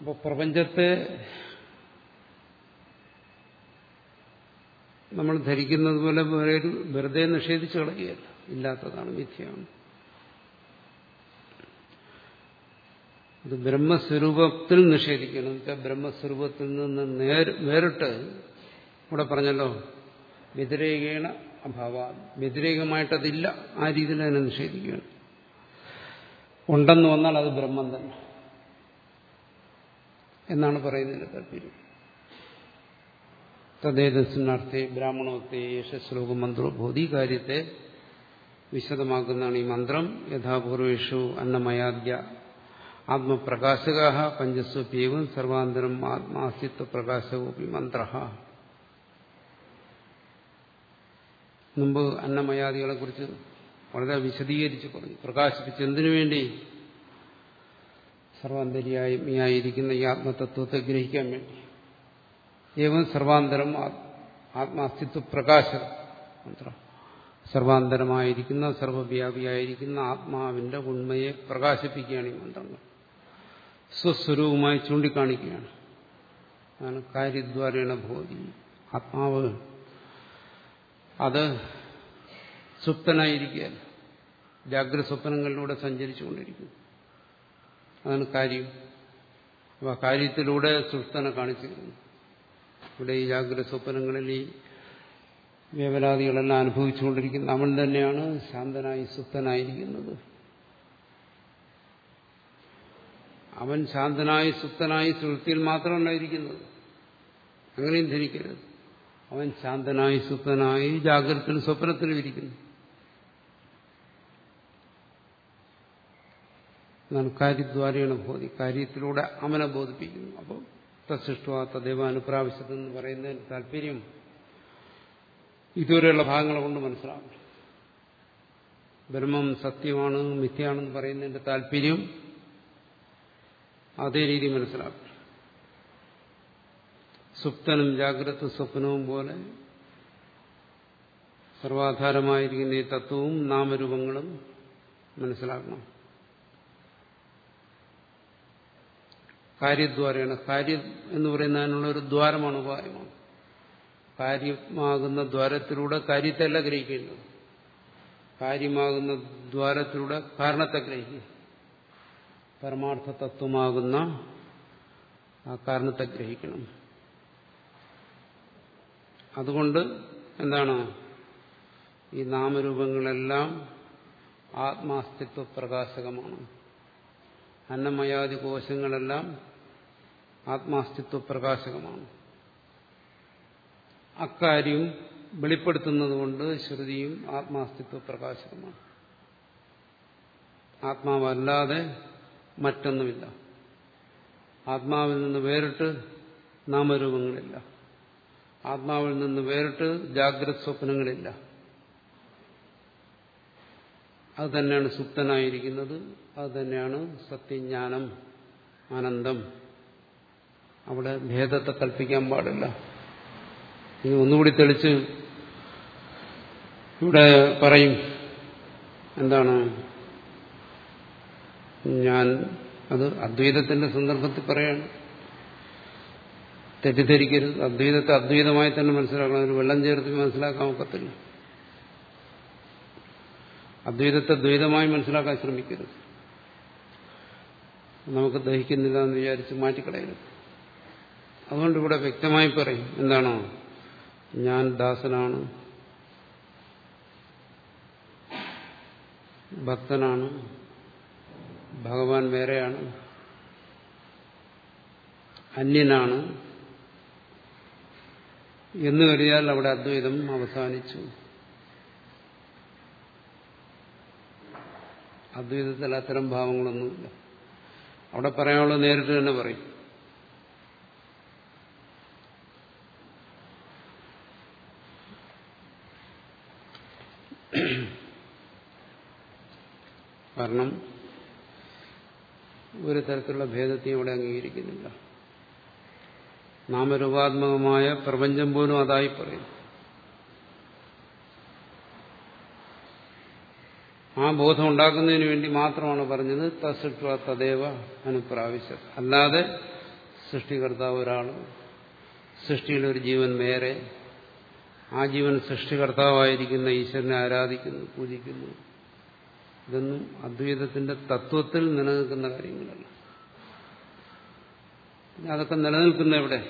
അപ്പോൾ പ്രപഞ്ചത്തെ നമ്മൾ ധരിക്കുന്നത് പോലെ വേറെ ഒരു വെറുതെ നിഷേധിച്ചു കളയുകയല്ല. ഇല്ലാത്തതാണ് മിഥ്യയാണ്. ഇത് ബ്രഹ്മസ്വരൂപത്തിൽ നിഷേധിക്കണം. എന്നുവെച്ചാൽ ബ്രഹ്മസ്വരൂപത്തിൽ നിന്ന് നേരിട്ട് ഇവിടെ പറഞ്ഞല്ലോ വ്യതിരേകേണ അഭാവ വ്യതിരേകമായിട്ടതില്ല. ആ രീതിയിൽ അതിനെ നിഷേധിക്കുകയാണ്. ഉണ്ടെന്ന് വന്നാൽ അത് ബ്രഹ്മം തന്നെ. എന്നാണ് പറയുന്നതിന്റെ താല്പര്യം. തദ്ദേതസ്നാർത്ഥേ ബ്രാഹ്മണോത്തെ യേശ മന്ത്രോ ബോധി കാര്യത്തെ വിശദമാക്കുന്നതാണ് ഈ മന്ത്രം. യഥാപൂർവേഷു അന്നമയാദ്യ ആത്മപ്രകാശക പഞ്ചസ്വപ്യവും സർവാന്തരം ആത്മാസ്തിത്വ പ്രകാശകോപി മന്ത്ര മുമ്പ് അന്നമയാദികളെ കുറിച്ച് വളരെ വിശദീകരിച്ച് പറഞ്ഞു. പ്രകാശിപ്പിച്ച് എന്തിനു വേണ്ടി? സർവാന്തരിയായിരിക്കുന്ന ഈ ആത്മതത്വത്തെ ഗ്രഹിക്കാൻ വേണ്ടി. ഏവം സർവാന്തരം ആത്മാസ്തിത്വ പ്രകാശ മന്ത്രം. സർവാന്തരമായിരിക്കുന്ന സർവവ്യാപിയായിരിക്കുന്ന ആത്മാവിന്റെ ഉണ്മയെ പ്രകാശിപ്പിക്കുകയാണ് ഈ മന്ത്രങ്ങൾ. സ്വസ്വരൂപമായി ചൂണ്ടിക്കാണിക്കുകയാണ്. അതാണ് കാര്യദ്വാരേണ ഭോതി ആത്മാവ് അത് സുപ്തനായിരിക്കുകയല്ല ജാഗ്രത സ്വപ്നങ്ങളിലൂടെ സഞ്ചരിച്ചുകൊണ്ടിരിക്കുന്നു. അതാണ് കാര്യം. അപ്പോൾ കാര്യത്തിലൂടെ സുസ്തനെ കാണിച്ചിരുന്നു ഇവിടെ ഈ ജാഗ്രത സ്വപ്നങ്ങളിൽ ഈ വേവലാദികളെല്ലാം അനുഭവിച്ചുകൊണ്ടിരിക്കുന്ന അവൻ തന്നെയാണ് ശാന്തനായി സുപ്തനായിരിക്കുന്നത്. അവൻ ശാന്തനായി സുപ്തനായി സുഹൃത്തിയിൽ മാത്രമല്ല ഇരിക്കുന്നത്. അങ്ങനെയും ധരിക്കരുത്. അവൻ ശാന്തനായി സുപ്തനായി ജാഗ്രതത്തിലും സ്വപ്നത്തിലും ഇരിക്കുന്നു. എന്നാണ് കാര്യദ്വാരേണ ബോധി. കാര്യത്തിലൂടെ അവനെ ബോധിപ്പിക്കുന്നു. അപ്പോൾ തസൃഷ്ട തദൈവ അനുപ്രാവശ്യതെന്ന് പറയുന്നതിന് താല്പര്യം ഇതുവരെയുള്ള ഭാഗങ്ങളെ കൊണ്ട് മനസ്സിലാവും ബ്രഹ്മം സത്യമാണ് മിഥ്യയാണെന്ന് പറയുന്നതിന്റെ താല്പര്യം അതേ രീതി മനസ്സിലാക്കും സുപ്തനും ജാഗ്രത സ്വപ്നവും പോലെ സർവാധാരമായിരിക്കുന്ന ഈ തത്വവും നാമരൂപങ്ങളും മനസ്സിലാക്കണം. കാര്യദ്വാരയാണ്. കാര്യം എന്ന് പറയുന്നതിനുള്ള ഒരു ദ്വാരമാണ് ഉപായമാണ്. കാര്യമാകുന്ന ദ്വാരത്തിലൂടെ കാര്യത്തെയല്ല ഗ്രഹിക്കേണ്ടത്. കാര്യമാകുന്ന ദ്വാരത്തിലൂടെ കാരണത്തെ ഗ്രഹിക്കുക. പരമാർത്ഥ തത്വമാകുന്ന ആ കാരണത്തെ ഗ്രഹിക്കണം. അതുകൊണ്ട് എന്താണ്? ഈ നാമരൂപങ്ങളെല്ലാം ആത്മാസ്തിത്വ പ്രകാശകമാണ് അന്നമയാദി കോശങ്ങളെല്ലാം ആത്മാസ്തിത്വ പ്രകാശകമാണ് അക്കാര്യം വെളിപ്പെടുത്തുന്നതുകൊണ്ട് ശ്രുതിയും ആത്മാസ്തിത്വ പ്രകാശകമാണ് ആത്മാവല്ലാതെ മറ്റൊന്നുമില്ല. ആത്മാവിൽ നിന്ന് വേറിട്ട് നാമരൂപങ്ങളില്ല. ആത്മാവിൽ നിന്ന് വേറിട്ട് ജാഗ്രത സ്വപ്നങ്ങളില്ല. അത് തന്നെയാണ് സുപ്തനായിരിക്കുന്നത്. അത് തന്നെയാണ് സത്യജ്ഞാനം ആനന്ദം. അവിടെ ഭേദത്തെ കൽപ്പിക്കാൻ പാടില്ല. ഇനി ഒന്നുകൂടി തെളിച്ച് ഇവിടെ പറയും. എന്താണ്? ഞാൻ അത് അദ്വൈതത്തിന്റെ സന്ദർഭത്തിൽ പറയാണ്. തെറ്റിദ്ധരിക്കരുത്. അദ്വൈതത്തെ അദ്വൈതമായി തന്നെ മനസ്സിലാക്കണം. ഒരു വെള്ളം ചേർത്ത് മനസ്സിലാക്കാൻ ഒക്കത്തില്ല. അദ്വൈതത്തെ ദ്വൈതമായി മനസ്സിലാക്കാൻ ശ്രമിക്കരുത്. നമുക്ക് ദഹിക്കുന്നില്ല എന്ന് വിചാരിച്ച് മാറ്റിക്കളയരുത്. അതുകൊണ്ട് ഇവിടെ വ്യക്തമായി പറയും എന്താണോ? ഞാൻ ദാസനാണ്. ഭക്തനാണ്. ഭഗവാൻ വേറെയാണ്. അന്യനാണ്. എന്ന് കരുതിയാൽ അവിടെ അദ്വൈതം അവസാനിച്ചു. അദ്വൈതത്തിൽ അത്തരം ഭാവങ്ങളൊന്നുമില്ല. അവിടെ പറയാനുള്ള നേരിട്ട് തന്നെ പറയും. കാരണം ഒരു തരത്തിലുള്ള ഭേദത്തെയും അവിടെ അംഗീകരിക്കുന്നില്ല. നാമരൂപാത്മകമായ പ്രപഞ്ചം പോലും അതായി പറയും ആ ബോധം ഉണ്ടാക്കുന്നതിന് വേണ്ടി മാത്രമാണ് പറഞ്ഞത് തസൃഷ്ട തദേവ അനുപ്രാവശ്യം അല്ലാതെ സൃഷ്ടികർത്താവ് ഒരാൾ സൃഷ്ടിയുടെ ഒരു ജീവൻ വേറെ ആ ജീവൻ സൃഷ്ടികർത്താവായിരിക്കുന്ന ഈശ്വരനെ ആരാധിക്കുന്നു പൂജിക്കുന്നു. ഇതൊന്നും അദ്വൈതത്തിന്റെ തത്വത്തിൽ നിലനിൽക്കുന്ന കാര്യങ്ങളല്ല. അതൊക്കെ നിലനിൽക്കുന്ന എവിടെ?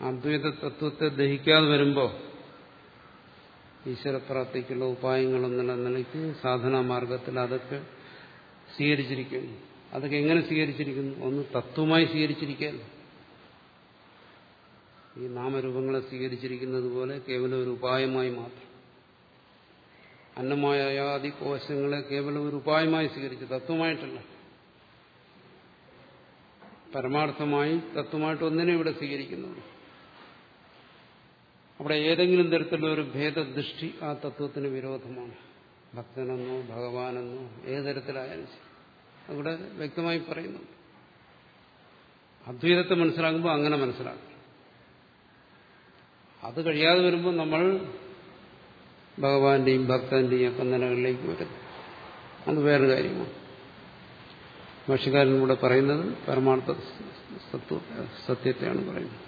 അദ്വൈത തത്വത്തെ ദഹിക്കാതെ വരുമ്പോൾ ഈശ്വരപ്രാപ്തിക്കുള്ള ഉപായങ്ങളും നിലയ്ക്ക് സാധനാ മാർഗത്തിൽ അതൊക്കെ സ്വീകരിച്ചിരിക്കുന്നു. അതൊക്കെ എങ്ങനെ സ്വീകരിച്ചിരിക്കുന്നു? ഒന്ന് തത്വമായി സ്വീകരിച്ചിരിക്കുകയല്ല. ഈ നാമരൂപങ്ങളെ സ്വീകരിച്ചിരിക്കുന്നത് പോലെ കേവലം ഒരു ഉപായമായി മാത്രം. അന്നമായ ആദി കോശങ്ങളെ കേവലം ഒരു ഉപായമായി സ്വീകരിച്ചു തത്വമായിട്ടല്ല. പരമാർത്ഥമായി തത്വമായിട്ട് ഒന്നിനെ ഇവിടെ സ്വീകരിക്കുന്നത് അവിടെ ഏതെങ്കിലും തരത്തിലുള്ള ഒരു ഭേദദൃഷ്ടി ആ തത്വത്തിന് വിരോധമാണ്. ഭക്തനെന്നോ ഭഗവാനെന്നോ ഏത് തരത്തിലായാലും അവിടെ വ്യക്തമായി പറയുന്നുണ്ട്. അദ്വൈതത്തെ മനസ്സിലാകുമ്പോൾ അങ്ങനെ മനസ്സിലാക്കും. അത് കഴിയാതെ വരുമ്പോൾ നമ്മൾ ഭഗവാന്റെയും ഭക്തന്റെയും ഒക്കെ നിലകളിലേക്ക് വരുന്നു അത് വേറെ കാര്യമാണ്. ഭാഷകാരൻ ഇവിടെ പറയുന്നത് പരമാർത്ഥ സത്വ സത്യത്തെയാണ് പറയുന്നത്.